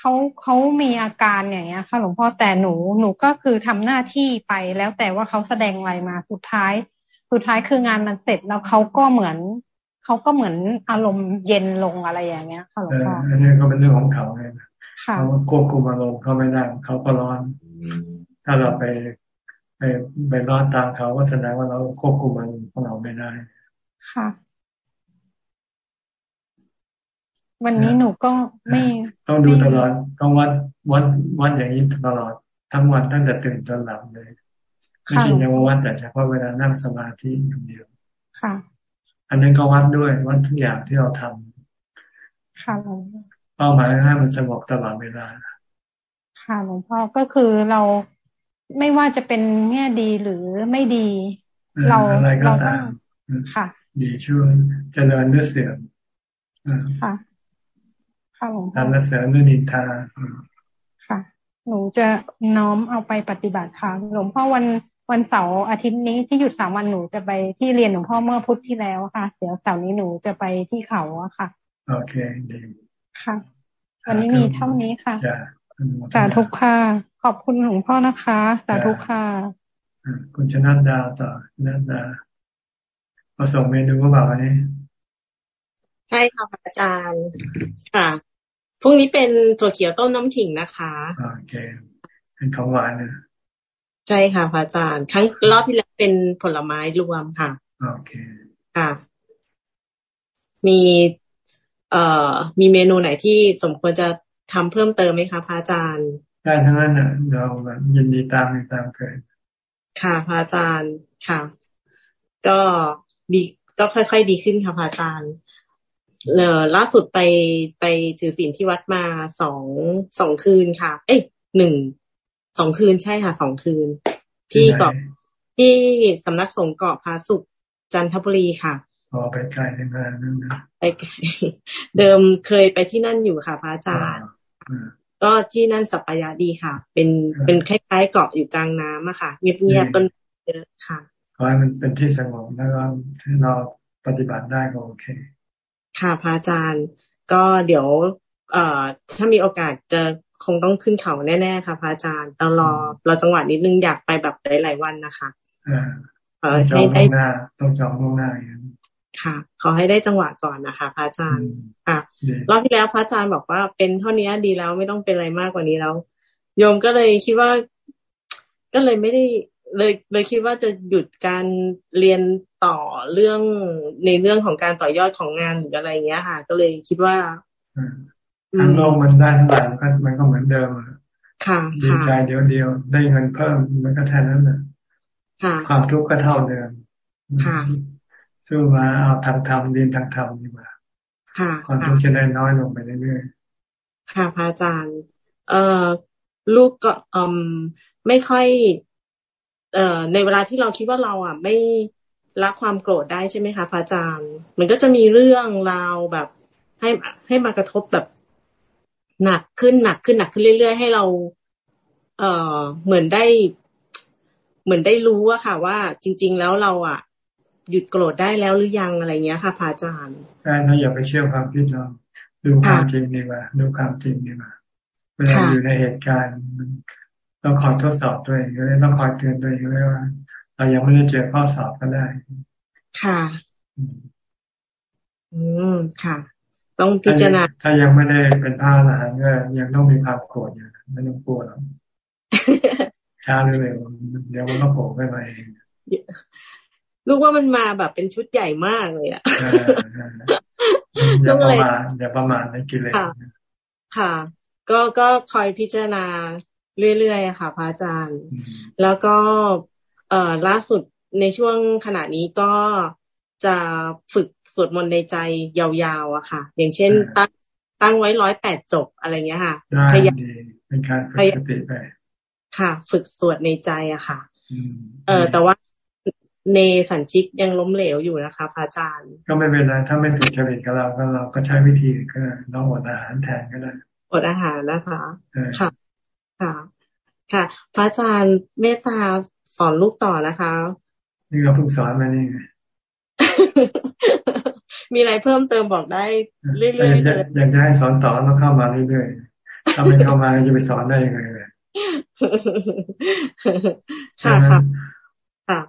เขาเขามีอาการอย่างเงี้ยค่ะหลวงพ่อแต่หนูหนูก็คือทำหน้าที่ไปแล้วแต่ว่าเขาแสดงอะไรมาสุดท้าย สุดท้ายคืองานมันเสร็จแล้วเขาก็เหมือนเขาก็เหมือนอารมณ์เย็นลงอะไรอย่างเงี้ยค่ะหลวงพ่ออันนี้ก็เป็นเรื่องของเขาไงเขาควบคุมอารมณ์เขาไม่ได้เขาก็ร้อน ถ้าเราไปไปไปร้อนตามเขาก็แสดงว่าเราควบคุมมันของเราไม่ได้ค่ะ วันนี้หนูก็ไม่ต้องดูตลอดต้องวัดวัดวัดอย่างนี้ตลอดทั้งวันตั้งแต่ตื่นจนหลับเลยไม่ใช่เฉพาะวัดแต่เฉพาะเวลานั่งสมาธิอย่างเดียวค่ะ อันนั้นก็วัดด้วยวัดทุกอย่างที่เราทำค่ะหลวงเป้าหมายให้มันสงบตลอดเวลา ค่ะหลวงพ่อก็คือเราไม่ว่าจะเป็นแง่ดีหรือไม่ดี เราเราต้องค่ะ ดีช่วยเจริญด้วยเสียงค่ะ ค่ะหลวงพ่อสรรเสริญด้วยนินทาค่ะ หนูจะน้อมเอาไปปฏิบัติค่ะหลวงพ่อวันวันเสาร์อาทิตย์นี้ที่หยุดสามวันหนูจะไปที่เรียนหลวงพ่อเมื่อพุธที่แล้วค่ะ เดี๋ยวเสาร์นี้หนูจะไปที่เขาอะค่ะ โอเคดีค่ะ วันนี้มีเท่านี้ค่ะสาธุค่ะ ขอบคุณหลวงพ่อนะคะ สาธุค่ะคุณชนะดาวต่อนัดามาส่งเมนูก็บอกวันนี้ใช่ค่ะอาจารย์ค่ะ พรุ่งนี้เป็นถั่วเขียวต้มน้ำขิงนะคะโอเคเป็นของหวานนะใช่ค่ะพระอาจารย์ครั้งรอบที่แล้วเป็นผลไม้รวมค่ะโอเคค่ะ มีเอ่อมีเมนูไหนที่สมควรจะทำเพิ่มเติมไหมคะพระอาจารย์ได้ทั้งนั้นนะเรายินดีตามในตามเกิดค่ะพระอาจารย์ค่ะ ก็ดีก็ค่อย ๆ ดีขึ้นค่ะพระอาจารย์ เออล่าสุดไปไปถือศีลที่วัดมาสองสองคืนค่ะ เอ้ยหนึ่งสองคืนใช่ค่ะสองคืน ที่เกาะที่สำนักสงฆ์เกาะพาสุขจันทบุรีค่ะอ๋อไปไกลในงานนั่นนะไปไกลเดิมเคยไปที่นั่นอยู่ค่ะพระอาจารย์ก็ที่นั่นสัปยาดีค่ะ เป็นเป็นคล้ายๆเกาะอยู่กลางน้ำอะค่ะเงียบๆต้นเยอะค่ะขอให้มันเป็นที่สงบแล้วก็เราปฏิบัติได้ก็โอเค ค่ะพระอาจารย์ ก็เดี๋ยว เอ่อ ถ้ามีโอกาสจะคงต้องขึ้นเขาแน่ๆค่ะพระอาจารย์เรารอรอจังหวะนิดนึงอยากไปแบบหลายๆวันนะคะเออให้ได้ต้องจองล่วงหน้าค่ะ ขอให้ได้จังหวะก่อนนะคะพระอาจารย์ค่ะรอบที่แล้วพระอาจารย์บอกว่าเป็นเท่านี้ดีแล้วไม่ต้องเป็นอะไรมากกว่านี้แล้ว โยมก็เลยคิดว่า ก็เลยไม่ได้ เลยเลยคิดว่าจะหยุดการเรียนต่อเรื่องในเรื่องของการต่อยอดของงานหรืออะไรเงี้ยค่ะ ก็เลยคิดว่าทางโลกมันได้เท่าไหร่มันก็มันก็เหมือนเดิมค่ะดีใจเดียวเดียวได้เงินเพิ่มมันก็แทนนั้นแหละความทุกข์ก็เท่าเดิมค่ะสู้มาเอาทางธรรมเรียนทางธรรมดีกว่าความทุกข์จะได้น้อยลงไปเรื่อยๆค่ะพระอาจารย์ เอ่อลูกก็อืมไม่ค่อย เอ่อในเวลาที่เราคิดว่าเราอะไม่ละความโกรธได้ใช่ไหมคะพระอาจารย์ มันก็จะมีเรื่องราวแบบ ให้ให้มากระทบแบบ หนักขึ้นหนักขึ้นหนักขึ้นเรื่อย ๆ ให้เรา เอ่อเหมือนได้ เหมือนได้รู้อะค่ะ ว่า จริง ๆ แล้วเราอะหยุดโกรธได้แล้วหรือยังอะไรเงี้ยค่ะพระอาจารย์ใช่นะอย่าไปเชื่อความคิดเราดูความจริงดีกว่าดูความจริงดีกว่าเวลาอยู่ในเหตุการณ์ ต้องคอยทดสอบตัวเองด้วยต้องคอยเตือนตัวเองด้วยว่าเรายังไม่ได้เจอข้อสอบก็ได้ ค่ะ อืมค่ะ ต้องพิจารณา ถ้ายังไม่ได้เป็นพระอรหันต์ก็ยังต้องมีความโกรธอยู่ไม่ต้องกลัวหรอกช้าเร็วเดี๋ยวมันก็โผล่ขึ้นมาเองลูกว่ามันมาแบบเป็นชุดใหญ่มากเลยอะอย่าประมาณอย่าประมาณในกิเลสค่ะ ก็ก็คอยพิจารณา เรื่อยๆค่ะพระอาจารย์ แล้วก็เอ่อล่าสุดในช่วงขณะนี้ก็จะฝึกสวดมนต์ในใจยาวๆอะค่ะ อย่างเช่นตั้งตั้งไว้ร้อยแปดจบอะไรเงี้ยค่ะพยายามเป็นการฝึกสติไปค่ะ ฝึกสวดในใจอะค่ะเออแต่ว่าเนสันชิกยังล้มเหลวอยู่นะคะพระอาจารย์ ก็ไม่เป็นไรถ้าไม่ถูกจริตกับเราก็เราก็ใช้วิธีก็น้องอดอาหารแทนก็ได้อดอาหารนะคะ ค่ะ ค่ะ ค่ะ พระอาจารย์เมตตาสอนลูกต่อนะคะ นี่เราเพิ่งสอนมานี่มีอะไรเพิ่มเติมบอกได้เรื่อยๆเลยอยากจะให้สอนต่อแล้วเข้ามาเรื่อยๆ ถ้าไม่เข้ามาจะไปสอนได้ยังไงเลยค่ะค่ะค่ะ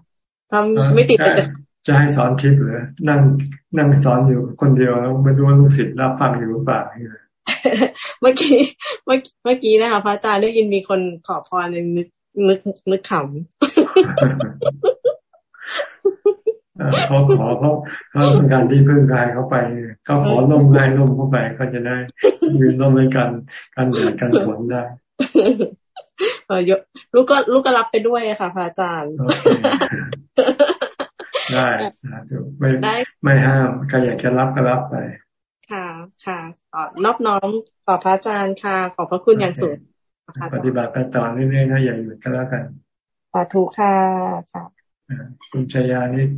ทำไม่ติดจะจะให้สอนทิพย์หรือนั่งนั่งสอนอยู่คนเดียวแล้วไม่รู้ว่าลูกศิษย์รับฟังอยู่หรือเปล่าเมื่อกี้ เมื่อเมื่อกี้นะคะพระอาจารย์ได้ยินมีคนขอพรนึงนึกนึกนึกขำเขาขอเขาเขาต้องการที่พึ่งกายเขาไปเขาขอลมได้ลมเข้าไปก็จะได้ยืนลมในการการเดือดการฝนได้เออลูกก็ลูกก็รับไปด้วยค่ะพระอาจารย์ได้สาธุไม่ไม่ห้ามใครอยากจะรับก็รับไป ค่ะค่ะ นอบน้อมต่อพระอาจารย์ค่ะ ขอบพระคุณอย่างสูงปฏิบัติไปต่อเรื่อยๆนะอย่าหยุดก็แล้วกันสาธุค่ะค่ะคุณชยานิด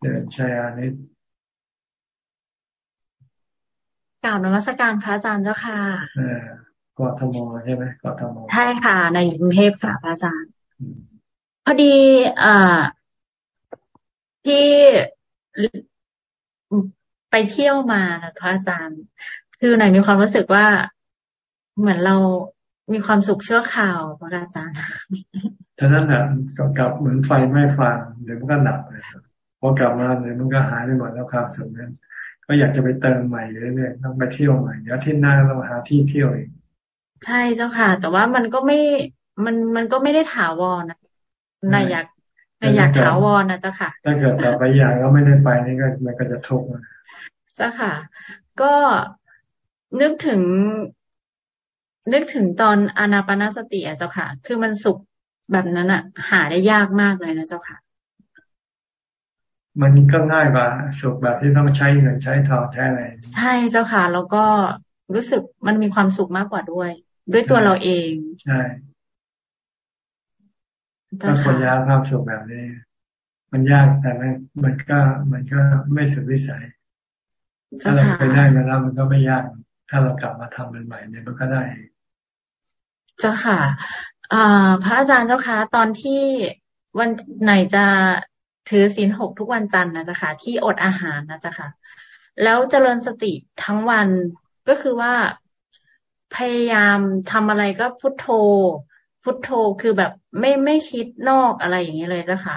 เดินชยานิดกล่าวนมัสการพระอาจารย์เจ้าค่ะกทมใช่ไหมกทมใช่ค่ะ ในกรุงเทพค่ะพระอาจารย์ พอดีอ่าที่ ไปเที่ยวมานะพระอาจารย์ คือหน่อยมีความรู้สึกว่าเหมือนเรามีความสุขชั่วคราวพระอาจารย์ท่านั้นแหละกับเหมือนไฟไม่ฟังเดี๋ยวมันก็ดับเลยพอกลับมาเดี๋ยวมันก็หายไปหมดแล้วความสุขนั้น ก็อยากจะไปเติมใหม่เรื่อยๆต้องไปเที่ยวใหม่เดี๋ยวที่หน้าเราหาที่เที่ยวอีกใช่เจ้าค่ะ แต่ว่ามันก็ไม่มันมันก็ไม่ได้ถาวรนะนายอยากนายอยากถาวรนะเจ้าค่ะ ถ้าเกิดต่อไปอยากแล้วไม่ได้ไปนี่ก็มันก็จะทุกข์เจ้าค่ะ ก็นึกถึง นึกถึงตอนอนาปนาสติอะเจ้าค่ะ คือมันสุขแบบนั้นอะหาได้ยากมากเลยนะเจ้าค่ะ มันก็ง่ายกว่าสุขแบบที่ต้องใช้เงินใช้ทองใช้อะไรใช่เจ้าค่ะ แล้วก็รู้สึกมันมีความสุขมากกว่าด้วย ด้วยตัวเราเองใช่ถ้าคนยาภาพสุขแบบนี้ มันยากแต่มันมันก็มันก็ไม่สุดวิสัย ถ้าเราไปได้มาแล้วมันก็ไม่ยาก ถ้าเรากลับมาทำมันใหม่เนี่ยมันก็ได้ เจ้าค่ะพระอาจารย์เจ้าค่ะตอนที่วันไหนจะถือศีลหกทุกวันจันทร์นะเจ้าค่ะ ที่อดอาหารนะเจ้าค่ะ แล้วเจริญสติทั้งวันก็คือว่าพยายามทำอะไรก็พุทโธ พุทโธคือแบบไม่ไม่คิดนอกอะไรอย่างนี้เลยเจ้าค่ะ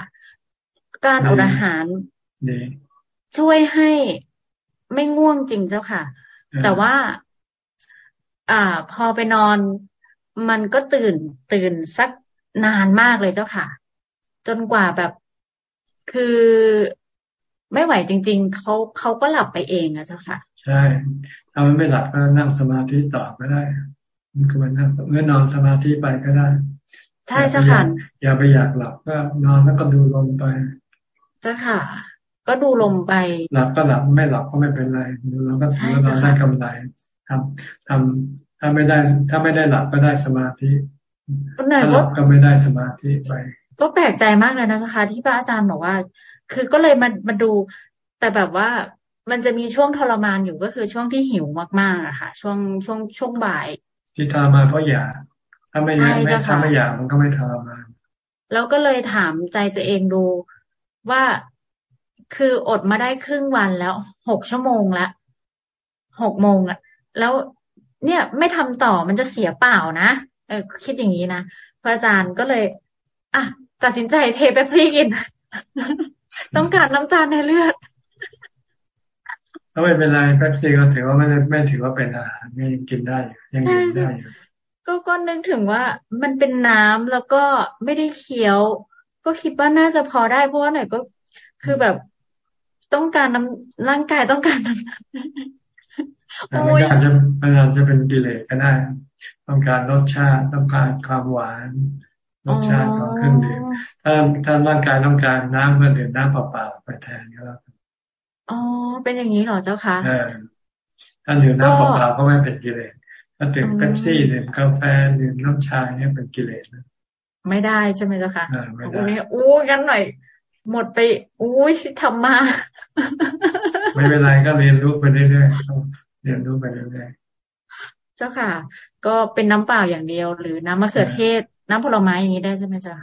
การอดอาหารช่วยให้ ไม่ง่วงจริงเจ้าค่ะ แต่ว่า อ่า พอไปนอน มันก็ตื่นตื่นสักนานมากเลยเจ้าค่ะ จนกว่าแบบคือไม่ไหวจริง ๆเขาเขาก็หลับไปเองนะเจ้าค่ะ ใช่ถ้ามันไม่หลับก็นั่งสมาธิต่อก็ได้มันคือมันนั่งเมื่อนอนสมาธิไปก็ได้ ใช่เจ้าค่ะอย่าไปอยากหลับก็นอนแล้วก็ดูลมไป เจ้าค่ะ ก็ดูลมไป หลับก็หลับไม่หลับก็ไม่เป็นไรดูแล้วก็ถือว่าเราได้กำไรทำทำถ้าไม่ได้ ถ้าไม่ได้หลับก็ได้สมาธิถ้าหลับก็ไม่ได้สมาธิไป ก็แปลกใจมากเลยนะคะที่พระอาจารย์บอกว่า คือก็เลยมามาดู แต่แบบว่ามันจะมีช่วงทรมานอยู่ก็คือช่วงที่หิวมากๆอะค่ะ ช่วงช่วงช่วงบ่าย ที่ทรมานเพราะอยากถ้าไม่อยากไม่ถ้าไม่อยากมันก็ไม่ทรมานแล้วก็เลยถามใจตัวเองดูว่า คืออดมาได้ครึ่งวันแล้วหกชั่วโมงแล้วหกโมงแล้วแล้วเนี่ยไม่ทำต่อมันจะเสียเปล่านะเออคิดอย่างนี้นะพระอาจารย์ก็เลย อะตัดสินใจเทเป๊ปซี่กิน ต้องการน้ำตาลในเลือดก็ไม่เป็นไรแป๊บซี่ก็ถือว่าไม่ไม่ถือว่าเป็นอาหารไม่กินได้ยังกินได้อยู่ก็ก็นึกถึงว่ามันเป็นน้ำแล้วก็ไม่ได้เคี้ยว ก็คิดว่าน่าจะพอได้เพราะว่าหน่อยก็คือแบบ ต้องการน้ำร่างกายต้องการน้ำมันอาจจะมันอาจจะเป็นกิเลสก็ได้ ต้องการรสชาติต้องการความหวาน รสชาติของเครื่องดื่มถ้าถ้าร่างกายต้องการน้ำก็ดื่มน้ำเปล่าๆไปแทนก็แล้วอ๋อเป็นอย่างนี้เหรอเจ้าคะถ้าดื่มน้ำเปล่าๆก็ไม่เป็นกิเลสถ้าดื่มเป๊ปซี่ดื่มกาแฟดื่มน้ำชาเนี่ยเป็นกิเลสนะไม่ได้ใช่ไหมเจ้าคะวันนี้โอ้งั้นหน่อย หมดไป อุ้ยทำมา ไม่เป็นไรก็เรียนรู้ไปเรื่อยๆเรียนรู้ไปเรื่อยๆเจ้าค่ะ ก็เป็นน้ำเปล่าอย่างเดียว หรือน้ำมะเขือเทศ น้ำผลไม้อย่างนี้ได้ใช่ไหมจ๊ะ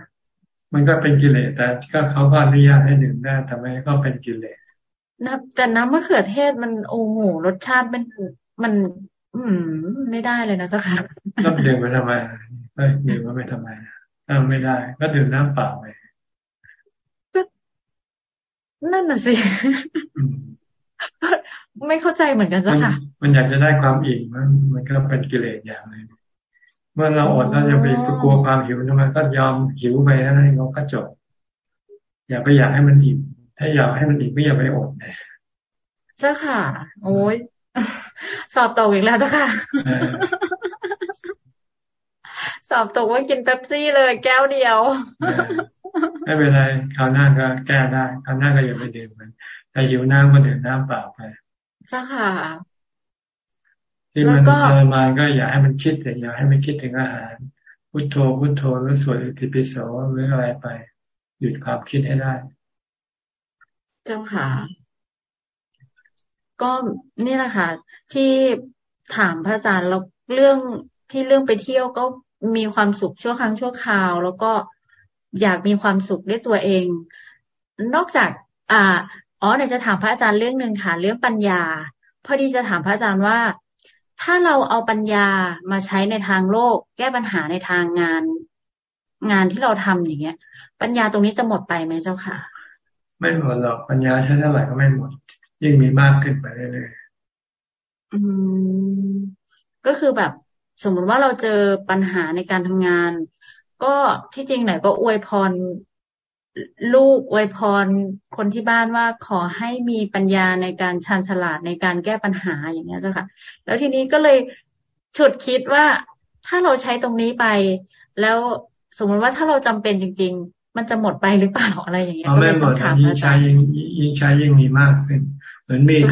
มันก็เป็นกิเลสแต่ก็เขาก็อนุญาตให้ดื่มได้แต่ไม่ก็เป็นกิเลสนะแต่น้ำมะเขือเทศมันโอ้โหรสชาติมันมัน อืม ไม่ได้เลยนะเจ้าค่ะก็ดื่มไปทำไมไม่ดื่มก็ไม่ทำไมถ้าไม่ได้ ก็ดื่มน้ำเปล่าไป นั่นน่ะสิไม่เข้าใจเหมือนกันจ้ะค่ะ มันอยากจะได้ความอิ่มมันมันก็เป็นกิเลสอย่างหนึ่งเมื่อเราอดเราจะไปกลัวความหิวทำไมก็ยอมหิวไปนั่นเองเราก็จบ อย่าไปอยากให้มันอิ่มถ้าอยากให้มันอิ่มไม่อย่าไปอดเลยเจ้าค่ะ โอ้ยสอบตกอีกแล้วเจ้าค่ะสอบตกว่ากินเป๊ปซี่เลยแก้วเดียว ไม่เป็นไรคราวหน้าก็แก้ได้คราวหน้าก็อย่าไปดื่มมันแต่หิวน้ำก็ดื่มน้ำเปล่าไปเจ้าค่ะที่มันทรมานก็อย่าให้มันคิดแต่อย่าให้มันคิดถึงอาหารพุทโธพุทโธหรือสวดอิติปิโสหรืออะไรไป หยุดความคิดให้ได้ เจ้าค่ะ ก็นี่แหละค่ะ ที่ถามพระอาจารย์แล้วเรื่องที่เรื่องไปเที่ยวก็มีความสุขชั่วครั้งชั่วคราว แล้วก็ อยากมีความสุขด้วยตัวเอง นอกจาก อ่าอ๋อเดี๋ยวจะถามพระอาจารย์เรื่องหนึ่งค่ะ เรื่องปัญญาพอดีจะถามพระอาจารย์ว่า ถ้าเราเอาปัญญามาใช้ในทางโลก แก้ปัญหาในทางงาน งานที่เราทำอย่างเงี้ย ปัญญาตรงนี้จะหมดไปไหมเจ้าค่ะ ไม่หมดหรอกปัญญาใช้เท่าไหร่ก็ไม่หมด ยิ่งมีมากขึ้นไปเรื่อยๆอืมก็คือแบบ สมมติว่าเราเจอปัญหาในการทำงาน ก็ที่จริงไหนก็อวยพรลูกอวยพรคนที่บ้านว่าขอให้มีปัญญาในการชาญฉลาดในการแก้ปัญหาอย่างเงี้ยเจ้าค่ะ แล้วทีนี้ก็เลยฉุดคิดว่าถ้าเราใช้ตรงนี้ไป แล้วสมมติว่าถ้าเราจำเป็นจริง ๆ มันจะหมดไปหรือเปล่าอะไรอย่างเงี้ยไม่หมดยิ่งใช้ยิ่งยิ่งใช้ยิ่งมีมากขึ้นเหมือนมีด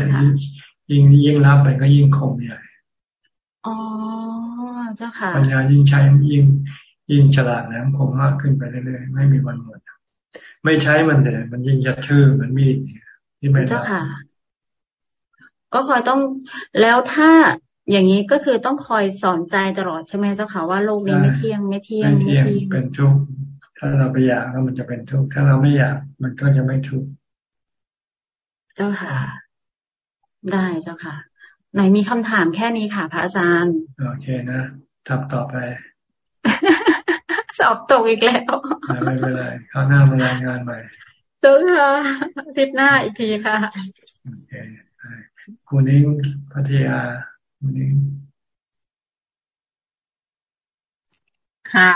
ยิ่งยิ่งรับไปก็ยิ่งคมใหญ่อ๋อเจ้าค่ะปัญญายิ่งใช้ยิ่ง ยิ่งฉลาดแหลมคมมากขึ้นไปเรื่อยๆไม่มีวันหมดไม่ใช้มันแต่มันยิ่งจะทื่อมันมีดที่ไม่ได้เจ้าค่ะ ก็คอยต้องแล้วถ้าอย่างนี้ก็คือต้องคอยสอนใจตลอดใช่ไหมเจ้าค่ะว่าโลกนี้ไม่เที่ยงไม่เที่ยงไม่เที่ยงเป็นทุกข์ถ้าเราไปอยากแล้วมันจะเป็นทุกข์ถ้าเราไม่อยากมันก็จะไม่ทุกข์เจ้าค่ะ ได้เจ้าค่ะไหนมีคำถามแค่นี้ค่ะ พระอาจารย์ โอเคนะทับต่อไป สอบตกอีกแล้วไม่เป็นไรข้าวหน้ามารายงานใหม่ตุ๊ค่ะทิศหน้าอีกทีค่ะโอเคคุณนิ้งพัทยาคุณนิ้งค่ะ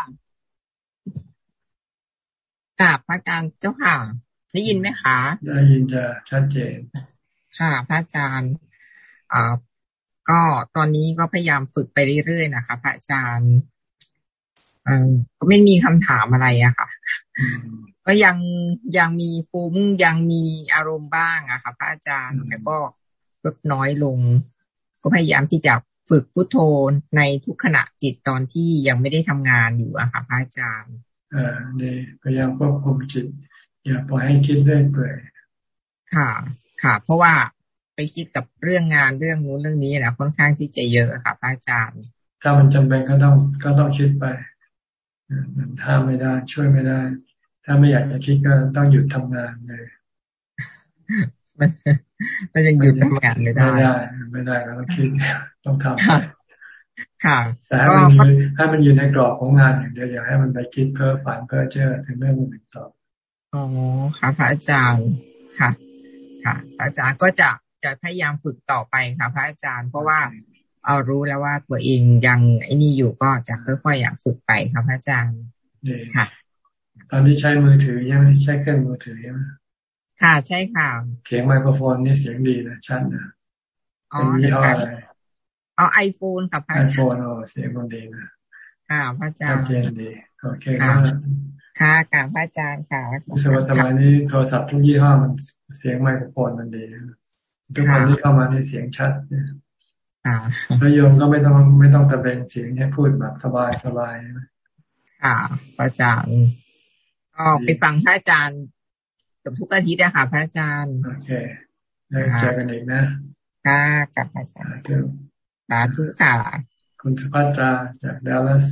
กราบพระอาจารย์เจ้าค่ะ ได้ยินไหมคะ ได้ยินจ้ะชัดเจน ค่ะ พระอาจารย์อ่าก็ตอนนี้ก็พยายามฝึกไปเรื่อยๆนะคะ พระอาจารย์ ก็ไม่มีคำถามอะไรอะค่ะ ก็ยังยังมีฟุ้งยังมีอารมณ์บ้างอะค่ะพระอาจารย์แต่ก็ลดน้อยลง ก็พยายามที่จะฝึกพุทโธในทุกขณะจิตตอนที่ยังไม่ได้ทำงานอยู่อะค่ะพระอาจารย์เออดีพยายามควบคุมจิต อย่าปล่อยให้คิดเรื่อยเปื่อยค่ะ ค่ะ เพราะว่าไปคิดกับเรื่องงานเรื่องนู้นเรื่องนี้นะค่อนข้างที่จะเยอะค่ะพระอาจารย์ ถ้ามันจำเป็นก็ต้องก็ต้องคิดไป มันห้ามไม่ได้ ช่วยไม่ได้ ถ้าไม่อยากจะคิดก็ต้องหยุดทำงานเลย มันมันยังหยุดทำงานไม่ได้ ไม่ได้ ไม่ได้ก็ต้องคิดต้องทำค่ะแต่ให้มันอยู่ให้มันอยู่ในกรอบของงานอย่างเดียวอย่าให้มันไปคิดเพ้อฝันเพ้อเจ้อถึงเรื่องอื่นต่ออ๋อค่ะพระอาจารย์ค่ะ ค่ะ พระอาจารย์ก็จะจะพยายามฝึกต่อไปค่ะ พระอาจารย์เพราะว่า เอารู้แล้วว่าตัวเองยังไอ้นี่อยู่ก็จะค่อยๆอยากฝึกไปครับอาจารย์ค่ะ ตอนนี้ใช้มือถือยังใช้เครื่องมือถือยังค่ะใช่ค่ะเสียงไมโครโฟนนี่เสียงดีนะชัดนะเป็นยี่ห้ออะไรเอาไอโฟนค่ะไอโฟนโอ้เสียงมันดีนะค่ะพระอาจารย์ชัดเจนดีโอเคค่ะค่ะกาบพระอาจารย์ค่ะสมัยสมัยนี้โทรศัพท์ทุกยี่ห้อมันเสียงไมโครโฟนมันดีทุกคนที่เข้ามาในเสียงชัดเนี่ย แล้วโยมก็ไม่ต้องไม่ต้องตะเบงเสียงให้พูดแบบสบายสบายค่ะอาจารย์ก็ไปฟังพระอาจารย์กับทุกอาทิตย์อะค่ะพระอาจารย์โอเคเจอกันอีกนะค่ะกับอาจารย์สาธุค่ะคุณสุภัตราจากดัลลัส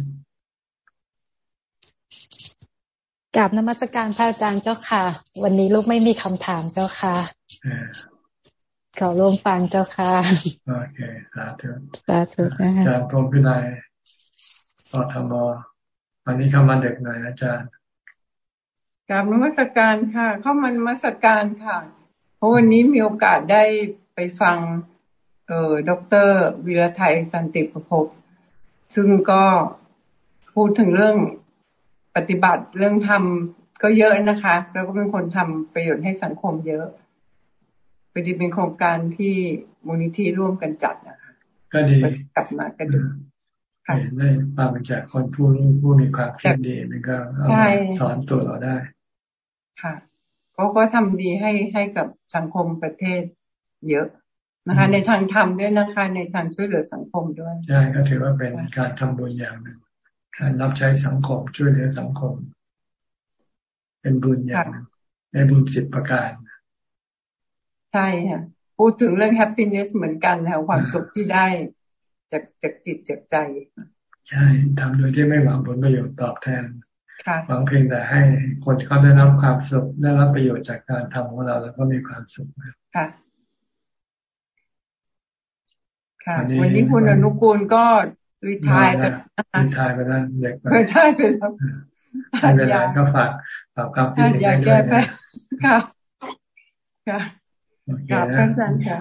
กราบนมัสการพระอาจารย์เจ้าค่ะ วันนี้ลูกไม่มีคำถามเจ้าค่ะ ขอร่วมฟังเจ้าค่ะโอเคสาธุสาธุอาจารย์พรมพิไลปทมวันนี้เข้ามาเด็กหน่อยอาจารย์กราบนมัสการค่ะ เข้ามานมัสการค่ะ เพราะวันนี้มีโอกาสได้ไปฟัง เอ่อดรวีรไทยสันติประพบซึ่งก็พูดถึงเรื่องปฏิบัติเรื่องทำก็เยอะนะคะ แล้วก็เป็นคนทำประโยชน์ให้สังคมเยอะ พอดีเป็นโครงการที่มูลนิธิร่วมกันจัดนะคะก็ดีกลับมาก็ดีได้ฟังจากคนผู้ผู้มีความคิดดีมันก็เอาสอนตัวเราได้ ค่ะเขาก็ทำดีให้ให้กับสังคมประเทศเยอะนะคะ ในทางธรรมด้วยนะคะ ในทางช่วยเหลือสังคมด้วยใช่ก็ถือว่าเป็นการทำบุญอย่างหนึ่งการรับใช้สังคมช่วยเหลือสังคม เป็นบุญอย่างในบุญสิบประการ ใช่ค่ะพูดถึงเรื่องแฮปปี้เนสเหมือนกันแล้วความสุขที่ได้จากจากจิตจากใจ ใช่ทำโดยที่ไม่หวังผลประโยชน์ตอบแทนหวังเพียงแต่ให้คนเขาได้รับความสุขได้รับประโยชน์จากการทำของเราแล้วก็มีความสุขค่ะค่ะ วันนี้คุณอนุกูลก็รีทายไปรีทายไปแล้วเด็กรีทายไปแล้วไม่เป็นไรก็ฝากฝากความคิดให้ด้วยค่ะค่ะ กับพระอาจารย์ค่ะ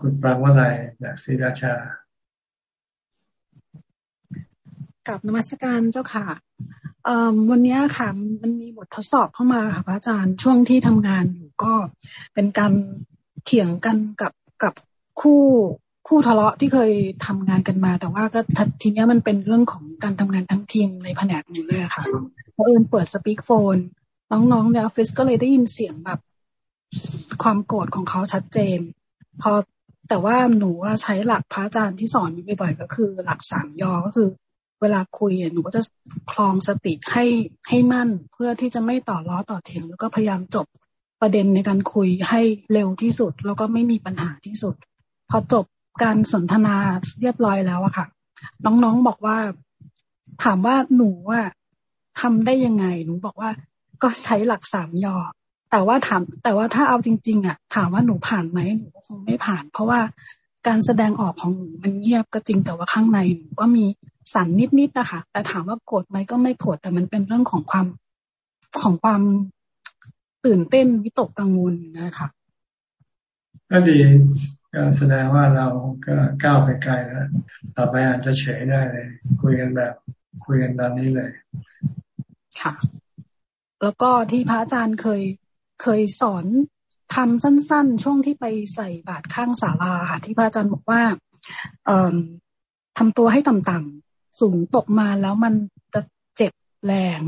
คุณปรางว่าอะไรจากศรีราชากับนมัสการเจ้าค่ะวันนี้ค่ะมันมีบททดสอบเข้ามาค่ะพระอาจารย์ช่วงที่ทำงานอยู่ก็เป็นการเถียงกันกับกับคู่คู่ทะเลาะที่เคยทำงานกันมา แต่ว่าก็ทีนี้มันเป็นเรื่องของการทำงานทั้งทีมในแผนกอยู่เลยค่ะเพราะเอิญเปิดสปีกโฟน น้องๆในออฟฟิศก็เลยได้ยินเสียงแบบ ความโกรธของเขาชัดเจน พอแต่ว่าหนูใช้หลักพระอาจารย์ที่สอนบ่อยๆก็คือ หลักสามยอก็คือ เวลาคุยหนูก็จะคลองสติให้ให้มั่นเพื่อที่จะไม่ต่อล้อต่อเถียงแล้วก็พยายามจบประเด็นในการคุยให้เร็วที่สุด แล้วก็ไม่มีปัญหาที่สุด พอจบการสนทนาเรียบร้อยแล้วอะค่ะ น้องๆบอกว่า ถามว่าหนูว่าทำได้ยังไง หนูบอกว่าก็ใช้หลักสามยอ แต่ว่าถาม แต่ว่าถ้าเอาจริง ๆ อะ ถามว่าหนูผ่านไหมหนูคงไม่ผ่าน เพราะว่าการแสดงออกของหนูมันเงียบก็จริงแต่ว่าข้างในหนูก็มีสั่นนิดๆนะคะแต่ถามว่าโกรธไหมก็ไม่โกรธแต่มันเป็นเรื่องของความของความตื่นเต้นวิตกกังวลนะคะก็ดีก็แสดงว่าเราก็ก้าวไปไกลแล้วต่อไปอาจจะเฉยได้เลย คุยกันแบบ คุยกันตอนนี้เลย ค่ะ แล้วก็ที่พระอาจารย์เคย เคยสอนทำสั้นๆ ช่วงที่ไปใส่บาตรข้างศาลาค่ะที่พระอาจารย์บอกว่าทำตัวให้ต่ำๆสูงตกมาแล้วมันจะเจ็บแรง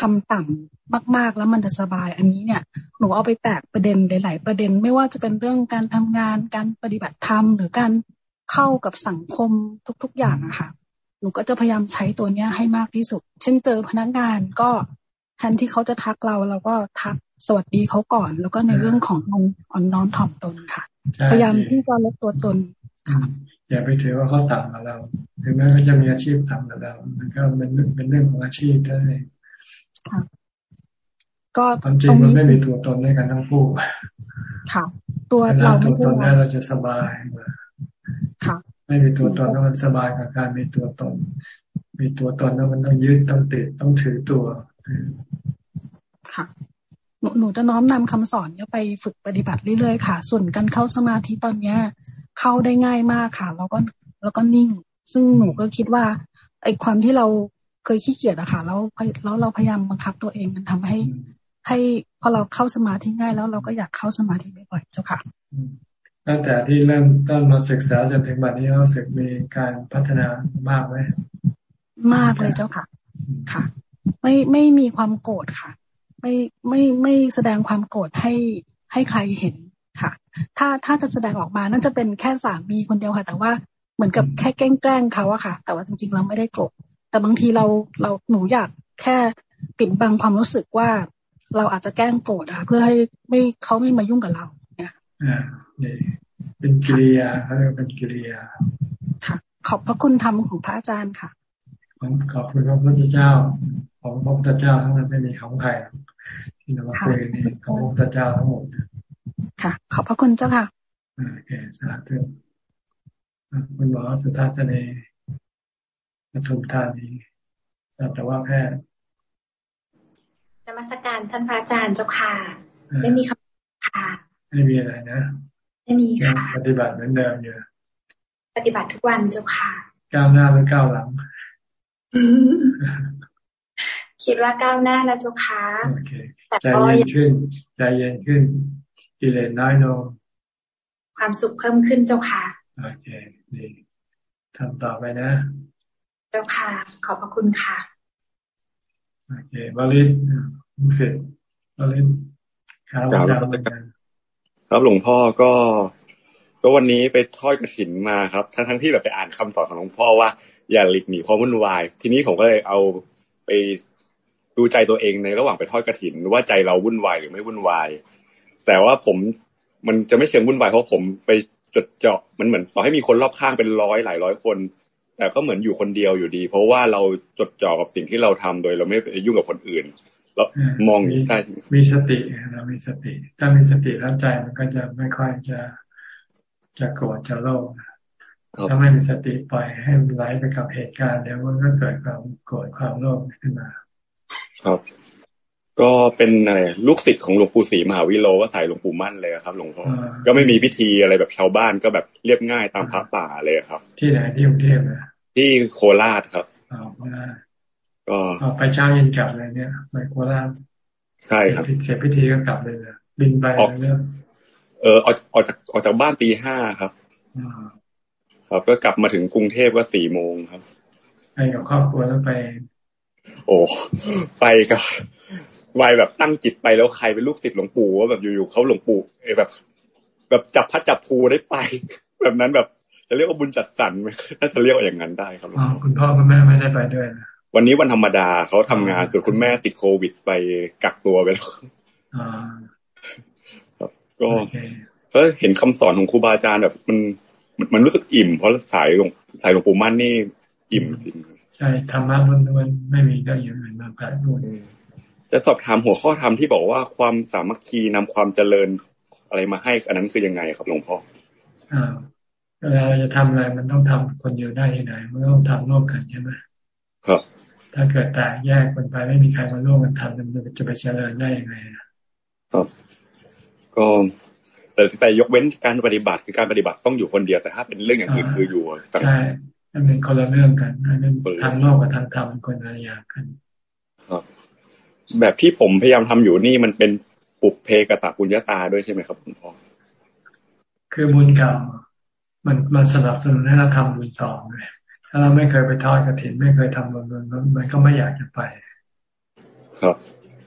ทำต่ำมาก ๆ แล้วมันจะสบาย อันนี้เนี่ยหนูเอาไปแตกประเด็นหลาย ๆ ประเด็น ไม่ว่าจะเป็นเรื่องการทำงานการปฏิบัติธรรมหรือการเข้ากับสังคมทุก ๆ อย่างอะค่ะหนูก็จะพยายามใช้ตัวเนี้ยให้มากที่สุด เช่นเจอพนักงานก็แทนที่เขาจะทักเราเราก็ทัก สวัสดีเขาก่อน แล้วก็ในเรื่องของอ่อนน้อมถ่อมตนค่ะ พยายามที่จะลดตัวตนค่ะอย่าไปถือว่าเขาต่ำกว่าเรา ถึงแม้เขาจะมีอาชีพต่ำกว่าเรา มันก็เป็นเป็นเรื่องของอาชีพนั่นเองก็ความจริงมันไม่มีตัวตนในกันทั้งคู่ค่ะ ตัวเราตัวตนได้เราจะสบายค่ะ ไม่มีตัวตนแล้วมันสบายกับการมีตัวตน มีตัวตนแล้วมันต้องยึดต้องติดต้องถือตัวค่ะ หนูหนูจะน้อมนำคำสอนเนี้ยไปฝึกปฏิบัติเรื่อยๆค่ะ ส่วนการเข้าสมาธิตอนเนี้ย เข้าได้ง่ายมากค่ะ แล้วก็แล้วก็นิ่ง ซึ่งหนูก็คิดว่าไอ้ความที่เราเคยขี้เกียจอะค่ะแล้วแล้วเราพยายามบังคับตัวเองมันทำให้ ให้พอเราเข้าสมาธิง่าย แล้วเราก็อยากเข้าสมาธิบ่อยๆเจ้าค่ะตั้งแต่ที่เริ่มต้นมาศึกษาจนถึงบัดนี้เราสึกมีการพัฒนามากไหมมากเลยเจ้าค่ะ ค่ะ ไม่ไม่มีความโกรธค่ะ ไม่ไม่ไม่แสดงความโกรธให้ให้ใครเห็นค่ะ ถ้าถ้าจะแสดงออกมาน่าจะเป็นแค่สามีคนเดียวค่ะ แต่ว่าเหมือนกับแค่แกล้งแกล้งเขาอะค่ะ แต่ว่าจริงๆเราไม่ได้โกรธแต่บางทีเราเราหนูอยากแค่ปิดบังความรู้สึกว่าเราอาจจะแกล้งโกรธอะเพื่อให้ไม่เขาไม่มายุ่งกับเราเนี่ยอ่าเป็นกิริยาเขาเรียกเป็นกิริยาค่ะ ขอบพระคุณธรรมของพระอาจารย์ค่ะ ขอบคุณพระพุทธเจ้า ของพระพุทธเจ้าทั้งนั้นไม่มีของใครที่เราคุยนี่ของพระพุทธเจ้าทั้งหมดค่ะ ขอบพระคุณเจ้าค่ะโอเคสาธุคุณหมอสุทัศนีปทุมธานีสัตวแพทย์นมัสการท่านพระอาจารย์เจ้าค่ะ ไม่มีคำค่ะ ไม่มีอะไรนะ ไม่มีค่ะ ปฏิบัติเหมือนเดิมอยู่ปฏิบัติทุกวันเจ้าค่ะ ก้าวหน้าหรือก้าวหลัง คิดว่าก้าวหน้านะเจ้าค่ะใจเย็นขึ้นใจเย็นขึ้นกิเลสน้อยลงความสุขเพิ่มขึ้นเจ้าค่ะโอเคดีทำต่อไปนะ เจ้าค่ะ ขอบพระคุณค่ะโอเคบาลินเสร็จบาลินครับอาจารย์ครับหลวงพ่อก็ก็วันนี้ไปทอดกระถินมาครับ ทั้งทั้งที่แบบไปอ่านคำสอนของหลวงพ่อว่าอย่าหลีกหนีความวุ่นวาย ทีนี้ผมก็เลยเอาไป ดูใจตัวเองในระหว่างไปทอดกระถินว่าใจเราวุ่นวายหรือไม่วุ่นวาย แต่ว่าผมมันจะไม่เชิงวุ่นวายเพราะผมไปจดเจาะมันเหมือนต่อให้มีคนรอบข้างเป็นร้อยหลายร้อยคน แต่ก็เหมือนอยู่คนเดียวอยู่ดี เพราะว่าเราจดจ่อกับสิ่งที่เราทำโดยเราไม่ไปยุ่งกับคนอื่นแล้วมองได้มีสติเรามีสติ ถ้ามีสติแล้วใจมันก็จะไม่ค่อยจะจะโกรธจะโลภถ้าไม่มีสติปล่อยให้มันไหลไปกับเหตุการณ์เดี๋ยวมันก็เกิดความโกรธความโลภขึ้นมา ครับ ก็เป็นอะไรลูกศิษย์ของหลวงปู่ศรีมหาวิโลก็ใส่หลวงปู่มั่นเลยครับหลวงพ่อก็ไม่มีพิธีอะไรแบบชาวบ้านก็แบบเรียบง่ายตามพระป่าเลยครับ ที่ไหนที่กรุงเทพนะที่โคราชครับอ๋อโคราชก็ไปเช้าเย็นกลับเลยเนี่ยไปโคราชใช่ครับเสร็จพิธีก็กลับเลยบินไปเนี่ยเออออกออกจากออกจากบ้านตีห้าครับครับก็กลับมาถึงกรุงเทพก็สี่โมงครับ ไปกับครอบครัวแล้วไป โอ้ไปกับวัยแบบตั้งจิตไปแล้วใครเป็นลูกศิษย์หลวงปู่ว่าแบบอยู่ๆเขาหลวงปู่เอแบบ แบบจับพัดจับภูได้ไป แบบนั้นแบบจะเรียกว่าบุญจัดสรรไหมถ้าจะเรียกว่าอย่างนั้นได้ครับอ๋อคุณพ่อคุณแม่ไม่ได้ไปด้วยวันนี้วันธรรมดาเขาทำงานส่วนคุณแม่ติดโควิดไปกักตัวไปแล้วก็ก็เห็นคำสอนของครูบาอาจารย์แบบมันมันรู้สึกอิ่มเพราะสายหลวงสายหลวงปู่มั่นนี่อิ่มจริง ใช่ธรรมะมันมันไม่มีก็อย่างอื่นมาแปดด้วยจะสอบถามหัวข้อธรรมที่บอกว่าความสามัคคีนำความเจริญอะไรมาให้อันนั้นคือยังไงครับหลวงพ่ออ่าเวลาเราจะทำอะไรมันต้องทำคนเดียวได้ที่ไหนมันต้องทำร่วมกันใช่ไหมครับ ถ้าเกิดแตกแยกคนไปไม่มีใครมาร่วมกันทำมันจะไปเจริญได้ยังไงครับ ก็แต่แต่ยกเว้นการปฏิบัติคือการปฏิบัติต้องอยู่คนเดียวแต่ถ้าเป็นเรื่องอย่างอื่นคืออยู่ใช่ มันเป็นคนละเรื่องกันอันนั้นทางโลกกับทางธรรมคนละอย่างกันครับ แบบที่ผมพยายามทำอยู่นี่มันเป็นปุบเพกตะปุญญาตาด้วยใช่ไหมครับคุณพ่อคือบุญเก่ามันมันสนับสนุนให้เราทำบุญต่อไงถ้าเราไม่เคยไปทอดกระถิน ไม่เคยทำบุญมันมันก็ไม่อยากจะไป ครับ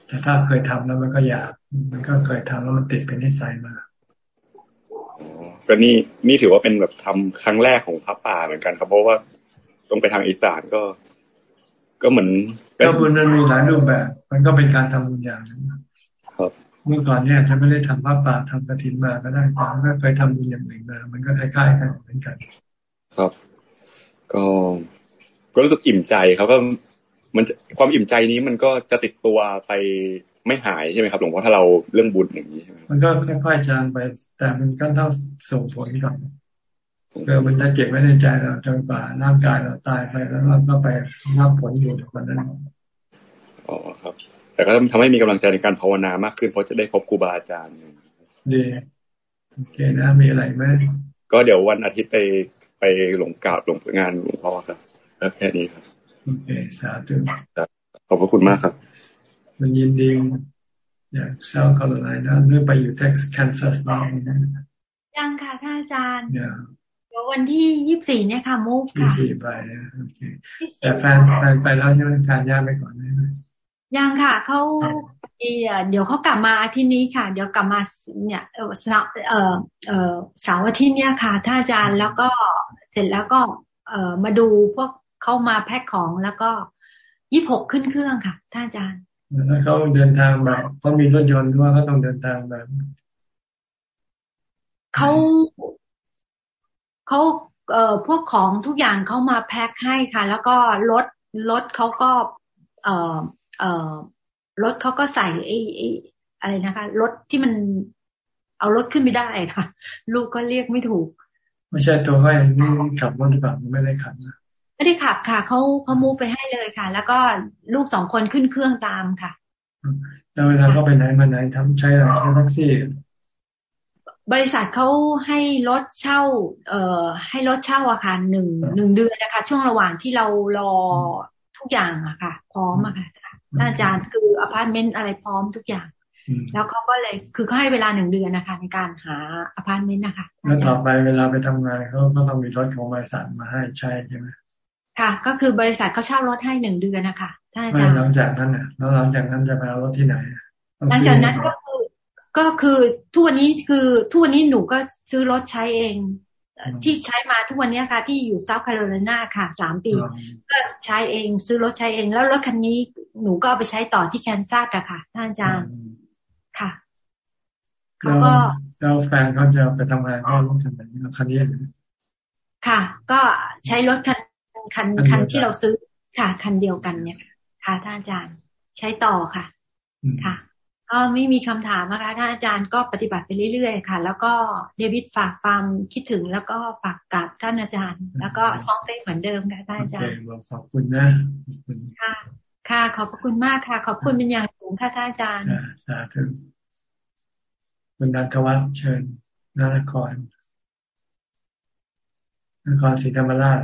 แต่ถ้าเคยทำแล้วมันก็อยาก มันก็เคยทำแล้วมันติดเป็นนิสัยมา ก็นี่นี่ถือว่าเป็นแบบทำครั้งแรกของพระป่าเหมือนกันครับเพราะว่าต้องไปทางอีสานก็ ก็เหมือนก็บุญมันมีหลายรูปแบบ มันก็เป็นการทำบุญอย่างนึงครับเมื่อก่อนเนี่ยจะไม่ได้ทำพระป่าทำกระถินมาก็ได้แต่ก็เคยทำบุญอย่างหนึ่งมามันก็คล้ายๆกันเหมือนกัน ครับ ก็ก็รู้สึกอิ่มใจครับก็มันความอิ่มใจนี้มันก็จะติดตัวไป ไม่หายใช่ไหมครับหลวงพ่อถ้าเราเรื่องบุญอย่างนี้ใช่ไหมมันก็ค่อยๆจางไป แต่มันก็ต้องส่งผลก่อนเพื่อมันจะเก็บไว้ในใจเราจนกว่าร่างกายเราตายไปแล้วเราก็ไปรับผลอยู่ทุกวันนั้นอ๋อครับ แต่ก็ทำให้มีกำลังใจในการภาวนามากขึ้นเพราะจะได้พบครูบาอาจารย์ดีโอเคนะมีอะไรไหมก็เดี๋ยววันอาทิตย์ไปไปหลงกาบหลงงานหลวงพ่อครับแล้วแค่นี้ครับโอเคสาธุขอบพระคุณมากครับ มันยินดีอยากเซาท์แคโรไลนาเนื่อไปอยู่เท็กซัสแคนซัสนี่ยังค่ะท่านอาจารย์เดี๋ยววันที่ยี่สิบสี่เนี่ยค่ะมูฟค่ะยี่สิบสี่ไปโอเคแต่แฟนแฟนไปแล้วใช่ไหมแฟนย่าไปก่อนไหมยังค่ะเขาเดี๋ยวเขากลับมาอาทิตย์นี้ค่ะ เดี๋ยวกลับมาเนี่ยเออเออเออเสาร์อาทิตย์เนี่ยค่ะท่านอาจารย์แล้วก็เสร็จแล้วก็ เออมาดูพวกเข้ามาแพ็คของแล้วก็ยี่หกขึ้นเครื่องค่ะท่านอาจารย์ แล้วเขาเดินทางแบบเขามีรถยนต์หรือว่าเขาต้องเดินทางแบบเขาเขาเอ่อพวกของทุกอย่างเขามาแพ็คให้ค่ะ แล้วก็รถรถเขาก็ เอ่อเอ่อรถเขาก็ใส่ไอ้ไอ้อะไรนะคะรถที่มันเอารถขึ้นไม่ได้ค่ะ ลูกก็เรียกไม่ถูก ไม่ใช่ตัวเขาเองนี่ขับรถหรือเปล่าไม่ได้ขับนะ ไม่ได้ขับค่ะเขาเขามูไปให้เลยค่ะ แล้วก็ลูกสองคนขึ้นเครื่องตามค่ะ แล้วเวลาเขาไปไหนมาไหนทำใช้อะไรใช้แท็กซี่บริษัทเขาให้รถเช่า เอ่อ ให้รถเช่าอาคารหนึ่งหนึ่งเดือนนะคะ ช่วงระหว่างที่เรารอทุกอย่างอะค่ะ พร้อมอะค่ะอาจารย์คืออพาร์ตเมนต์อะไรพร้อมทุกอย่าง แล้วเขาก็เลยคือเขาให้เวลาหนึ่งเดือนนะคะ ในการหาอพาร์ตเมนต์นะคะแล้วต่อไปเวลาไปทำงานเขาก็ต้องมีรถของบริษัทมาให้ใช่ใช่ไหม ค่ะ ก็คือบริษัทเขาเช่ารถให้หนึ่งเดือนนะคะท่านอาจารย์หลังจากนั้นน่ะแล้วหลังจากนั้นจะไปเอารถที่ไหนหลังจากนั้นก็คือก็คือทุกวันนี้คือทุกวันนี้หนูก็ซื้อรถใช้เอง ที่ใช้มาทุกวันนี้ค่ะ ที่อยู่เซาท์แคโรไลนาค่ะสามปีก็ใช้เองซื้อรถใช้เอง แล้วรถคันนี้หนูก็เอาไปใช้ต่อที่แคนซัสอะค่ะท่านอาจารย์ค่ะเขาก็แล้วแฟนเขาจะไปทำงานก็รถคันไหนคันนี้ค่ะ ก็ใช้รถคัน คันคันที่เราซื้อค่ะ คันเดียวกันเนี่ยค่ะท่านอาจารย์ใช้ต่อค่ะ ค่ะ ก็ไม่มีคำถามนะคะท่านอาจารย์ก็ปฏิบัติไปเรื่อยๆค่ะ แล้วก็เดวิดฝากความคิดถึงแล้วก็ฝากกับท่านอาจารย์ แล้วก็ซ้องเต้เหมือนเดิมค่ะท่านอาจารย์ขอบคุณนะค่ะ ค่ะ ขอบคุณมากค่ะ ขอบคุณเป็นอย่างสูงค่ะท่านอาจารย์สาธุคุณนันทวัฒน์เชิญนครนครศรีธรรมราช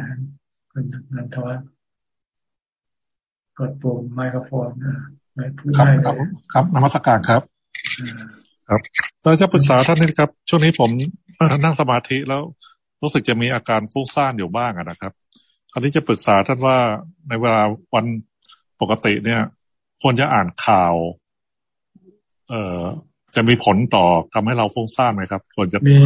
คุณนันทวัฒน์กดปุ่มไมโครโฟนนะครับครับ ครับนมัสการครับ ครับเราจะปรึกษาท่านนี่ครับ ช่วงนี้ผมนั่งสมาธิแล้วรู้สึกจะมีอาการฟุ้งซ่านอยู่บ้างนะครับ คราวนี้จะปรึกษาท่านว่าในเวลาวันปกติเนี่ย ควรจะอ่านข่าว เอ่อ จะมีผลต่อทำให้เราฟุ้งซ่านไหมครับควรจะมี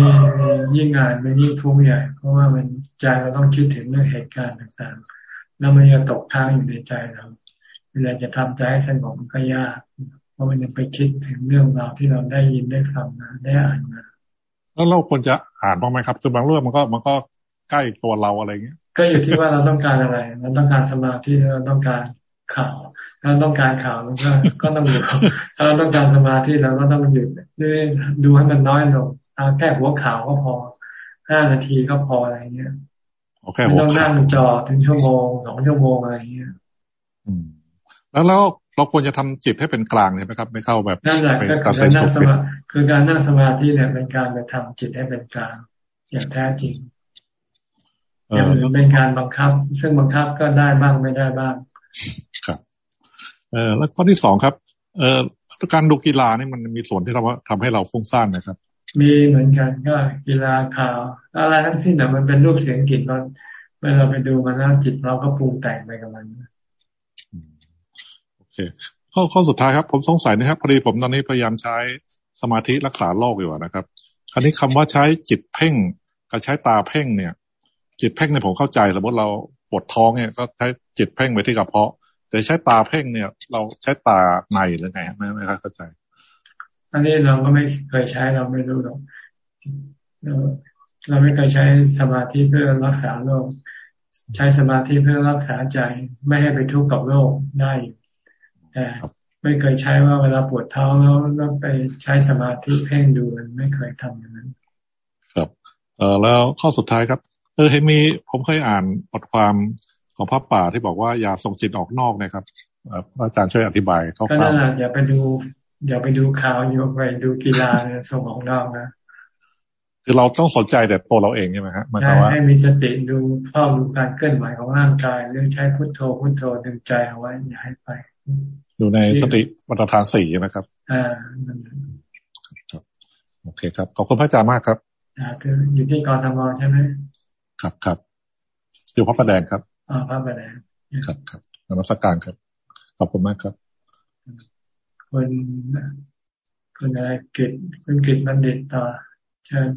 ยิ่งอ่านมันยิ่งฟุ้งใหญ่ เพราะว่ามันใจเราต้องคิดถึงเรื่องเหตุการณ์ต่างๆ แล้วมันจะตกค้างอยู่ในใจเราเวลาจะทำใจให้สงบมันก็ยาก เพราะมันยังไปคิดถึงเรื่องราวที่เราได้ยินได้ฟังมาได้อ่านมาแล้วเราควรจะอ่านบ้างไหมครับคือบางเรื่องมันก็มันก็ใกล้ตัวเราอะไรเงี้ย ก็อยู่ที่ว่าเราต้องการอะไร เราต้องการสมาธิเราต้องการข่าว ถ้าต้องการข่าวมันก็ก็ต้องอยู่ถ้าเราต้องการสมาธิเราก็ต้องหยุดด้วยดูให้มันน้อยลงเอาแค่หัวข่าวก็พอห้านาทีก็พออะไรเงี้ยไม่ต้องนั่งจอถึงชั่วโมงสองชั่วโมงอะไรเงี้ยแล้วแล้วเราควรจะทำจิตให้เป็นกลางใช่ไหมครับ ไม่เข้าแบบนั่นแหละก็คือการนั่งสมาคือการนั่งสมาธิเนี่ยเป็นการไปทำจิตให้เป็นกลางอย่างแท้จริงอย่างอื่นเป็นการบังคับ ซึ่งบังคับก็ได้บ้างไม่ได้บ้างครับ เออแล้วข้อที่สองครับ เออการดูกีฬานี่มันมีส่วนที่เราทำให้เราฟุ้งซ่านนะครับ มีเหมือนกันก็กีฬาข่าวอะไรทั้งสิ้นแต่มันเป็นรูปเสียงกลิ่นเราเวลาไปดูมันแล้วจิตเราก็ปรุงแต่งไปกับมันเคข้อข้อสุดท้ายครับ ผมสงสัยนะครับพอดีผมตอนนี้พยายามใช้สมาธิรักษาโรคอยู่นะครับ คราวนี้คำว่าใช้จิตเพ่งกับใช้ตาเพ่งเนี่ย จิตเพ่งเนี่ยผมเข้าใจสมมติเราปวดท้องเนี่ยก็ใช้จิตเพ่งไปที่กระเพาะ แต่ใช้ตาเพ่งเนี่ย เราใช้ตาในหรือไงไม่ไม่เข้าใจ อันนี้เราก็ไม่เคยใช้เราไม่รู้หรอกเราไม่เคยใช้สมาธิเพื่อรักษาโรคใช้สมาธิเพื่อรักษาใจไม่ให้ไปทุกข์กับโรคได้แต่ไม่เคยใช้ว่าเวลาปวดเท้าแล้วแล้วไปใช้สมาธิเพ่งดูมันไม่เคยทำอย่างนั้น ครับ เออแล้วข้อสุดท้ายครับ เออเห็นมีผมเคยอ่านบทความ ของพระป่าที่บอกว่าอย่าส่งจิตออกนอกนะครับอาจารย์ช่วยอธิบายเขาก็นั่นแหละอย่าไปดู อย่าไปดูข่าวอย่าไปดูกีฬาเนี่ยส่งออกนอกนะคือเราต้องสนใจแต่ตัวเราเองใช่ไหมครับใช่ให้มีสติดูเฝ้าดูการเคลื่อนไหวของร่างกายเรื่องใช้พุทโธพุทโธดึงใจเอาไว้อย่าให้ไป อยู่ในสติวัฏฐานสี่นะครับ อ่าโอเคครับขอบคุณพระอาจารย์มากครับอ่าคืออยู่ที่กรทมใช่ไหมครับครับอยู่พระประแดงครับ อ่าพระประแดงครับครับนมัสการครับ ขอบคุณมากครับคุณคุณอะไรกิจคุณกิจบัณฑิตต่อเชิญ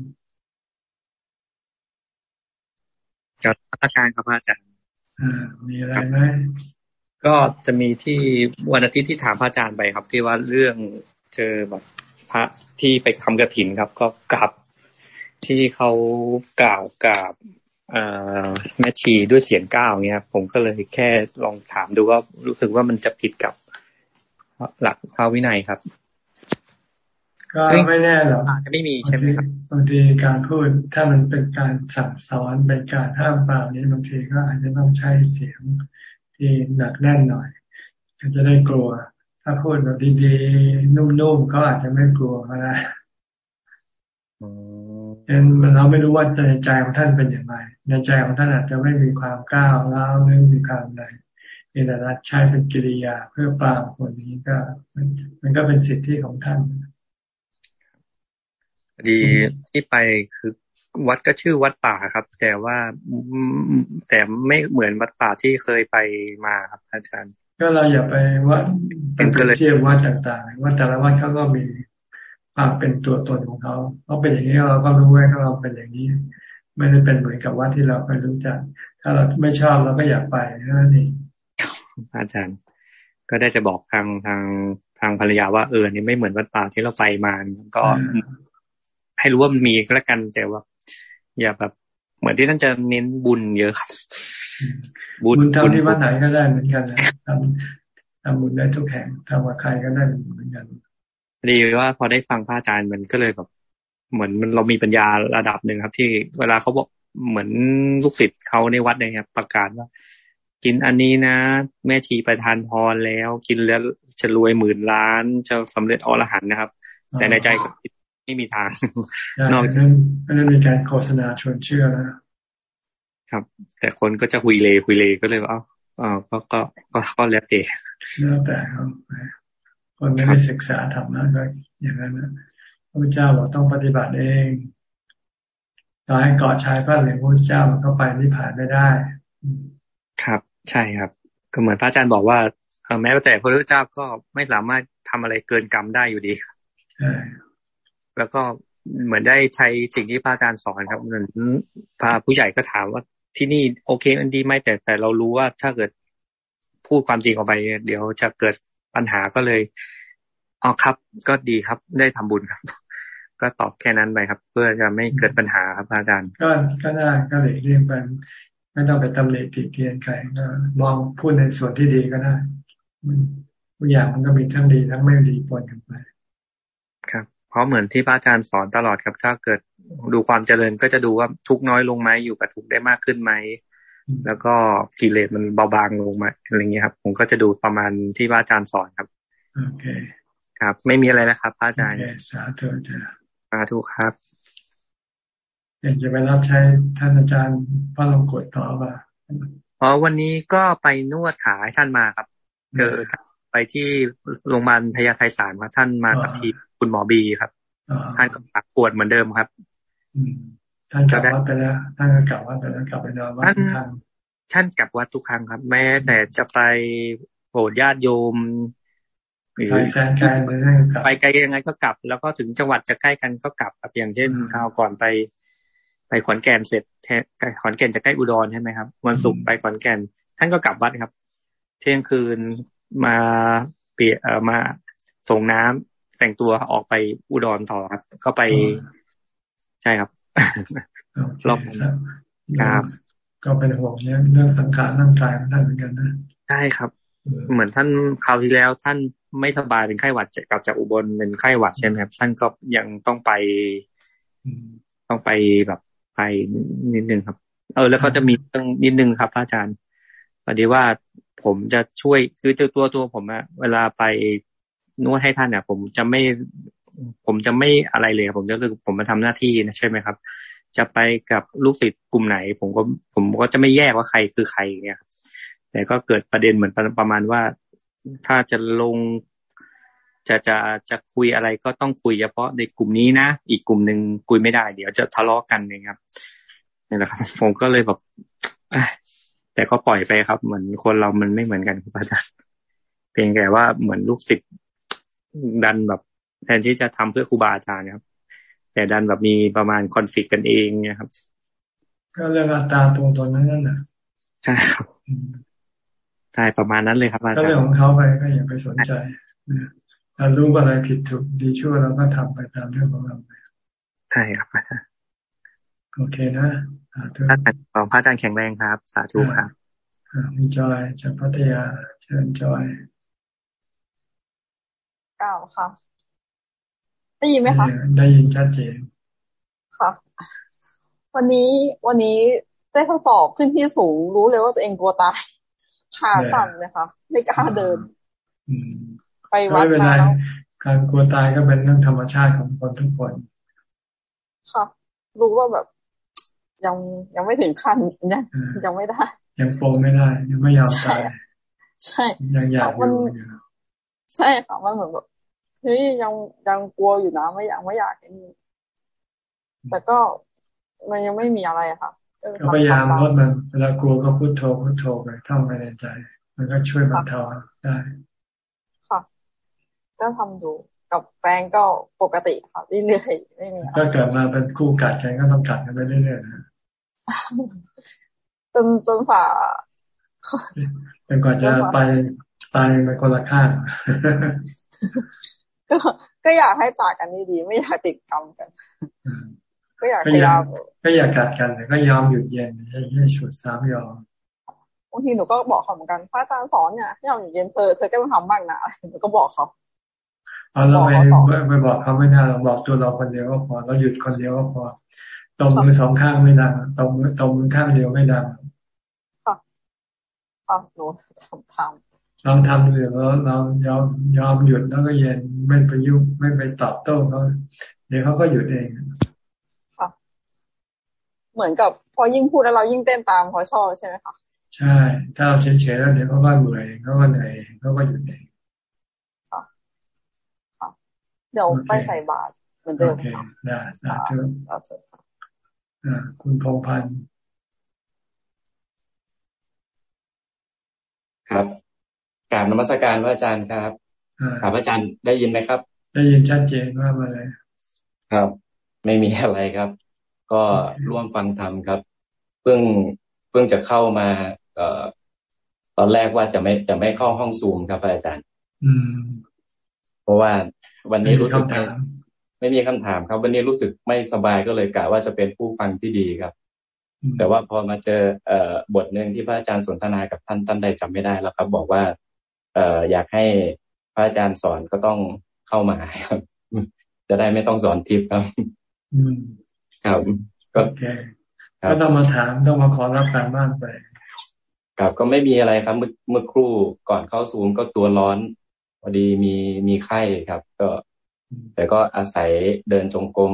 กับมาตรการครับอาจารย์อ่ามีอะไรไหมก็จะมีที่วันอาทิตย์ที่ถามพระอาจารย์ไปครับ ที่ว่าเรื่องเจอแบบพระที่ไปทำกระถินครับ ก็กลับที่เขากล่าวกราบ แม่ชีด้วยเสียงก้าวเงี้ยผมก็เลยแค่ลองถามดูว่ารู้สึกว่ามันจะผิดกับหลักพระวินัยครับ ก็ไม่แน่หรอกจะไม่มีใช่ไหมครับบางทีการพูดถ้ามันเป็นการสั่งสอนเป็นการห้ามปรามนี้บางทีก็อาจจะต้องใช้เสียงที่หนักแน่นหน่อยก็จะได้กลัว ถ้าพูดแบบดีๆนุ่มๆก็อาจจะไม่กลัวก็ได้ เห็นเราไม่รู้ว่าในใจของท่านเป็นอย่างไร ในใจของท่านอาจจะไม่มีความก้าวร้าวหรือมีความใดเแต่ละใช้เป็นกิริยาเพื่อปรามคนนี้ก็ มันก็เป็นสิทธิของท่านดีที่ไปคือวัดก็ชื่อวัดป่าครับ แต่ว่าแต่ไม่เหมือนวัดป่าที่เคยไปมาครับ อาจารย์ ก็เราอย่าไปวัดเป็นเทียบวัดต่างๆว่าแต่ละวัดเขาก็มี ความเป็นตัวตนของเขาเขาเป็นอย่างนี้เราก็รู้ว่าเราเป็นอย่างนี้ ไม่ได้เป็นเหมือนกับวัดที่เราไปรู้จัก ถ้าเราไม่ชอบเราก็อยากไปนั่นเองอาจารย์ ก็ได้จะบอกทางทางทางภรรยาว่าเออนี่ไม่เหมือนวัดป่าที่เราไปมาก็ ให้รู้ว่ามันมีก็แล้วกันแต่ว่า อย่าแบบเหมือนที่ท่านจะเน้นบุญเยอะครับ บุญทำที่วัดไหนก็ได้เหมือนกันนะทำทำบุญได้ทุกแห่งทำกับใครก็ได้เหมือนกัน ดีว่าพอได้ฟังพระอาจารย์มันก็เลยแบบ เหมือนมันเรามีปัญญาระดับหนึ่งครับ ที่เวลาเขาบอกเหมือนลูกศิษย์เขาในวัดเนี่ยประกาศว่า กินอันนี้นะ แม่ชีประทานพรแล้ว กินแล้วจะรวยหมื่นล้าน จะสำเร็จอรหันนะครับ แต่ในใจก็ไม่มีทาง นอกจากนั้นมีการโฆษณาชวนเชื่อนะครับ แต่คนก็จะคุยเลยคุยเลยก็เลยว่าเออก็ก็ก็ก็แล้วแต่แล้วแต่ครับ คนไม่ได้ศึกษาธรรมะก็อย่างนั้นนะพระเจ้าบอกต้องปฏิบัติเองต่อให้เกาะชายพระเหลืองพระเจ้ามันก็ไปนิพพานไม่ได้ ครับ ใช่ครับ ก็เหมือนพระอาจารย์บอกว่าแม้แต่พระพุทธเจ้าก็ไม่สามารถทำอะไรเกินกรรมได้อยู่ดีครับใช่แล้วก็เหมือนได้ใช้สิ่งที่พระอาจารย์สอนครับเหมือนพระผู้ใหญ่ก็ถามว่าที่นี่โอเคมันดีไหมแต่แต่เรารู้ว่าถ้าเกิดพูดความจริงออกไป เดี๋ยวจะเกิด ปัญหาก็เลยอ๋อครับ ก็ดีครับ ได้ทำบุญครับ ก็ตอบแค่นั้นไปครับ เพื่อจะไม่เกิดปัญหาครับอาจารย์ ก็ก็ได้ก็เลยเรียกไปไม่ต้องไปตำหนิติเตียนใครก็มองพูดในส่วนที่ดีก็ได้ทุกอย่างมันก็มีทั้งดีทั้งไม่ดีปนกันไปครับเพราะเหมือนที่พระอาจารย์สอนตลอดครับ ถ้าเกิดดูความเจริญก็จะดูว่าทุกน้อยลงไหมอยู่กับทุกได้มากขึ้นไหม แล้วก็กิเลสมันเบาบางลงมาอะไรเงี้ยครับ ผมก็จะดูประมาณที่พระอาจารย์สอนครับโอเคครับ ไม่มีอะไรแล้วครับพระอาจารย์สาธุจ้ะสาธุครับอยากจะไปรับใช้ท่านอาจารย์พระลงกดต่อป่ะอ๋อวันนี้ก็ไปนวดขาให้ท่านมาครับ เจอไปที่โรงพยาบาลพญาไทสารครับท่านมากับทีคุณหมอบีครับ ท่านก็ปวดเหมือนเดิมครับ ท่านกลับวัดไปแล้ว ท่านก็กลับวัดไปแล้วกลับไปนอนวัดทุกครั้งท่านกลับวัดทุกครั้งครับ แม้แต่จะไปโปรดญาติโยมไปแสนไกลเหมือนกันไปไกลยังไงก็กลับ แล้วก็ถึงจังหวัดจะใกล้กันก็กลับครับอย่างเช่นคราวก่อนไป ไปขอนแก่นเสร็จขอนแก่นจะใกล้อุดรใช่ไหมครับ วันศุกร์ไปขอนแก่น ท่านก็กลับวัดครับ เที่ยงคืนมาเปียเอ่อมาส่งน้ำแต่งตัวออกไปอุดรต่อครับ ก็ไปใช่ครับ รอบครับ ก็เป็นห่วงเนี้ยเรื่องสังขารร่างกายของท่านเหมือนกันนะใช่ครับ เหมือนท่านคราวที่แล้ว ท่านไม่สบายเป็นไข้หวัดกลับจากอุบลเป็นไข้หวัดใช่ไหมครับ ท่านก็ยังต้องไปต้องไปแบบไปนิดนึงครับ เออ แล้วเขาจะมีเรื่องนิดนึงครับอาจารย์พอดีว่าผมจะช่วยคือตัวตัวตัวผมอะเวลาไปนวดให้ท่านเนี่ยผมจะไม่ ผมจะไม่อะไรเลยผมจะคือผมมาทำหน้าที่นะใช่ไหมครับ จะไปกับลูกศิษย์กลุ่มไหน ผมก็ผมก็จะไม่แยกว่าใครคือใครเนี่ยครับแต่ก็เกิดประเด็นเหมือนประมาณว่าถ้าจะลงจะจะจะคุยอะไรก็ต้องคุยเฉพาะในกลุ่มนี้นะอีกกลุ่มหนึ่งคุยไม่ได้ เดี๋ยวจะทะเลาะกันนะครับนี่แหละครับ ผมก็เลยแบบแต่ก็ปล่อยไปครับ เหมือนคนเรามันไม่เหมือนกันครับอาจารย์เพียงแต่ว่าเหมือนลูกศิษย์ดันแบบ แทนที่จะทำเพื่อครูบาอาจารย์ครับ แต่ดันแบบมีประมาณคอนฟ lict กันเองเนี่ยครับ ก็เรื่องอัตราตัวตนนั้นน่ะใช่ครับใช่ประมาณนั้นเลยครับอาจารย์ก็เรื่องของเขาไปก็อย่าไปสนใจถ้ารู้อะไรผิดถูกดีชั่วเราก็ทำไปตามเรื่องของเราไปใช่ครับอาจารย์โอเคนะท่านของพระอาจารย์แข็งแรงครับสาธุครับคุณจอยจากพัทยาเชิญจอยกล่าวค่ะ ได้ยินไหมคะ ได้ยินชัดเจนค่ะ วันนี้วันนี้ได้ทดสอบขึ้นที่สูง รู้เลยว่าตัวเองกลัวตายขาสั่นเลยค่ะไม่กล้าเดินไปวัดมาแล้วการกลัวตายก็เป็นเรื่องธรรมชาติของคนทุกคน ค่ะ รู้ว่าแบบ ยังยังไม่ถึงขั้นยังยังไม่ได้ ยังโฟไม่ได้ ยังไม่ยอมตาย ใช่ยังอยากอยู่ใช่ค่ะมันเหมือนแบบ เฮ้ยยังยังกลัวอยู่นะไม่อยากไม่อยากนี่แต่ก็มันยังไม่มีอะไรค่ะก็พยายามลดมันเวลากลัวก็พุโทโธพุโทโธไปท่องไปในใจ มันก็ช่วยบรรเทาได้ค่ะก็ทำอยู่กับแฟนก็ปกติค่ะเรื่อยๆไม่มีก็เกิดมาเป็นคู่กัดกันก็ต้องกัดกันไปเรื่อยๆนะจนจนฝ่าจนกว่าจะไปตายไปคนละข้าง ก็ก็อยากให้ตากันดีๆไม่อยากติดกรรมกัน ก็อยากพยายามก็อยากกัดกันแต่ก็ยอมหยุดเย็นให้ให้ฉุดสามยอมบางทีหนูก็บอกเขาเหมือนกันพระอาจารย์สอนเนี่ยให้ยอมหยุดเย็นเธอเธอก็ต้องทำบ้างนะหนูก็บอกเขาเอาเราไปไม่บอกเขาไม่ได้เราบอกตัวเราคนเดียวก็พอเราหยุดคนเดียวก็พอตรงมือสองข้างไม่ดังตรงมือตรงมือข้างเดียวไม่ดังค่ะอะหนูทำทำ ลองทำดูแล้วเรายอมยอมหยุดแล้วก็เย็นไม่ไปยุ่งไม่ไปตอบโต้เขาเดี๋ยวเขาก็หยุดเองเหมือนกับพอยิ่งพูดแล้วเรายิ่งเต้นตามเขาชอบใช่ไหมคะใช่ ถ้าเราเฉยๆแล้วเดี๋ยวเขาก็เหนื่อยเขาก็เหนื่อยเขาก็หยุดเองเดี๋ยวไปใส่บาตรเหมือนเดิมค่ะได้สาธุอ่าคุณพงพันธ์ครับ กราบนมัสการพระอาจารย์ครับถามอาจารย์ได้ยินไหมครับ ได้ยินชัดเจนว่ามาเลยครับ ไม่มีอะไรครับ ก็ร่วมฟังธรรมครับ เพิ่งเพิ่งจะเข้ามา เอ่อ ตอนแรกว่าจะไม่จะไม่เข้าห้องซูมครับอาจารย์ อืม เพราะว่าวันนี้รู้สึกไม่ไม่มีคำถามครับ วันนี้รู้สึกไม่สบายก็เลยกะว่าจะเป็นผู้ฟังที่ดีครับ แต่ว่าพอมาเจอเอ่อบทหนึ่งที่พระอาจารย์สนทนากับท่านท่านใดจำไม่ได้แล้วครับ บอกว่า เอ่ออยากให้พระอาจารย์สอนก็ต้องเข้ามาครับ จะได้ไม่ต้องสอนทิพย์ครับอืมครับก็โอเคก็ต้องมาถามต้องมาขอรับการบ้านไปครับก็ไม่มีอะไรครับเมื่อเมื่อครู่ก่อนเข้าซูมก็ตัวร้อนพอดีมีมีไข้ครับ ก็ แต่ก็อาศัยเดินจงกรม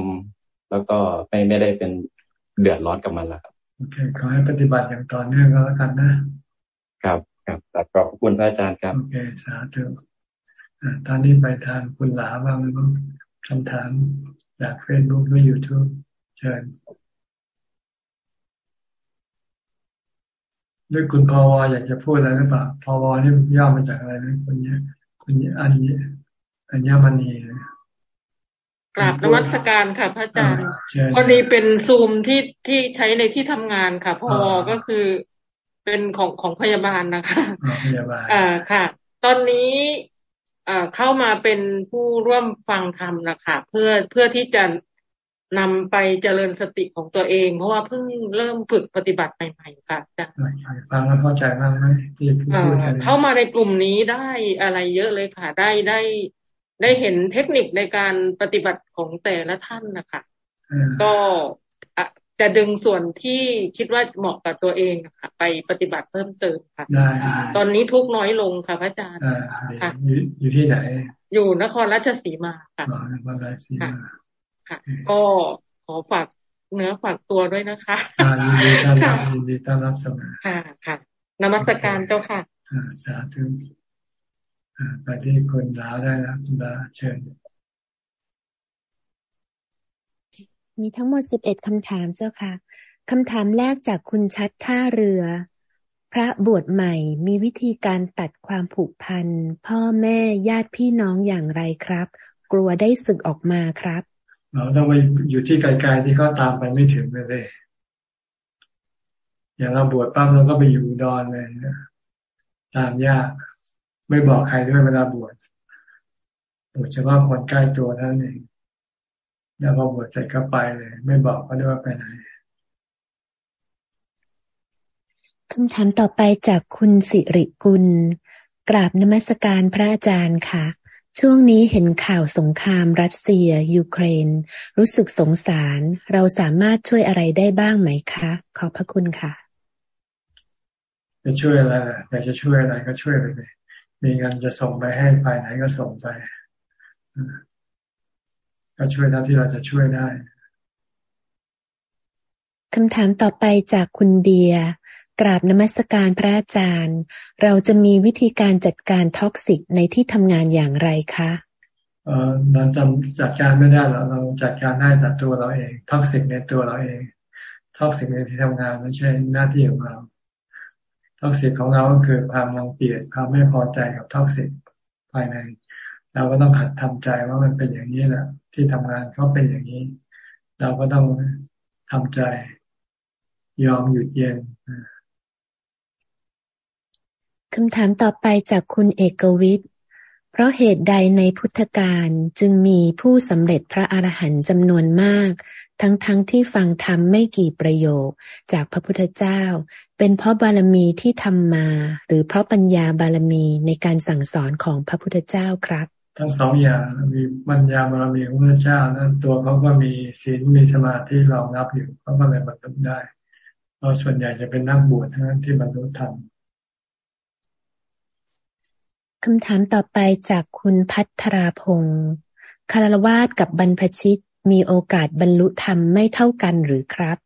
แล้วก็ไม่ไม่ได้เป็นเดือดร้อนกับมันแล้วครับโอเคขอให้ปฏิบัติอย่างต่อเนื่องก็แล้วกันนะครับ ครับขอบคุณพระอาจารย์ครับ โอเค สาธุตอนนี้ไปทางคุณหลาบ้างไหมบ้างคำถามจากเฟซบุ๊กหรือยูทูบเชิญหรือคุณพอวอยากจะพูดอะไรหรือเปล่าพอวนี่ย่อมาจากอะไรนะคุณเนี่ยคุณอันนี้อัญญมณีกราบนวัตการค่ะพระอาจารย์พอดีเป็นซูมที่ที่ใช้ในที่ทำงานค่ะพอก็คือ เป็นของของพยาบาลนะคะพยาบาลอ่าค่ะ ตอนนี้อ่าเข้ามาเป็นผู้ร่วมฟังธรรมนะคะเพื่อเพื่อที่จะนำไปเจริญสติของตัวเอง เพราะว่าเพิ่งเริ่มฝึกปฏิบัติใหม่ๆค่ะจ้ะฟังแล้วเข้าใจมากไหมที่พูดเข้ามาในกลุ่มนี้ได้อะไรเยอะเลยค่ะ ได้ได้ได้เห็นเทคนิคในการปฏิบัติของแต่ละท่านนะคะก็ จะดึงส่วนที่คิดว่าเหมาะกับตัวเองค่ะ ไปปฏิบัติเพิ่มเติมค่ะตอนนี้ทุกน้อยลงค่ะพระอาจารย์ค่ะอยู่ที่ไหน อยู่นครราชสีมาค่ะนครราชสีมาค่ะ ก็ขอฝากเนื้อฝากตัวด้วยนะคะยินดีต้อนรับยินดีต้อนรับสมัครค่ะค่ะนมัสการเจ้าค่ะสาธุไปที่คุณดาได้แล้วคุณดาเชิญ มีทั้งหมดสิบเอ็ดคำถามเจ้าค่ะคำถามแรกจากคุณชัดท่าเรือ พระบวชใหม่มีวิธีการตัดความผูกพัน พ่อแม่ญาติพี่น้องอย่างไรครับ กลัวได้สึกออกมาครับเราต้องไปอยู่ที่ไกลๆที่เขาตามไปไม่ถึงเลย อย่างเราบวชปั๊บเราก็ไปอยู่ดอนเลยตามยากไม่บอกใครด้วยเวลาบวชบวชเฉพาะคนใกล้ตัวเท่านั้นเอง แล้วพอบวชเสร็จก็ไปเลย ไม่บอกก็ด้วยว่าไปไหนคำถามต่อไปจากคุณสิริกุล กราบนมัสการพระอาจารย์ค่ะ ช่วงนี้เห็นข่าวสงครามรัสเซีย ยูเครน รู้สึกสงสาร เราสามารถช่วยอะไรได้บ้างไหมคะ ขอบพระคุณค่ะ จะช่วยอะไรอยากจะช่วยอะไรก็ช่วยไปเลยมีเงินจะส่งไปให้ฝ่ายไหนก็ส่งไป ก็ช่วยเท่าที่เราจะช่วยได้คำถามต่อไปจากคุณเดียกราบนมัสการพระอาจารย์ เราจะมีวิธีการจัดการ toxic ในที่ทำงานอย่างไรคะเออเราจำจัดการไม่ได้เราเราจัดการได้แต่ตัวเราเอง toxic ในตัวเราเองtoxic ในที่ทำงานไม่ใช่หน้าที่ของเรา toxic ของเราก็คือความรังเกียจความไม่พอใจกับ toxic ภายใน เราก็ต้องหัดทำใจว่ามันเป็นอย่างนี้แหละที่ทำงานเขาเป็นอย่างนี้ เราก็ต้องทำใจยอมหยุดเย็นคำถามต่อไปจากคุณเอกวิทย์ เพราะเหตุใดในพุทธกาลจึงมีผู้สำเร็จพระอรหันต์จำนวนมาก ทั้งๆทที่ฟังธรรมไม่กี่ประโยคจากพระพุทธเจ้า เป็นเพราะบารมีที่ทำมา หรือเพราะปัญญาบารมีในการสั่งสอนของพระพุทธเจ้าครับ ทั้งสองอย่างมีปัญญาบารมีของพระเจ้านั้นตัวเขาก็มีศีลมีสมาธิรองรับอยู่เขาก็เลยบรรลุได้เพราะส่วนใหญ่จะเป็นนักบวชทั้งนั้นที่บรรลุธรรมคำถามต่อไปจากคุณพัทราพงศ์คารวาสกับบรรพชิตมีโอกาสบรรลุธรรมไม่เท่ากันหรือครับ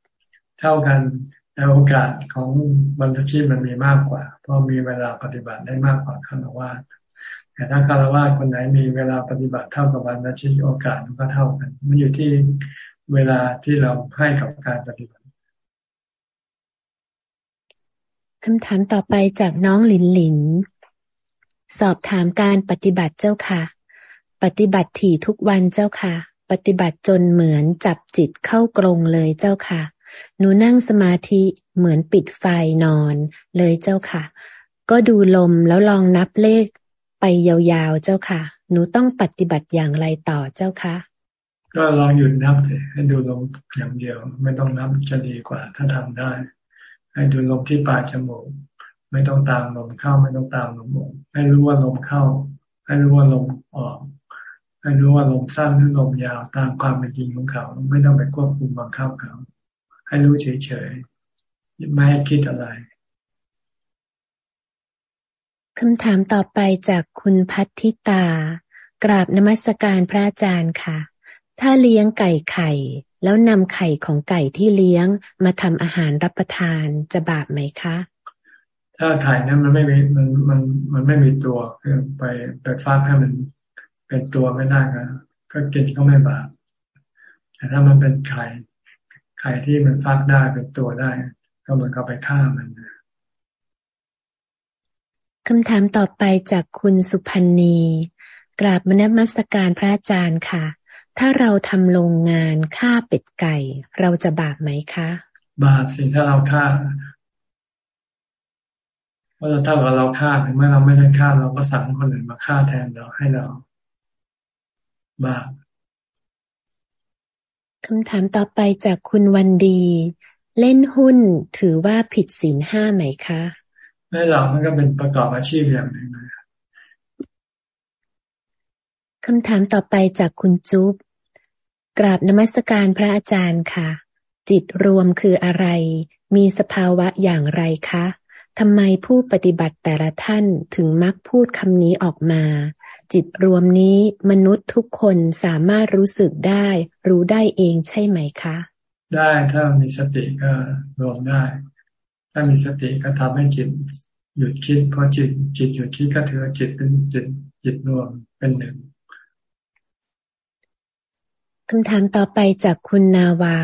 เท่ากันแต่โอกาสของบรรพชิตมันมีมากกว่า เพราะมีเวลาปฏิบัติได้มากกว่าคารวาส แต่ถ้าคารวาสคนไหนมีเวลาปฏิบัติเท่ากับบรรพชิตโอกาสมันก็เท่ากัน มันอยู่ที่เวลาที่เราให้กับการปฏิบัติคำถามต่อไปจากน้องหลินหลิน สอบถามการปฏิบัติเจ้าค่ะ ปฏิบัติถี่ทุกวันเจ้าค่ะ ปฏิบัติจนเหมือนจับจิตเข้ากรงเลยเจ้าค่ะ หนูนั่งสมาธิเหมือนปิดไฟนอนเลยเจ้าค่ะ ก็ดูลมแล้วลองนับเลข ยาวๆเจ้าค่ะ หนูต้องปฏิบัติอย่างไรต่อเจ้าค่ะ ก็ลองหยุดนับเถอะให้ดูลมอย่างเดียว ไม่ต้องนับจะดีกว่า ถ้าทำได้ ให้ดูลมที่ปลายจมูกไม่ต้องตามลมเข้าไม่ต้องตามลมออกให้รู้ว่าลมเข้า ให้รู้ว่าลมออกให้รู้ว่าลมสั้นหรือลมยาวตามความเป็นจริงของเขา ไม่ต้องไปควบคุมบังคับเขา ให้รู้เฉยๆไม่ให้คิดอะไร คำถามต่อไปจากคุณพัทธิตา กราบนมัสการพระอาจารย์ค่ะ ถ้าเลี้ยงไก่ไข่ แล้วนำไข่ของไก่ที่เลี้ยงมาทำอาหารรับประทานจะบาปไหมคะ ถ้าไข่นั้นมันไม่มีมันมันมันไม่มีตัวคือไปไปฟาดให้มันเป็นตัวไม่ได้ก็ก็กินก็ไม่บาปแต่ถ้ามันเป็นไข่ไข่ที่มันฟาดได้เป็นตัวได้ ก็เหมือนกับไปฆ่ามัน คำถามต่อไปจากคุณสุพันนีกราบมนมัสการพระอาจารย์ค่ะ ถ้าเราทำโรงงานฆ่าเป็ดไก่ เราจะบาปไหมคะ บาปสิถ้าเราฆ่าเพราะถ้าเราเราฆ่าถึงแม้เราไม่ได้ฆ่าเราก็สั่งคนอื่นมาฆ่าแทนเราให้เรา บาปคำถามต่อไปจากคุณวันดี เล่นหุ้นถือว่าผิดศีลห้าไหมคะ ไม่หรอกมันก็เป็นประกอบอาชีพอย่างหนึ่งนะคำถามต่อไปจากคุณจุ๊บกราบนมัสการพระอาจารย์ค่ะ จิตรวมคืออะไร มีสภาวะอย่างไรคะทำไมผู้ปฏิบัติแต่ละท่านถึงมักพูดคำนี้ออกมา จิตรวมนี้มนุษย์ทุกคนสามารถรู้สึกได้ รู้ได้เองใช่ไหมคะ ได้ถ้ามีสติก็รวมได้ ถ้ามีสติก็ทำให้จิต หยุดคิดพอจิต จิตหยุดคิดก็ถือจิตเป็นจิตจิตรวมเป็นหนึ่งคำถามต่อไปจากคุณนาวา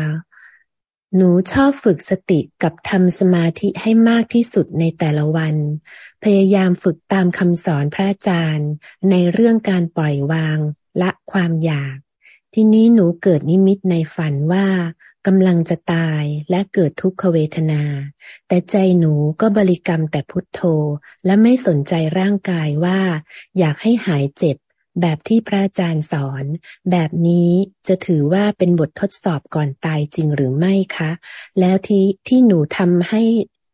หนูชอบฝึกสติกับทำสมาธิให้มากที่สุดในแต่ละวัน พยายามฝึกตามคำสอนพระอาจารย์ ในเรื่องการปล่อยวาง ละความอยาก ที่นี้หนูเกิดนิมิตในฝันว่า กำลังจะตายและเกิดทุกขเวทนา แต่ใจหนูก็บริกรรมแต่พุทโธ และไม่สนใจร่างกายว่า อยากให้หายเจ็บ แบบที่พระอาจารย์สอน แบบนี้จะถือว่าเป็นบททดสอบก่อนตายจริงหรือไม่คะ แล้วที่ที่หนูทำให้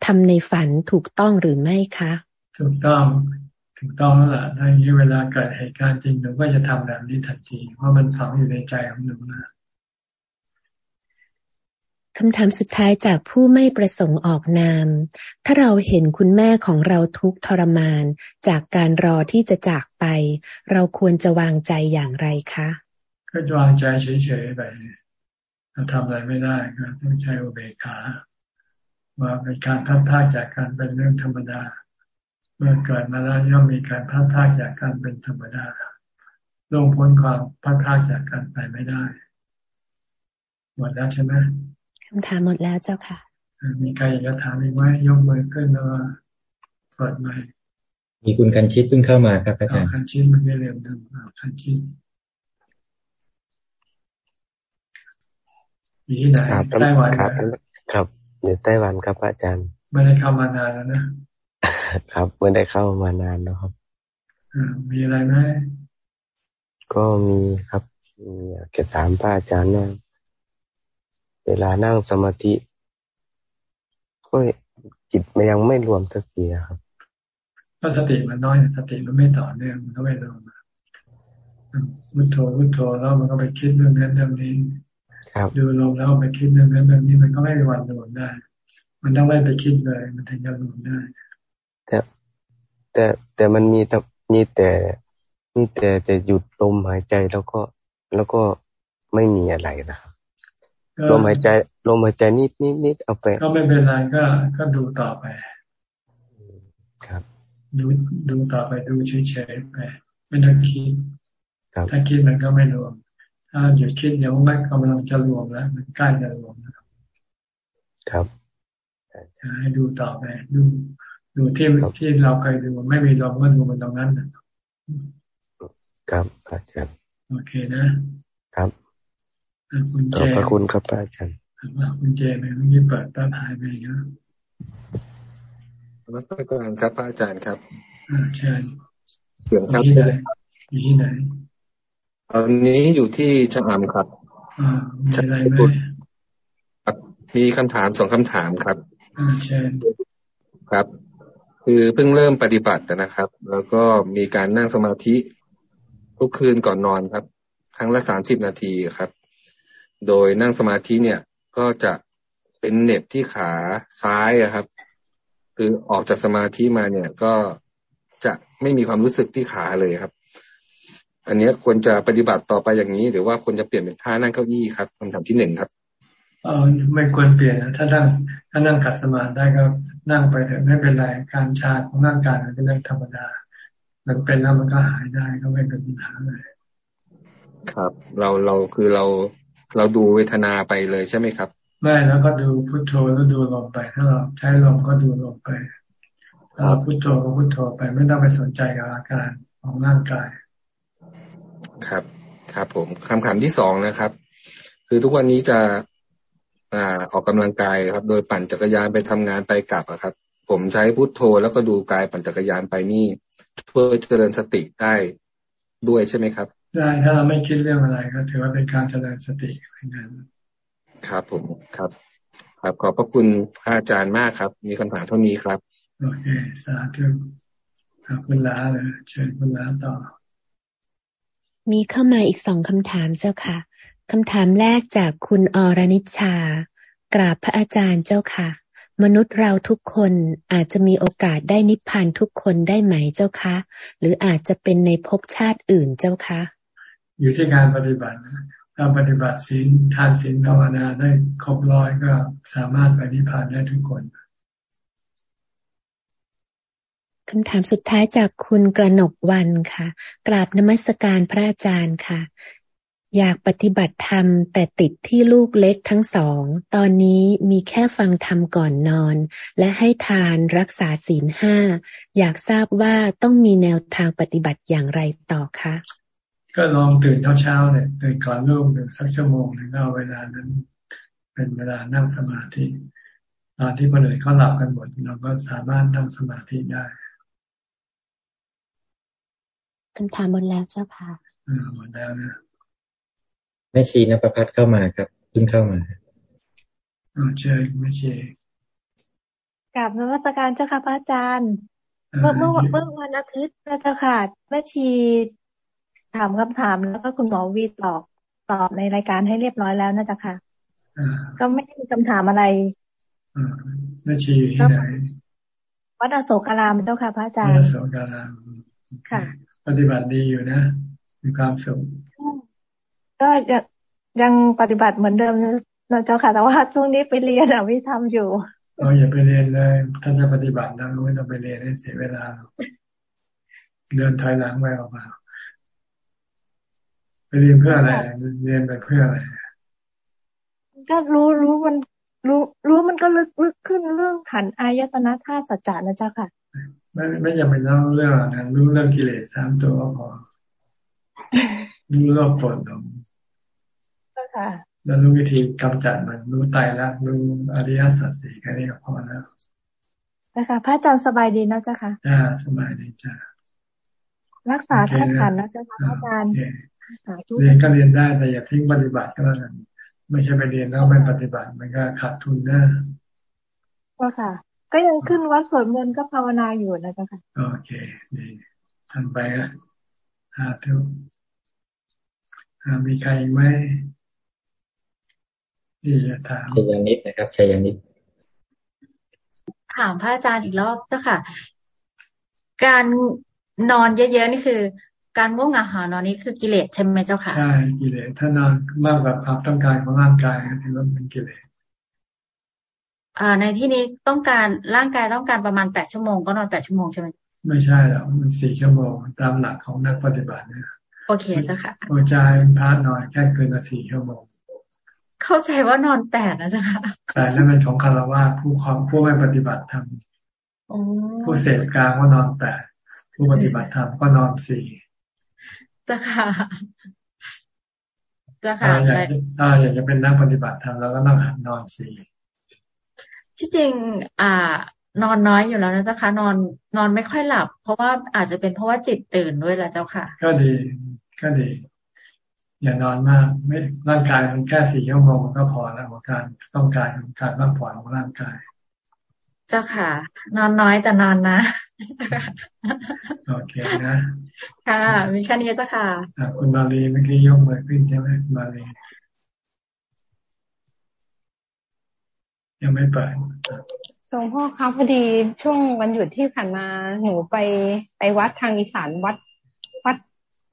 ทำในฝันถูกต้องหรือไม่คะ ถูกต้องถูกต้องแล้วล่ะในนี้เวลาเกิดเหตุการณ์จริงหนูก็จะทำแบบนี้ทันทีเพราะมันฝังอยู่ในใจของหนูนะ คำถามสุดท้ายจากผู้ไม่ประสงค์ออกนาม ถ้าเราเห็นคุณแม่ของเราทุกทรมาน จากการรอที่จะจากไป เราควรจะวางใจอย่างไรคะก็วางใจเฉยๆไปเราทำอะไรไม่ได้ก็ต้องใช้อุเบกขาว่าเป็นการพัดพาจากการเป็นเรื่องธรรมดา เมื่อเกิดมาแล้วย่อมมีการพัดพาจากการเป็นธรรมดาลงพ้นความพัดพาจากการไปไม่ได้หมดแล้วใช่ไหม คำถามหมดแล้วเจ้าค่ะ มีใครอยากจะถามอีกไหมยกมือขึ้นแล้วเปิดไมมีคุณกันชิดเพิ่งเข้ามาครับอาจารย์คันชิดมันไม่เร็วดึงคันชิดมีที่ไหนไต้หวันครับ ครับอยู่ไต้หวันครับอาจารย์ ไม่ได้เข้ามานานแล้วนะ ครับไม่ได้เข้ามานานแล้วครับมีอะไรไหมก็มีครับมีเกี่ยวถามพระอาจารย์นะ เวลานั่งสมาธิก็จิตมันยังไม่รวมสักทีครับก็สติมันน้อยสติมันไม่ต่อเนื่องมันก็ไม่รวมพุทโธพุทโธแล้วมันก็ไปคิดเรื่องนั้นเรื่องนี้ดูลมแล้วไปคิดเรื่องนั้นเรื่องนี้มันก็ไม่มีวันรวมได้ มันต้องไม่ไปคิดเลย มันถึงจะรวมได้ แต่แต่แต่มันมีแต่มีแต่มีแต่จะหยุดลมหายใจแล้วก็แล้วก็ไม่มีอะไรนะครับ ลมหายใจลมหายใจนิดนิดนิดเอาไป ก็ไม่เป็นไรก็ก็ดูต่อไป ครับ ดูดูต่อไปดูเฉยๆไปไม่ต้องคิดถ้าคิดมันก็ไม่รวม ถ้าหยุดคิดเดี๋ยวมันกำลังจะรวมแล้ว มันใกล้จะรวมนะครับครับให้ดูต่อไปดูดูที่ที่เราเคยดูไม่มีรวมก็ดูมันตรงนั้นนะครับอาจารย์โอเคนะครับคุณเจ ขอบพระคุณครับอาจารย์คุณเจไปเมื่อกี้เปิดป้าพายไปครับรัตการครับอาจารย์ครับใช่เสียงครับที่ไหนอยู่ที่ไหนตอนนี้อยู่ที่ชะอำครับมีอะไรไหมมีคำถามสองคำถามครับใช่ครับ คือเพิ่งเริ่มปฏิบัตินะครับ แล้วก็มีการนั่งสมาธิ ทุกคืนก่อนนอนครับ ครั้งละสามสิบนาทีครับ โดยนั่งสมาธิเนี่ยก็จะเป็นเน็บที่ขาซ้ายอะครับ คือออกจากสมาธิมาเนี่ยก็จะไม่มีความรู้สึกที่ขาเลยครับ อันนี้ควรจะปฏิบัติต่อไปอย่างนี้ หรือว่าควรจะเปลี่ยนเป็นท่านั่งเก้าอี้ครับคำถามที่หนึ่งครับเออไม่ควรเปลี่ยนนะถ้านั่งถ้านั่งขัดสมาธิได้ก็นั่งไปเถอะไม่เป็นไรการชาของร่างกายมันเป็นเรื่องธรรมดามันเป็นแล้วมันก็หายได้ก็ไม่เป็นปัญหาเลยครับ เราเราคือเรา เราดูเวทนาไปเลยใช่ไหมครับ ไม่แล้วก็ดูพุทโธแล้วดูลมไปถ้าเราใช้ลมก็ดูลมไปถ้าเราพุทโธก็พุทโธไปไม่ต้องไปสนใจกับอาการของร่างกาย ครับ ครับผมคำถามที่สองนะครับ คือทุกวันนี้จะอ่าออกกำลังกายครับ โดยปั่นจักรยานไปทำงานไปกลับอะครับ ผมใช้พุทโธแล้วก็ดูกายปั่นจักรยานไปนี่เพื่อเจริญสติได้ด้วยใช่ไหมครับ ได้ถ้าเราไม่คิดเรื่องอะไรก็ถือว่าเป็นการเจริญสติเหมือนกันครับผมครับ ครับขอบพระคุณพระอาจารย์มากครับ มีคำถามเท่านี้ครับโอเคสาธุขอบคุณล้าเลยเชิญคุณล้าต่อ มีเข้ามาอีกสองคำถามเจ้าค่ะคำถามแรกจากคุณอรนิชากราบพระอาจารย์เจ้าค่ะ มนุษย์เราทุกคนอาจจะมีโอกาสได้นิพพานทุกคนได้ไหมเจ้าคะ หรืออาจจะเป็นในภพชาติอื่นเจ้าคะ อยู่ที่การปฏิบัติถ้าปฏิบัติศีลทานศีลภาวนาได้ครบร้อยก็สามารถไปนิพพานได้ทุกคนคำถามสุดท้ายจากคุณกระหนกวันค่ะ กราบนมัสการพระอาจารย์ค่ะ อยากปฏิบัติธรรมแต่ติดที่ลูกเล็กทั้งสอง ตอนนี้มีแค่ฟังธรรมก่อนนอน และให้ทานรักษาศีลห้า อยากทราบว่าต้องมีแนวทางปฏิบัติอย่างไรต่อคะ ก็ลองตื่นเช้าๆเนี่ยตื่นก่อนลูกหนึ่งสักชั่วโมงหนึ่งเอาเวลานั้นไปเป็นเวลานั่งสมาธิตอนที่คนอื่นเขาหลับกันหมดเราก็สามารถนั่งสมาธิได้คำถามหมดแล้วเจ้าค่ะอ่าหมดแล้วนะแม่ชีนประพัฒเข้ามาครับเพิ่งเข้ามาอ๋อเชิญแม่ชีกลับนวัตการเจ้าค่ะพระอาจารย์เมื่อเมื่อเมื่อวันอาทิตย์เจ้าค่ะแม่ชี ถามคำถามแล้วก็คุณหมอวีตอบตอบในรายการให้เรียบร้อยแล้วนะจ๊ะค่ะก็ไม่ได้มีคำถามอะไรแม่ชีที่ไหนวัดอโศกรามเจ้าค่ะพระอาจารย์วัดอโศกรามค่ะ ปฏิบัติดีอยู่นะมีความสุขก็ยังยังปฏิบัติเหมือนเดิมนะเจ้าค่ะแต่ว่าช่วงนี้ไปเรียนอะวิทำอยู่เราอย่าไปเรียนเลยท่านจะปฏิบัตินะไม่ต้องไปเรียนให้เสียเวลาเดินถอยหลังไปออกมา ไปเรียนเพื่ออะไร เรียนไปเพื่ออะไร ก็รู้รู้มัน รู้รู้มันก็ลึกลึกขึ้นเรื่องขันอายตนะธาตุสัจจานะเจ้าค่ะ ไม่ไม่จำเป็นต้องเรื่องนั้นรู้เรื่องกิเลสสามตัวก็พอรู้รอบผลของค่ะแล้วรู้วิธีกำจัดมันรู้ตายแล้วรู้อริยสัจสี่แค่นี้ก็พอแล้วนะคะพระอาจารย์สบายดีนะเจ้าค่ะจ้าสบายดีจ้ารักษาท่านขันนะเจ้าค่ะพระอาจารย์ เรียนก็เรียนได้แต่อย่าทิ้งปฏิบัติก็แล้วกันไม่ใช่ไปเรียนแล้วไม่ปฏิบัติมันก็ขาดทุนนะก็ค่ะ ก็ยังขึ้นวัดสวดมนต์ก็ภาวนาอยู่นะเจ้าค่ะโอเคดีทำไปอะหาทุกมีใครไหมที่จะถามชัยานิดนะครับชัยานิดถามพระอาจารย์อีกรอบเจ้าค่ะ การนอนเยอะๆนี่คือ การง่วงเหงาหานอนนี้คือกิเลสใช่ไหมเจ้าค่ะใช่กิเลสถ้านอนมากกว่าความต้องการของร่างกายถือว่าเป็นกิเลสอ่าในที่นี้ต้องการร่างกายต้องการประมาณแปดชั่วโมงก็นอนแปดชั่วโมงใช่ไหมไม่ใช่หรอกมันสี่ชั่วโมงตามหลักของนักปฏิบัติเนี่ยโอเคเจ้าค่ะหัวใจพาร์นอนแค่เกินมาสี่ชั่วโมงเข้าใจว่านอนแปดนะจ๊ะค่ะแต่นั่นเป็นของคารวะผู้ของผู้ไม่ปฏิบัติธรรมผู้เสพกลางก็นอนแปดผู้ปฏิบัติธรรมก็นอนสี่ จ้ะค่ะจ้ะค่ะถ้าอยากจะเป็นนักปฏิบัติธรรมเราก็ต้องหัดนอนสี่ที่จริง อ่านอนน้อยอยู่แล้วนะเจ้าค่ะนอนนอนไม่ค่อยหลับ เพราะว่าอาจจะเป็นเพราะว่าจิตตื่นด้วยแหละเจ้าค่ะ ก็ดีก็ดี อย่านอนมาก ไม่ร่างกายมันแค่สี่ชั่วโมงก็พอแล้วของการต้องการของการพักผ่อนของร่างกาย เจ้าค่ะ นอนน้อยแต่นอนนะ โอเคนะ ค่ะ มีแค่นี้เจ้าค่ะคุณมาลีเมื่อกี้ยกมือขึ้นใช่ไหมมาลียังไม่เปิดหลวงพ่อครับพอดีช่วงวันหยุดที่ผ่านมาหนูไปไปวัดทางอีสานวัดวัด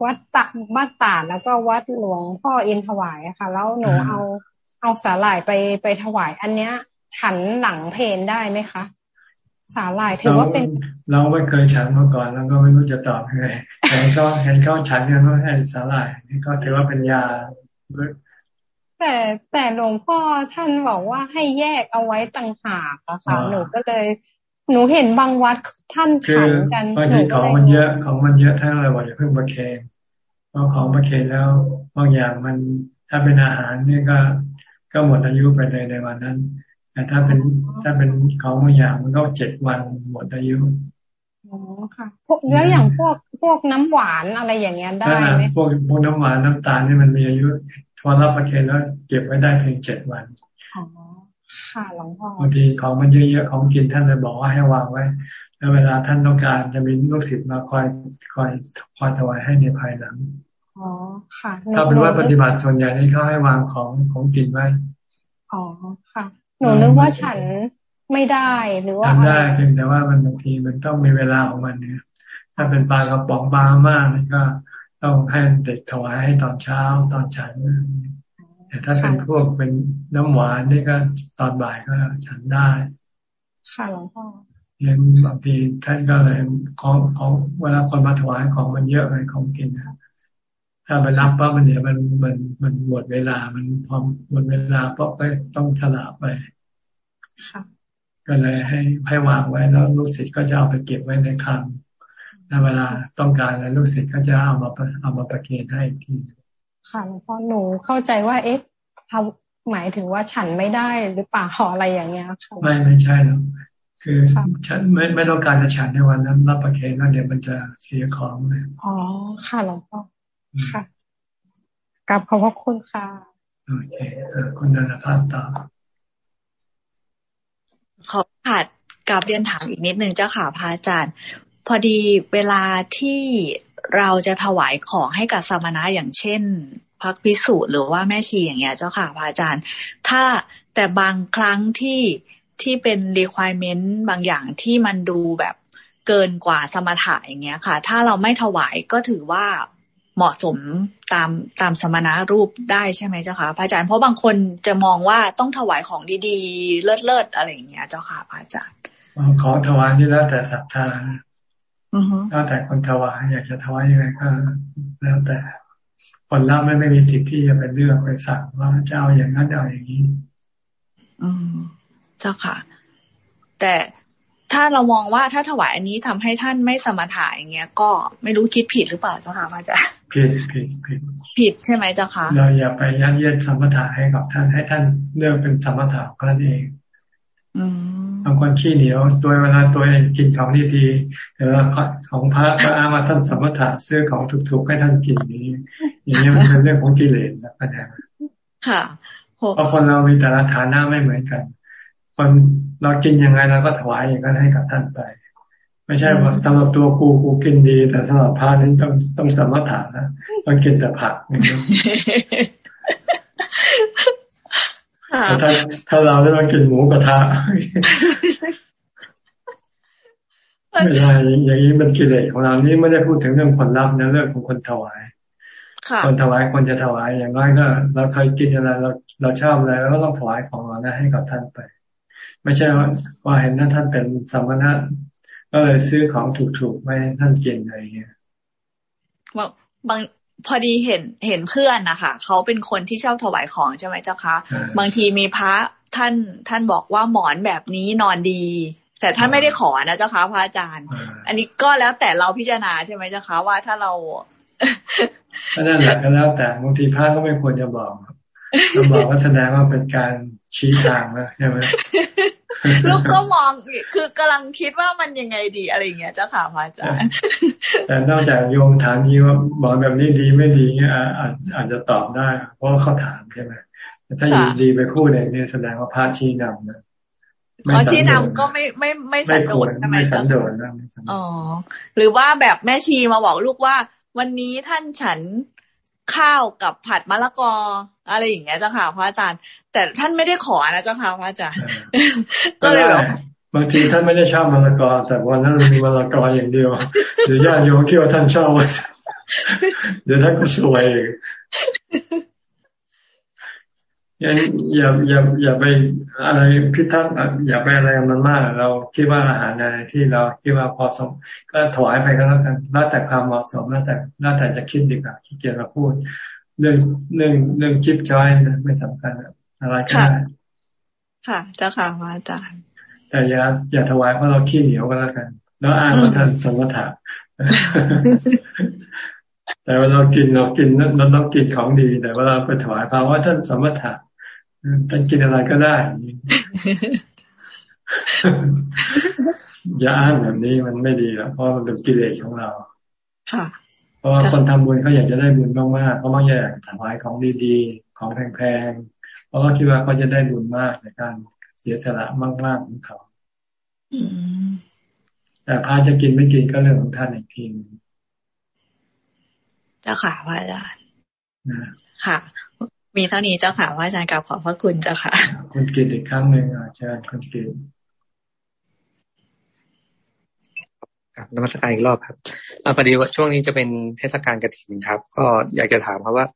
วัดตะบ้านตาดแล้วก็วัดหลวงพ่อเอ็นถวายอะค่ะ แล้วหนูเอาเอาสาหร่ายไปไปถวาย อันเนี้ย ฉันหลังเพนได้ไหมคะสาหร่ายถือว่าเป็น เราไม่เคยฉันมาก่อนแล้วก็ไม่รู้จะตอบยังไงเห็นเขาเห็นเขาฉันกันว่าให้สาหร่ายนี่ก็ถือว่าเป็นยาแต่แต่หลวงพ่อท่านบอกว่าให้แยกเอาไว้ต่างหากอะค่ะหนูก็เลยหนูเห็นบางวัดท่านฉันกันบางทีของมันเยอะของมันเยอะท่านเลยบอกอย่าเพิ่งประเคนเพราะของประเคนแล้วบางอย่างมันถ้าเป็นอาหารนี่ก็ก็หมดอายุไปเลยในวันนั้น แต่ถ้าเป็นถ้าเป็นของบางอย่างมันก็เจ็ดวันหมดอายุอ๋อค่ะพวกแล้วอย่างพวกพวกน้ำหวานอะไรอย่างเงี้ยได้ไหมพวกพวกน้ำหวานน้ำตาลนี่มันมีอายุพอรับประเคนแล้วเก็บไว้ได้เพียงเจ็ดวันอ๋อค่ะหลวงพ่อบางทีของมันเยอะๆของกินท่านเลยบอกว่าให้วางไว้ แล้วเวลาท่านต้องการจะมีลูกศิษย์มาคอยคอยคอยถวายให้ในภายหลังอ๋อค่ะถ้าเป็นว่าปฏิบัติส่วนใหญ่นี่เขาให้วางของของกินไว้อ๋อค่ะ หนูนึกว่าฉันไม่ได้หรือว่าทำได้เพียงแต่ว่ามันบางทีมันต้องมีเวลาของมันเนี่ย ถ้าเป็นปลากระป๋องปลามากนี่ก็ต้องให้เด็กถวายให้ตอนเช้าตอนฉันแต่ถ้าเป็นพวกเป็นน้ำหวานนี่ก็ตอนบ่ายก็ฉันได้ค่ะหลวงพ่อยังบางทีท่านก็เลยของของเวลาคนมาถวายของมันเยอะเลยของกินนะ ถ้าไปรับปั๊บมันเนี่ยมันมันมันหมดเวลา มันพอหมดเวลาปั๊บก็ต้องสละไปก็เลยให้ให้วางไว้แล้วลูกศิษย์ก็จะเอาไปเก็บไว้ในคลังถ้าเวลาต้องการแล้วลูกศิษย์ก็จะเอามาเอามาประเคนให้ทีค่ะหลวงพ่อหนูเข้าใจว่าเอ๊ะหมายถึงว่าฉันไม่ได้หรือเปล่าอะไรอย่างเงี้ยค่ะไม่ไม่ใช่หรอกคือฉันไม่ไม่ต้องการจะฉันในวันนั้น รับประเคนนั่นเดี๋ยวมันจะเสียของเลยอ๋อค่ะหลวงพ่อ ค่ะกลับขอบพระคุณค่ะ โอเคคุณนันทภาพต่อขอขาดกลับเรียนถามอีกนิดนึงเจ้าค่ะพระอาจารย์ พอดีเวลาที่เราจะถวายของให้กับสมณะอย่างเช่นพักพิสูจน์หรือว่าแม่ชีอย่างเงี้ยเจ้าค่ะพระอาจารย์ ถ้าแต่บางครั้งที่ที่เป็น requirement บางอย่างที่มันดูแบบเกินกว่าสมถะอย่างเงี้ยค่ะ ถ้าเราไม่ถวายก็ถือว่า เหมาะสมตามตามสมณะรูปได้ใช่ไหมเจ้าค่ะพระอาจารย์เพราะบางคนจะมองว่าต้องถวายของดีๆ เลิศๆอะไรอย่างเงี้ย เจ้าค่ะพระอาจารย์ขอถวายที่แล้วแต่ศรัทธาแล้วแต่คนถวายอยากจะถวายยังไงก็แล้วแต่คนรับไม่ไม่มีสิทธิ์ที่จะเป็นเรื่องไปสั่งว่าเจ้าอย่างนั้นเอาอย่างนี้อืมเจ้าค่ะ แต่ ถ้าเรามองว่าถ้าถวายอันนี้ทำให้ท่านไม่สมถะอย่างเงี้ย ก็ไม่รู้คิดผิดหรือเปล่าเจ้าค่ะอาจารย์ผิดผิดผิดผิดใช่ไหมเจ้าค่ะเราอย่าไปยัดเยียดสมถะให้กับท่านให้ท่านเลือกเป็นสมถะก็นั่นเองบางคนขี้เหนียวตัวเวลาตัวเองกินของดีๆแต่ว่าของพระก็อ้างว่าท่านสมถะซื้อของถูกๆให้ท่านกินนี้อย่างนี้มันเป็นเรื่องของกิเลสนะปัญหาค่ะเพราะคนเรามีแต่ละฐานะไม่เหมือนกัน คนเรากินยังไงเราก็ถวายอย่างนั้นให้กับท่านไป ไม่ใช่ว่าสำหรับตัวกูกูกินดี แต่สำหรับพระนี้ต้องต้องสมถะนะต้องกินแต่ผักอย่างนี้ถ้าถ้าเราได้มากินหมูกระทะไม่ได้อย่างนี้มันกิเลสของเรานี่ไม่ได้พูดถึงเรื่องคนรับนะเรื่องของคนถวายคนถวายคนจะถวายอย่างน้อยก็ เราเคยกินอะไรเราเราชอบอะไรเราก็ต้องถวายของเรานะให้กับท่านไป ไม่ใช่ว่าว่าเห็นนั้นท่านเป็นสมณะก็เลยซื้อของถูกๆไม่ให้ท่านกินอะไรเงี้ยบางพอดีเห็นเห็นเพื่อนนะคะเขาเป็นคนที่ชอบถวายของใช่ไหมเจ้าคะบางทีมีพระท่านท่านบอกว่าหมอนแบบนี้นอนดี แต่ท่านไม่ได้ขอนะเจ้าคะพระอาจารย์ อันนี้ก็แล้วแต่เราพิจารณาใช่ไหมเจ้าคะว่าถ้าเรานั่นแหละก็แล้วแต่บางทีพระก็ไม่ควรจะบอก เราบอกว่าแสดงว่าเป็นการชี้ทางนะใช่ไหมลูกก็มองคือกำลังคิดว่ามันยังไงดีอะไรเงี้ยเจ้าค่ะพระอาจารย์แต่นอกจากโยมถามนี้ว่าบอกแบบนี้ดีไม่ดีเงี้ยอาจอาจจะตอบได้ เพราะเขาถามใช่ไหมถ้าอยู่ดีไปพูดเนี่ยแสดงว่าพระชี้นำนะพอชี้นำก็ไม่ไม่ไม่สันโดษใช่ไหมสันโดษนะอ๋อหรือว่าแบบแม่ชีมาบอกลูกว่า วันนี้ท่านฉัน ข้าวกับผัดมะละกอ อะไรอย่างเงี้ยเจ้าค่ะพระอาจารย์ แต่ท่านไม่ได้ขอนะเจ้าค่ะพระอาจารย์ก็เลยแบบบางทีท่านไม่ได้ชอบมะละกอ แต่วันนั้นมีมะละกออย่างเดียวหรือญาติโยมคิดว่าท่านชอบเดี๋ยวท่านก็ช่วย อย่าอย่าอย่าอย่าไปอะไรพิทักษ์อย่าไปอะไรมันมาก เราคิดว่าอาหารอะไรที่เราคิดว่าพอสม ก็ถวายไปก็แล้วกันแล้วแต่ความเหมาะสมแล้วแต่แล้วแต่จะคิดดีกว่าที่เกียรมาพูด เรื่องเรื่องเรื่องชิปจอยไม่สำคัญอะไรก็ได้ค่ะ เจ้าค่ะอาจารย์แต่อย่าอย่าถวายเพราะเราขี้เหนียวก็แล้วกัน แล้วอ้างว่าท่านสมถะ แต่เวลาเรากินเรากินเราต้องกินของดี แต่เวลาไปถวายพระว่าท่านสมถะท่านกินอะไรก็ได้ อย่าอ้างแบบนี้มันไม่ดีแล้วเพราะมันเป็นกิเลสของเราค่ะเพราะว่าคนทำบุญเขาอยากจะได้บุญมากๆเขาไม่อยากถวายของดีๆ ของแพงๆเพราะเขาคิดว่าเขาจะได้บุญมากในการเสียสละมากๆของเขาแต่พาจะกินไม่กินก็เรื่องของท่านอีกทีนึง เจ้าค่ะพระอาจารย์ค่ะ มีเท่านี้เจ้าค่ะว่าอาจารย์กลับขอบพระคุณเจ้าค่ะ คุณกิตอีกครั้งหนึ่งอาจารย์คุณกิตครับนมัสการอีกรอบครับพอดีว่าช่วงนี้จะเป็นเทศกาลกระถิ่นครับ ก็อยากจะถามครับว่า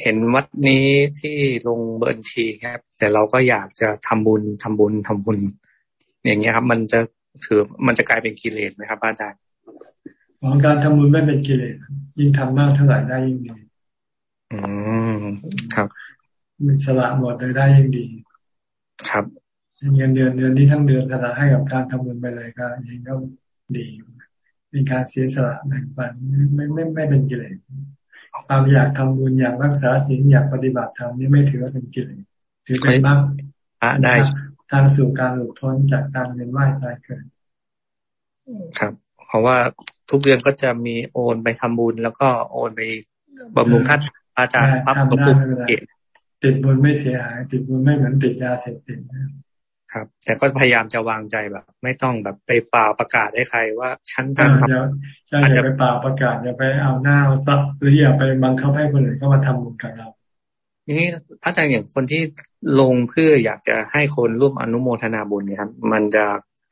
เห็นวัดนี้ที่ลงเบิร์นทีครับ แต่เราก็อยากจะทำบุญทำบุญทำบุญ อย่างเงี้ยครับ มันจะถือมันจะกลายเป็นกิเลสไหมครับอาจารย์ ของการทำบุญไม่เป็นกิเลสยิ่งทำมากเท่าไหร่ได้ยิ่งดีอืมครับมีสละหมดเลยได้ยิ่งดี ครับเงินเดือนเดือนนี้ทั้งเดือนสละให้กับการทำบุญไปเลยก็ยังก็ดีเป็นการเสียสละแบ่งปันไม่ไม่ไม่เป็นกิเลสความอยากทำบุญอยากรักษาศีลอยากปฏิบัติธรรมนี่ไม่ถือว่าเป็นกิเลสถือเป็นมรรคได้ทางสู่การหลุดพ้นจากการเวียนว่ายตายเกิด ครับ เพราะว่า ทุกเดือนก็จะมีโอนไปทำบุญ แล้วก็โอนไปบำรุงค่าอาจารย์ปั๊บก็ปุ๊บติดบุญไม่เสียหายติดบุญไม่เหมือนติดยาเสพติดครับ แต่ก็พยายามจะวางใจแบบ ไม่ต้องแบบไปเปล่าประกาศให้ใครว่าฉันทำอาจจะไปเปล่าประกาศอย่าไปเอาหน้าซับหรืออย่าไปบังคับให้คนอื่นเข้ามาทำบุญกับเรานี้พระอาจารย์อย่างคนที่ลงเพื่ออยากจะให้คนร่วมอนุโมทนาบุญเนี่ยครับมันจะ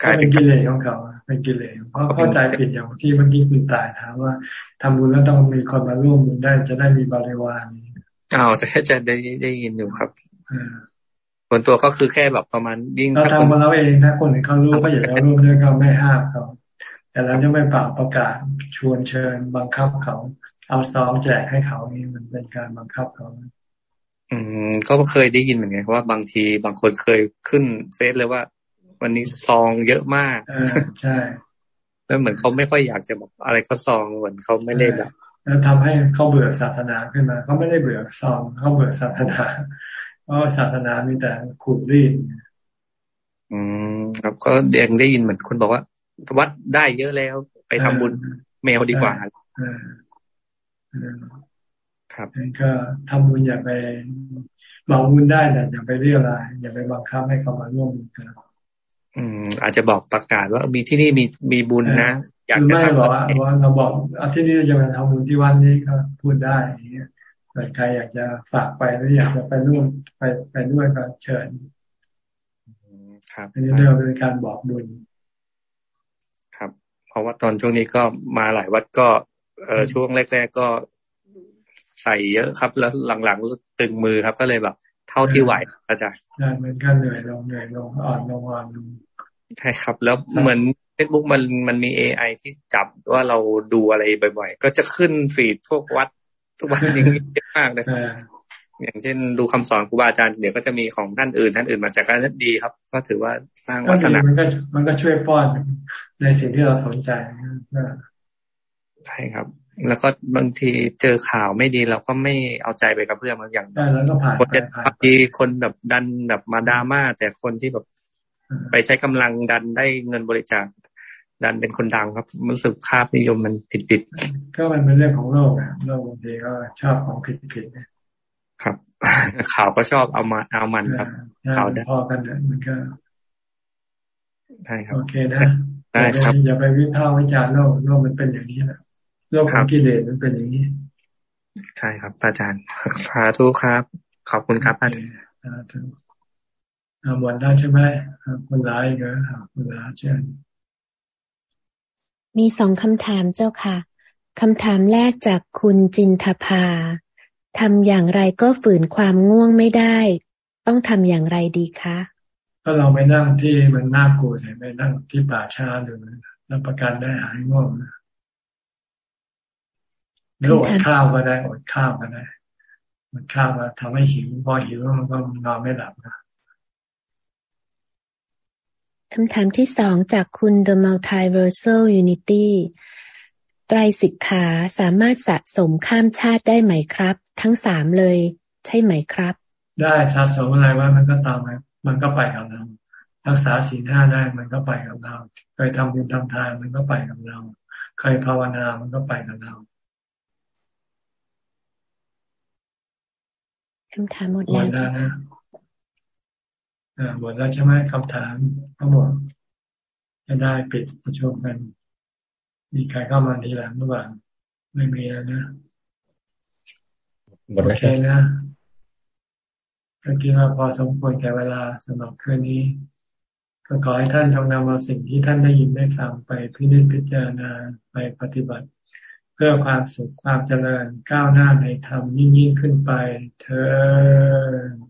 กลายเป็นกิเลสของเขา เป็นกิเลสเพราะเข้าใจผิดอย่างที่เมื่อกี้คุณตายถามว่าทำบุญแล้วต้องมีคนมาร่วมบุญได้จะได้มีบริวารอ้าวแต่จะได้ได้ยินอยู่ครับส่วนตัวก็คือแค่แบบประมาณยิ่งเราทำมาเราเองถ้าคนอื่นเขารู้เขาอยากจะร่วมด้วยก็ไม่ห้ามเขาแต่เราจะไม่ปากประกาศชวนเชิญบังคับเขา เอาซองแจกให้เขานี่มันเป็นการบังคับเขาอืมก็เคยได้ยินเหมือนกันว่าบางทีบางคนเคยขึ้นเฟซเลยว่า วันนี้ซองเยอะมากใช่ แล้วเหมือนเขาไม่ค่อยอยากจะบอกอะไรก็ซองเหมือนเขาไม่ได้แบบแล้วทำให้เขาเบื่อศาสนาขึ้นมาเขาไม่ได้เบื่อซองเขาเบื่อศาสนาเพราะศาสนามีแต่ขูดรีดอืมครับก็เดียงได้ยินเหมือนคนบอกว่าวัดได้เยอะแล้ว ไปทำบุญเมลดีกว่าครับงั้นก็ทำบุญอย่าไปบอกบุญได้แต่อย่าไปเรียรายอย่าไปบังคับให้เขามาร่วมกัน อืม อาจจะบอกประกาศว่ามีที่นี่มีมีบุญนะอยากจะไม่บอกว่าเราบอกเอาที่นี่จะมาทำบุญที่วันนี้ก็พูดได้อย่างเงี้ยเกิดใครอยากจะฝากไปหรืออยากจะไปร่วมไปไปด้วยก็เชิญครับอันนี้เรียกเป็นการบอกบุญครับ เพราะว่าตอนช่วงนี้ก็มาหลายวัดก็ เออช่วงแรกๆก็ใส่เยอะครับ แล้วหลังๆรู้สึกตึงมือครับ ก็เลยแบบ เท่าที่ไหวอาจารย์ใช่เหมือนกันเหนื่อยลงเหนื่อยลงอ่อนลงอ่อนลง ใช่ครับ แล้วเหมือนเฟซบุ๊กมันมันมีเอไอที่จับว่าเราดูอะไรบ่อย ๆ ก็จะขึ้นฟีดพวกวัดทุกวันนี้เยอะมากเลยอย่างเช่นดูคำสอนครูบาอาจารย์เดี๋ยวก็จะมีของท่านอื่นท่านอื่นมาจากการดีครับ ก็ถือว่าสร้างวัฒนธรรมมันก็มันก็ช่วยป้อนในสิ่งที่เราสนใจใช่ครับ แล้วก็บางทีเจอข่าวไม่ดีเราก็ไม่เอาใจไปกับเพื่อนบางอย่างคนจะบางทีคนแบบดันแบบมาดราม่าแต่คนที่แบบ ไปใช้กำลังดันได้เงินบริจาคดันเป็นคนดังครับรู้สึกภาพนิยมมันผิดผิดก็มันเป็นเรื่องของโลกอะโลกบางทีก็ชอบของผิดผิดครับ ข่าวก็ชอบเอามาเอามันครับข่าวพอกันเนี่ยมันก็ใช่ครับโอเคนะได้ครับอย่าไปวิพากษ์วิจารณ์โลกโลกมันเป็นอย่างนี้แหละโลกของกิเลสมันเป็นอย่างนี้ ใช่ครับอาจารย์สาธุครับ ขอบคุณครับอาจารย์ หมดได้ใช่ไหมคุณร้ายก็คุณร้ายเช่นมีสองคำถามเจ้าค่ะคำถามแรกจากคุณจินทภาทำอย่างไรก็ฝืนความง่วงไม่ได้ ต้องทำอย่างไรดีคะก็เราไม่นั่งที่มันน่ากลัวเลยไม่นั่งที่ป่าช้าเลยรับประกันได้หายง่วงนะหรืออดข้าวก็ได้อดข้าวก็ได้อดข้าวมาทำให้หิวพอหิวมันก็นอนไม่หลับนะ คำถามที่สองจากคุณ The Multiversal Unity ไตรสิกขาสามารถสะสมข้ามชาติได้ไหมครับ ทั้งสามเลย ใช่ไหมครับ ได้สะสมอะไรว่ามันก็ตามมันก็ไปกับเรารักษาศีลห้าได้มันก็ไปกับเราเคยทำบุญทำทานมันก็ไปกับเราเคยภาวนามันก็ไปกับเราคำถามหมดแล้วจ้ะ หมดแล้วใช่ไหมคำถามทั้งหมดจะได้ปิดประชุมกัน มีใครเข้ามาทีหลังหรือเปล่าไม่มีแล้วนะหมดแล้วโอเคนะก็คิดว่าพอสมควรแก่เวลาสำหรับคืนนี้ ก็ขอให้ท่านจงนำเอาสิ่งที่ท่านได้ยินได้ฟังไปพิจิตพิจารณาไปปฏิบัติ เพื่อความสุขความเจริญก้าวหน้าในธรรมยิ่งยิ่งขึ้นไป เธอ